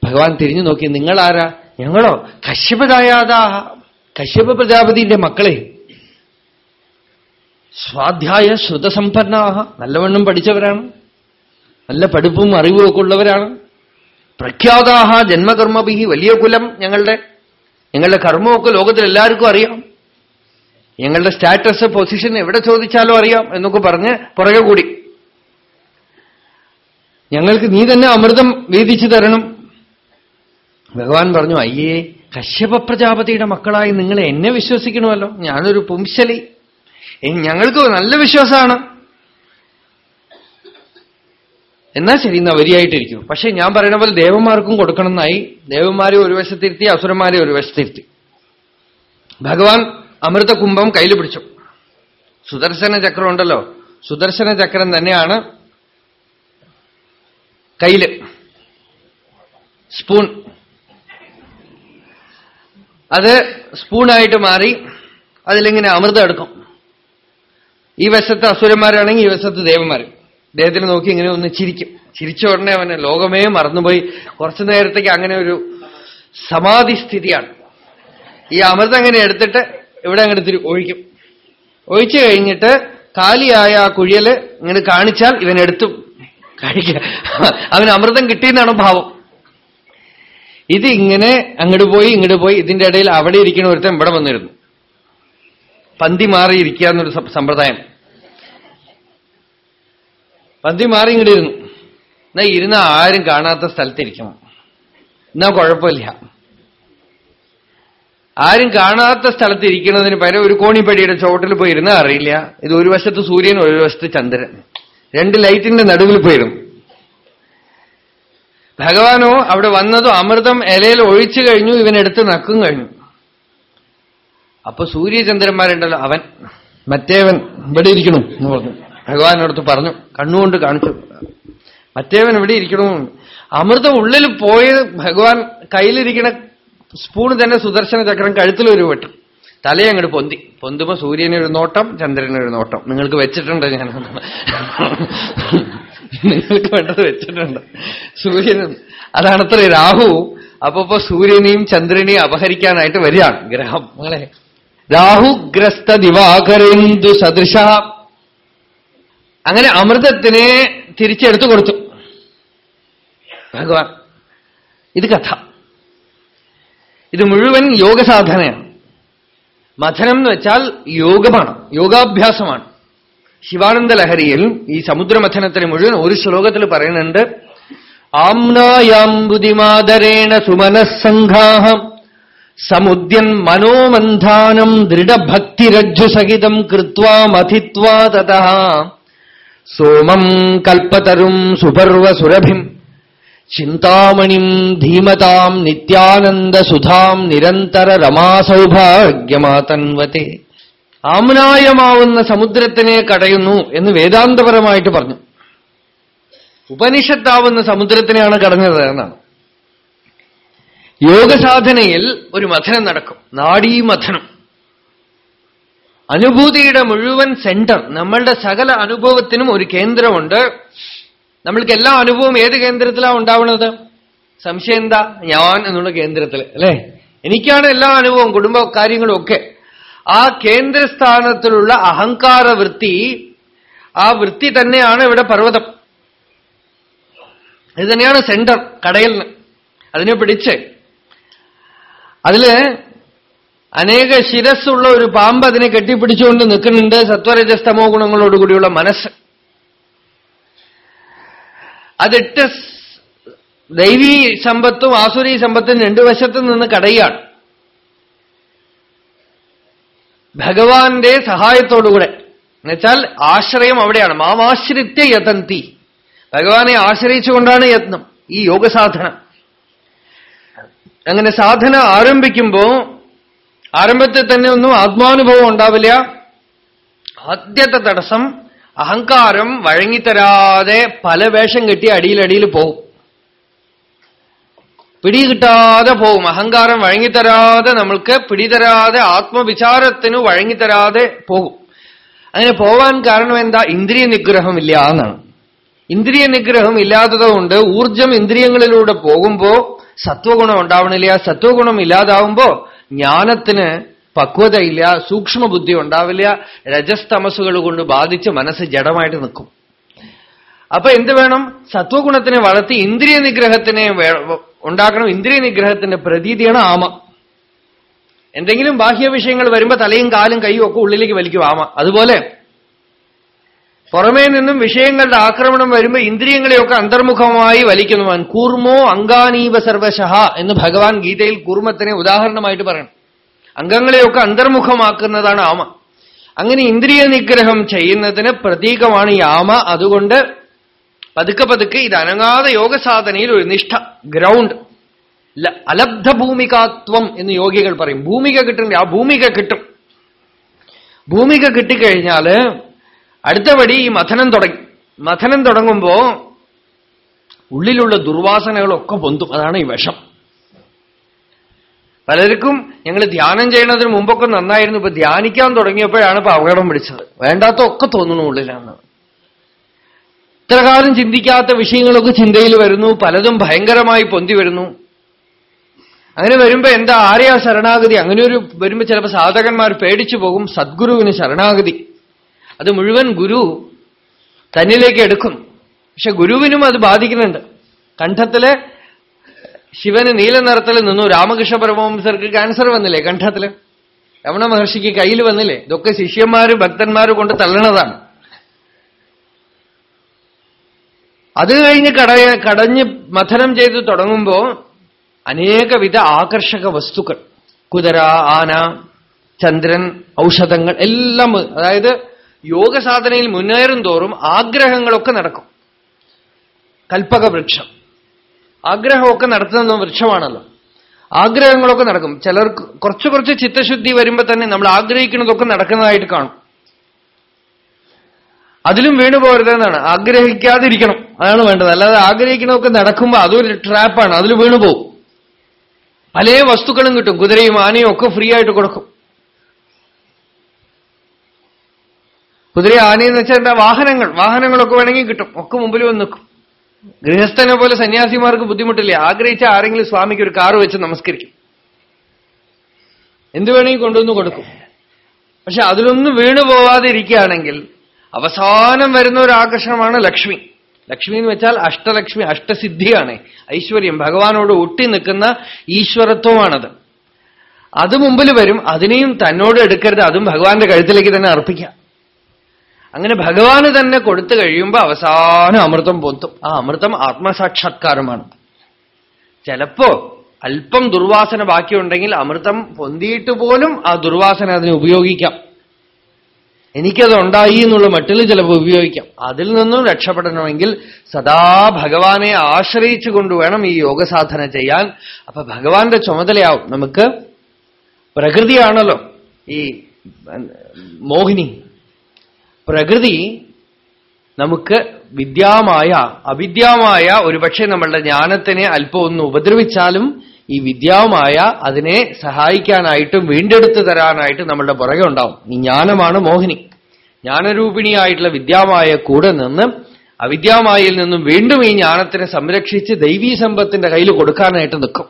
ഭഗവാൻ തിരിഞ്ഞു നോക്കി നിങ്ങൾ ആരാ ഞങ്ങളോ? കശ്യപദായാതാഹ കശ്യപ പ്രജാപതിന്റെ മക്കളെ. സ്വാധ്യായ ശ്രുതസമ്പന്നാഹ നല്ലവണ്ണം പഠിച്ചവരാണ്. നല്ല പഠിപ്പും അറിവും ഒക്കെ ഉള്ളവരാണ്. പ്രഖ്യാതാഹ ജന്മകർമ്മഭി വലിയ കുലം ഞങ്ങളുടെ. ഞങ്ങളുടെ കർമ്മമൊക്കെ ലോകത്തിൽ എല്ലാവർക്കും അറിയാം. ഞങ്ങളുടെ സ്റ്റാറ്റസ് പൊസിഷൻ എവിടെ ചോദിച്ചാലും അറിയാം എന്നൊക്കെ പറഞ്ഞ് പുറകെ കൂടി. ഞങ്ങൾക്ക് നീ തന്നെ അമൃതം വീതിച്ചു തരണം. ഭഗവാൻ പറഞ്ഞു അയ്യേ കശ്യപ പ്രജാപതിയുടെ മക്കളായി നിങ്ങൾ എന്നെ വിശ്വസിക്കണമല്ലോ. ഞാനൊരു പുംശലി. ഞങ്ങൾക്ക് നല്ല വിശ്വാസമാണ്. എന്നാ ശരി എന്നാ വരിയായിട്ടിരിക്കും പക്ഷെ ഞാൻ പറയുന്ന പോലെ ദേവന്മാർക്കും കൊടുക്കണമെന്നായി ദേവന്മാരെ ഒരു വശത്തിരുത്തി അസുരന്മാരെ ഒരു വശത്തിരുത്തി. ഭഗവാൻ അമൃത കുംഭം കയ്യിൽ പിടിച്ചു. സുദർശന ചക്രം ഉണ്ടല്ലോ. സുദർശന ചക്രം തന്നെയാണ് കയ്യിൽ. സ്പൂൺ. അത് സ്പൂണായിട്ട് മാറി അതിലിങ്ങനെ അമൃതം എടുക്കും. ഈ വശത്ത് അസുരന്മാരാണെങ്കിൽ ഈ വശത്ത് ദേവന്മാർ ദേഹത്തിന് നോക്കി ഇങ്ങനെ ഒന്ന് ചിരിക്കും. ചിരിച്ച ഉടനെ അവനെ ലോകമേ മറന്നുപോയി. കുറച്ചു നേരത്തേക്ക് അങ്ങനെ ഒരു സമാധി സ്ഥിതിയാണ് ഈ അമൃതം അങ്ങനെ എടുത്തിട്ട് ഇവിടെ അങ്ങനെ തിരി ഒഴിക്കും. ഒഴിച്ചു കഴിഞ്ഞിട്ട് കാലിയായ ആ കുഴിയൽ ഇങ്ങനെ കാണിച്ചാൽ ഇവൻ എടുത്തു. കഴിക്കുക അവന് അമൃതം കിട്ടിയെന്നാണ് ഭാവം. ഇത് ഇങ്ങനെ അങ്ങോട്ട് പോയി ഇങ്ങോട്ട് പോയി. ഇതിന്റെ ഇടയിൽ അവിടെ ഇരിക്കുന്ന ഒരുത്തൻ ഇവിടെ വന്നിരുന്നു. പന്തി മാറിയിരിക്കുക എന്നൊരു സമ്പ്രദായം. പന്തി മാറി ഇങ്ങോട്ട് ഇരുന്നു എന്നാ ഇരുന്ന ആരും കാണാത്ത സ്ഥലത്തിരിക്കണം. എന്നാ കുഴപ്പമില്ല. ആരും കാണാത്ത സ്ഥലത്ത് ഇരിക്കുന്നതിന് പകരം ഒരു കോണിപ്പടിയുടെ ചുവട്ടിൽ പോയിരുന്ന അറിയില്ല. ഇത് ഒരു വശത്ത് സൂര്യൻ ഒരു വശത്ത് ചന്ദ്രൻ. രണ്ട് ലൈറ്റിന്റെ നടുവിൽ പോയിരുന്നു. ഭഗവാനോ അവിടെ വന്നതും അമൃതം ഇലയിൽ ഒഴിച്ചു കഴിഞ്ഞു ഇവനെടുത്ത് നക്കും കഴിഞ്ഞു. അപ്പൊ സൂര്യചന്ദ്രന്മാരുണ്ടല്ലോ അവൻ. മറ്റേവൻ ഇവിടെ ഇരിക്കണം എന്ന് പറഞ്ഞു. ഭഗവാനോടത്ത് പറഞ്ഞു കണ്ണുകൊണ്ട് കാണിച്ചു. മറ്റേവൻ ഇവിടെ ഇരിക്കണു? അമൃതം ഉള്ളിൽ പോയി ഭഗവാൻ കയ്യിലിരിക്കണ സ്പൂണ് തന്നെ സുദർശന ചക്രം കഴുത്തിലൊരു വെട്ടു. തലയെ അങ്ങോട്ട് പൊന്തി. പൊന്തുമ്പോ സൂര്യനൊരു നോട്ടം ചന്ദ്രനൊരു നോട്ടം. നിങ്ങൾക്ക് വെച്ചിട്ടുണ്ട് ഞാൻ. നിങ്ങൾക്ക് വേണ്ടത് വെച്ചിട്ടുണ്ട്. സൂര്യനും അതാണത്ര രാഹു. അപ്പൊ സൂര്യനെയും ചന്ദ്രനെയും അപഹരിക്കാനായിട്ട് വരികയാണ് ഗ്രഹം. നിങ്ങളെ രാഹുഗ്രസ്ത ദിവാകരേന്ദു സദൃശ. അങ്ങനെ അമൃതത്തിനെ തിരിച്ചെടുത്തു കൊടുത്തു. ഭഗവാൻ ഇത് കഥ. ഇത് മുഴുവൻ യോഗസാധനയാണ്. മഥനം എന്ന് വെച്ചാൽ യോഗമാണ് യോഗാഭ്യാസമാണ്. ശിവാനന്ദ ലഹരിയിൽ ഈ സമുദ്രമഥനത്തിന് മുഴുവൻ ഒരു ശ്ലോകത്തിൽ പറയുന്നുണ്ട് ആംനായാംബുദിമാദരേണ സുമനസ്സംഘാഹം സമുദ്യൻ മനോമന്ധാനം ദൃഢഭക്തിരജ്ജുസഹിതം കൃത്വാ മഥിത്വാ തത സോമം കൽപ്പതരും സുപർവസുരഭിം. ചിന്താമണിം ധീമതാം നിത്യാനന്ദസുധാം നിരന്തര രമാസൗഭാഗ്യമാതൻവത്തെ ആമ്നായമാവുന്ന സമുദ്രത്തിനെ കടയുന്നു എന്ന് വേദാന്തപരമായിട്ട് പറഞ്ഞു. ഉപനിഷത്താവുന്ന സമുദ്രത്തിനെയാണ് കടഞ്ഞത് എന്നാണ്. യോഗസാധനയിൽ ഒരു മഥനം നടക്കും. നാഡീമഥനം. അനുഭൂതിയുടെ മുഴുവൻ സെന്റർ നമ്മളുടെ സകല അനുഭവത്തിനും ഒരു കേന്ദ്രമുണ്ട്. നമ്മൾക്ക് എല്ലാ അനുഭവവും ഏത് കേന്ദ്രത്തിലാണ് ഉണ്ടാവുന്നത്? സംശയം എന്താ? ഞാൻ എന്നുള്ള കേന്ദ്രത്തിൽ അല്ലെ? എനിക്കാണ് എല്ലാ അനുഭവവും കുടുംബ കാര്യങ്ങളും ഒക്കെ ആ കേന്ദ്രസ്ഥാനത്തിലുള്ള അഹങ്കാര വൃത്തി ആ വൃത്തി തന്നെയാണ് ഇവിടെ പർവതം. ഇത് തന്നെയാണ് സെന്റർ കടയിലിന്. അതിനെ പിടിച്ച്. അതിൽ അനേക ശിരസ്സുള്ള ഒരു പാമ്പ് അതിനെ കെട്ടിപ്പിടിച്ചുകൊണ്ട് നിൽക്കുന്നുണ്ട്. സത്വരജസ്തമോ ഗുണങ്ങളോടുകൂടിയുള്ള മനസ്സ്. അതിട്ട് ദൈവീ സമ്പത്തും ആസുരീ സമ്പത്തും രണ്ടു വശത്തു നിന്ന് കടയാണ് ഭഗവാന്റെ സഹായത്തോടുകൂടെ. എന്നുവെച്ചാൽ ആശ്രയം അവിടെയാണ്. മാമാശ്രിത്യ യതന്തി. ഭഗവാനെ ആശ്രയിച്ചുകൊണ്ടാണ് യത്നം ഈ യോഗസാധന. അങ്ങനെ സാധന ആരംഭിക്കുമ്പോ ആരംഭത്തിൽ തന്നെ ഒന്നും ആത്മാനുഭവം ഉണ്ടാവില്ല. ആദ്യത്തെ തടസ്സം അഹങ്കാരം വഴങ്ങിത്തരാതെ പല വേഷം കെട്ടി അടിയിലടിയിൽ പോവും. പിടി കിട്ടാതെ പോവും. അഹങ്കാരം വഴങ്ങിത്തരാതെ നമ്മൾക്ക് പിടിതരാതെ ആത്മവിചാരത്തിന് വഴങ്ങിത്തരാതെ പോകും. അങ്ങനെ പോവാൻ കാരണം എന്താ? ഇന്ദ്രിയ നിഗ്രഹമില്ല എന്നാണ്. ഇന്ദ്രിയ നിഗ്രഹം ഇല്ലാത്തതുകൊണ്ട് ഊർജം ഇന്ദ്രിയങ്ങളിലൂടെ പോകുമ്പോ സത്വഗുണം ഉണ്ടാവണില്ല. സത്വഗുണം ഇല്ലാതാവുമ്പോ ജ്ഞാനത്തിന് പക്വതയില്ല സൂക്ഷ്മബുദ്ധി ഉണ്ടാവില്ല രജസ്തമസുകൾ കൊണ്ട് ബാധിച്ച് മനസ്സ് ജഡമായിട്ട് നിൽക്കും. അപ്പൊ എന്ത് വേണം? സത്വഗുണത്തിനെ വളർത്തി ഇന്ദ്രിയ നിഗ്രഹത്തിനെ ഉണ്ടാക്കണം. ഇന്ദ്രിയ നിഗ്രഹത്തിന്റെ പ്രതീതിയാണ് ആമ. എന്തെങ്കിലും ബാഹ്യ വിഷയങ്ങൾ വരുമ്പോ തലയും കാലും കൈയും ഒക്കെ ഉള്ളിലേക്ക് വലിക്കും ആമ. അതുപോലെ പുറമേ നിന്നും വിഷയങ്ങളുടെ ആക്രമണം വരുമ്പോൾ ഇന്ദ്രിയങ്ങളെയൊക്കെ അന്തർമുഖമായി വലിക്കുന്നവൻ. കൂർമോ അങ്കാനീവ സർവശഹ എന്ന് ഭഗവാൻ ഗീതയിൽ കൂർമ്മത്തിനെ ഉദാഹരണമായിട്ട് പറയണം. അംഗങ്ങളെയൊക്കെ അന്തർമുഖമാക്കുന്നതാണ് ആമ. അങ്ങനെ ഇന്ദ്രിയ നിഗ്രഹം ചെയ്യുന്നതിന് പ്രതീകമാണ് ഈ ആമ. അതുകൊണ്ട് പതുക്കെ പതുക്കെ ഇത് അനങ്ങാതെ യോഗസാധനയിൽ ഒരു നിഷ്ഠ ഗ്രൗണ്ട് അലബ്ധ ഭൂമികാത്വം എന്ന് യോഗികൾ പറയും. ഭൂമിക കിട്ടുന്നില്ല ആ ഭൂമിക കിട്ടും. ഭൂമിക കിട്ടിക്കഴിഞ്ഞാൽ അടുത്തപടി ഈ മഥനം തുടങ്ങി. മഥനം തുടങ്ങുമ്പോ ഉള്ളിലുള്ള ദുർവാസനകളൊക്കെ പൊന്തും. അതാണ് ഈ വിഷം. പലർക്കും ഞങ്ങൾ ധ്യാനം ചെയ്യുന്നതിന് മുമ്പൊക്കെ നന്നായിരുന്നു. ഇപ്പൊ ധ്യാനിക്കാൻ തുടങ്ങിയപ്പോഴാണ് ഇപ്പൊ അപകടം പിടിച്ചത്. വേണ്ടാത്ത ഒക്കെ തോന്നുന്നു ഉള്ളിലാണ് ഇത്രകാലം ചിന്തിക്കാത്ത വിഷയങ്ങളൊക്കെ ചിന്തയിൽ വരുന്നു. പലതും ഭയങ്കരമായി പൊന്തി വരുന്നു. അങ്ങനെ വരുമ്പോ എന്താ? ആരെയാ ശരണാഗതി? അങ്ങനെ ഒരു വരുമ്പോ ചിലപ്പോ സാധകന്മാർ പേടിച്ചു പോകും. സദ്ഗുരുവിന് ശരണാഗതി. അത് മുഴുവൻ ഗുരു തന്നിലേക്ക് എടുക്കും. പക്ഷെ ഗുരുവിനും അത് ബാധിക്കുന്നുണ്ട്. കണ്ഠത്തിൽ ശിവന് നീല നിറത്തിൽ നിന്നു രാമകൃഷ്ണ പരമവംസർക്ക് ക്യാൻസർ വന്നില്ലേ കണ്ഠത്തിൽ? രമണ മഹർഷിക്ക് കയ്യിൽ വന്നില്ലേ? ഇതൊക്കെ ശിഷ്യന്മാര് ഭക്തന്മാര് കൊണ്ട് തള്ളണതാണ്. അത് കഴിഞ്ഞ് കട കടഞ്ഞ് മഥനം ചെയ്ത് തുടങ്ങുമ്പോ അനേകവിധ ആകർഷക വസ്തുക്കൾ. കുതിര ആന ചന്ദ്രൻ ഔഷധങ്ങൾ എല്ലാം അതായത് യോഗസാധനയിൽ മുന്നേറും തോറും ആഗ്രഹങ്ങളൊക്കെ നടക്കും. കൽപ്പക വൃക്ഷം ആഗ്രഹമൊക്കെ നടത്തുന്ന വൃക്ഷമാണല്ലോ. ആഗ്രഹങ്ങളൊക്കെ നടക്കും. ചിലർക്ക് കുറച്ച് കുറച്ച് ചിത്തശുദ്ധി വരുമ്പോ തന്നെ നമ്മൾ ആഗ്രഹിക്കുന്നതൊക്കെ നടക്കുന്നതായിട്ട് കാണും. അതിലും വീണു പോരുതെന്നാണ്. ആഗ്രഹിക്കാതിരിക്കണം. അതാണ് വേണ്ടത്. അല്ലാതെ ആഗ്രഹിക്കുന്നതൊക്കെ നടക്കുമ്പോൾ അതൊരു ട്രാപ്പാണ് അതിൽ വീണു പോകും പല വസ്തുക്കളും കിട്ടും. കുതിരയും ആനയും ഒക്കെ ഫ്രീ ആയിട്ട് കൊടുക്കും. കുതിര ആനയെന്ന് വെച്ചാൽ എന്താ വാഹനങ്ങൾ. വാഹനങ്ങളൊക്കെ വേണമെങ്കിൽ കിട്ടും. ഒക്കെ മുമ്പിൽ വന്ന് നിൽക്കും. ഗൃഹസ്ഥനെ പോലെ സന്യാസിമാർക്ക് ബുദ്ധിമുട്ടില്ല? ആഗ്രഹിച്ച ആരെങ്കിലും സ്വാമിക്ക് ഒരു കാറ് വെച്ച് നമസ്കരിക്കും. എന്ത് വേണമെങ്കിൽ കൊണ്ടുവന്ന് കൊടുക്കും. പക്ഷെ അതിലൊന്നും വീണു പോവാതെ ഇരിക്കുകയാണെങ്കിൽ അവസാനം വരുന്ന ഒരു ആകർഷണമാണ് ലക്ഷ്മി. ലക്ഷ്മി എന്ന് വെച്ചാൽ അഷ്ടലക്ഷ്മി അഷ്ടസിദ്ധിയാണ്. ഐശ്വര്യം ഭഗവാനോട് ഒട്ടി നിൽക്കുന്ന ഈശ്വരത്വമാണത്. അത് മുമ്പിൽ വരും. അതിനെയും തന്നോട് എടുക്കരുത്. അതും ഭഗവാന്റെ കഴുത്തിലേക്ക് തന്നെ അർപ്പിക്കാം. അങ്ങനെ ഭഗവാന് തന്നെ കൊടുത്തു കഴിയുമ്പോൾ അവസാനം അമൃതം പൊത്തും ആ അമൃതം ആത്മസാക്ഷാത്കാരമാണ്. ചിലപ്പോ അല്പം ദുർവാസന ബാക്കിയുണ്ടെങ്കിൽ അമൃതം പൊന്തിയിട്ട് പോലും ആ ദുർവാസന അതിനെ ഉപയോഗിക്കാം. എനിക്കത് ഉണ്ടായി എന്നുള്ള മട്ടിൽ ചിലപ്പോൾ ഉപയോഗിക്കാം. അതിൽ നിന്നും രക്ഷപ്പെടണമെങ്കിൽ സദാ ഭഗവാനെ ആശ്രയിച്ചു കൊണ്ടുവേണം ഈ യോഗസാധന ചെയ്യാൻ. അപ്പൊ ഭഗവാന്റെ ചുമതലയാവും. നമുക്ക് പ്രകൃതിയാണല്ലോ ഈ മോഹിനി. പ്രകൃതി നമുക്ക് വിദ്യാമായ അവിദ്യാമായ ഒരുപക്ഷെ നമ്മളുടെ ജ്ഞാനത്തിനെ അല്പം ഒന്ന് ഉപദ്രവിച്ചാലും ഈ വിദ്യാവുമായ അതിനെ സഹായിക്കാനായിട്ടും വീണ്ടെടുത്തു തരാനായിട്ടും നമ്മളുടെ പുറകെ ഉണ്ടാവും. ഈ ജ്ഞാനമാണ് മോഹിനി. ജ്ഞാനരൂപിണിയായിട്ടുള്ള വിദ്യാമായ കൂടെ നിന്ന് അവിദ്യാമായിൽ നിന്നും വീണ്ടും ഈ ജ്ഞാനത്തിനെ സംരക്ഷിച്ച് ദൈവീ സമ്പത്തിന്റെ കയ്യിൽ കൊടുക്കാനായിട്ട് നിൽക്കും.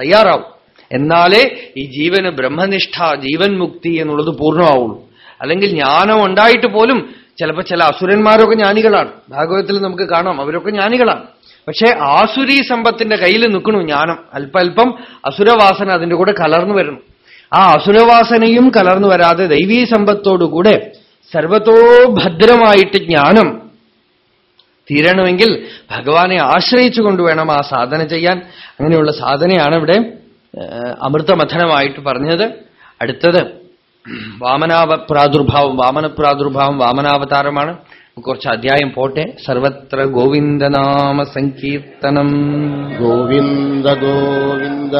തയ്യാറാവും. എന്നാലേ ഈ ജീവന് ബ്രഹ്മനിഷ്ഠ ജീവൻ മുക്തി എന്നുള്ളത് പൂർണമാവുള്ളൂ. അല്ലെങ്കിൽ ജ്ഞാനം ഉണ്ടായിട്ട് പോലും ചിലപ്പോൾ ചില അസുരന്മാരൊക്കെ ജ്ഞാനികളാണ്. ഭാഗവതത്തിൽ നമുക്ക് കാണാം അവരൊക്കെ ജ്ഞാനികളാണ്. പക്ഷേ ആസുരീ സമ്പത്തിന്റെ കയ്യിൽ നിൽക്കണു ജ്ഞാനം. അല്പല്പം അസുരവാസന അതിന്റെ കൂടെ കലർന്നു വരണം. ആ അസുരവാസനയും കലർന്നു വരാതെ ദൈവീ സമ്പത്തോടുകൂടെ സർവത്തോ ഭദ്രമായിട്ട് ജ്ഞാനം തീരണമെങ്കിൽ ഭഗവാനെ ആശ്രയിച്ചുകൊണ്ട് വേണം ആ സാധന ചെയ്യാൻ. അങ്ങനെയുള്ള സാധനയാണ് ഇവിടെ അമൃതമഥനമായിട്ട് പറഞ്ഞത്. അടുത്തത് വാമനാവ പ്രാദുർഭാവം വാമന പ്രാദുർഭാവം വാമനാവതാരമാണ് കുറച്ച് അധ്യായം പോട്ടെ. സർവത്ര ഗോവിന്ദനാമ സങ്കീർത്തനം. ഗോവിന്ദ ഗോവിന്ദ.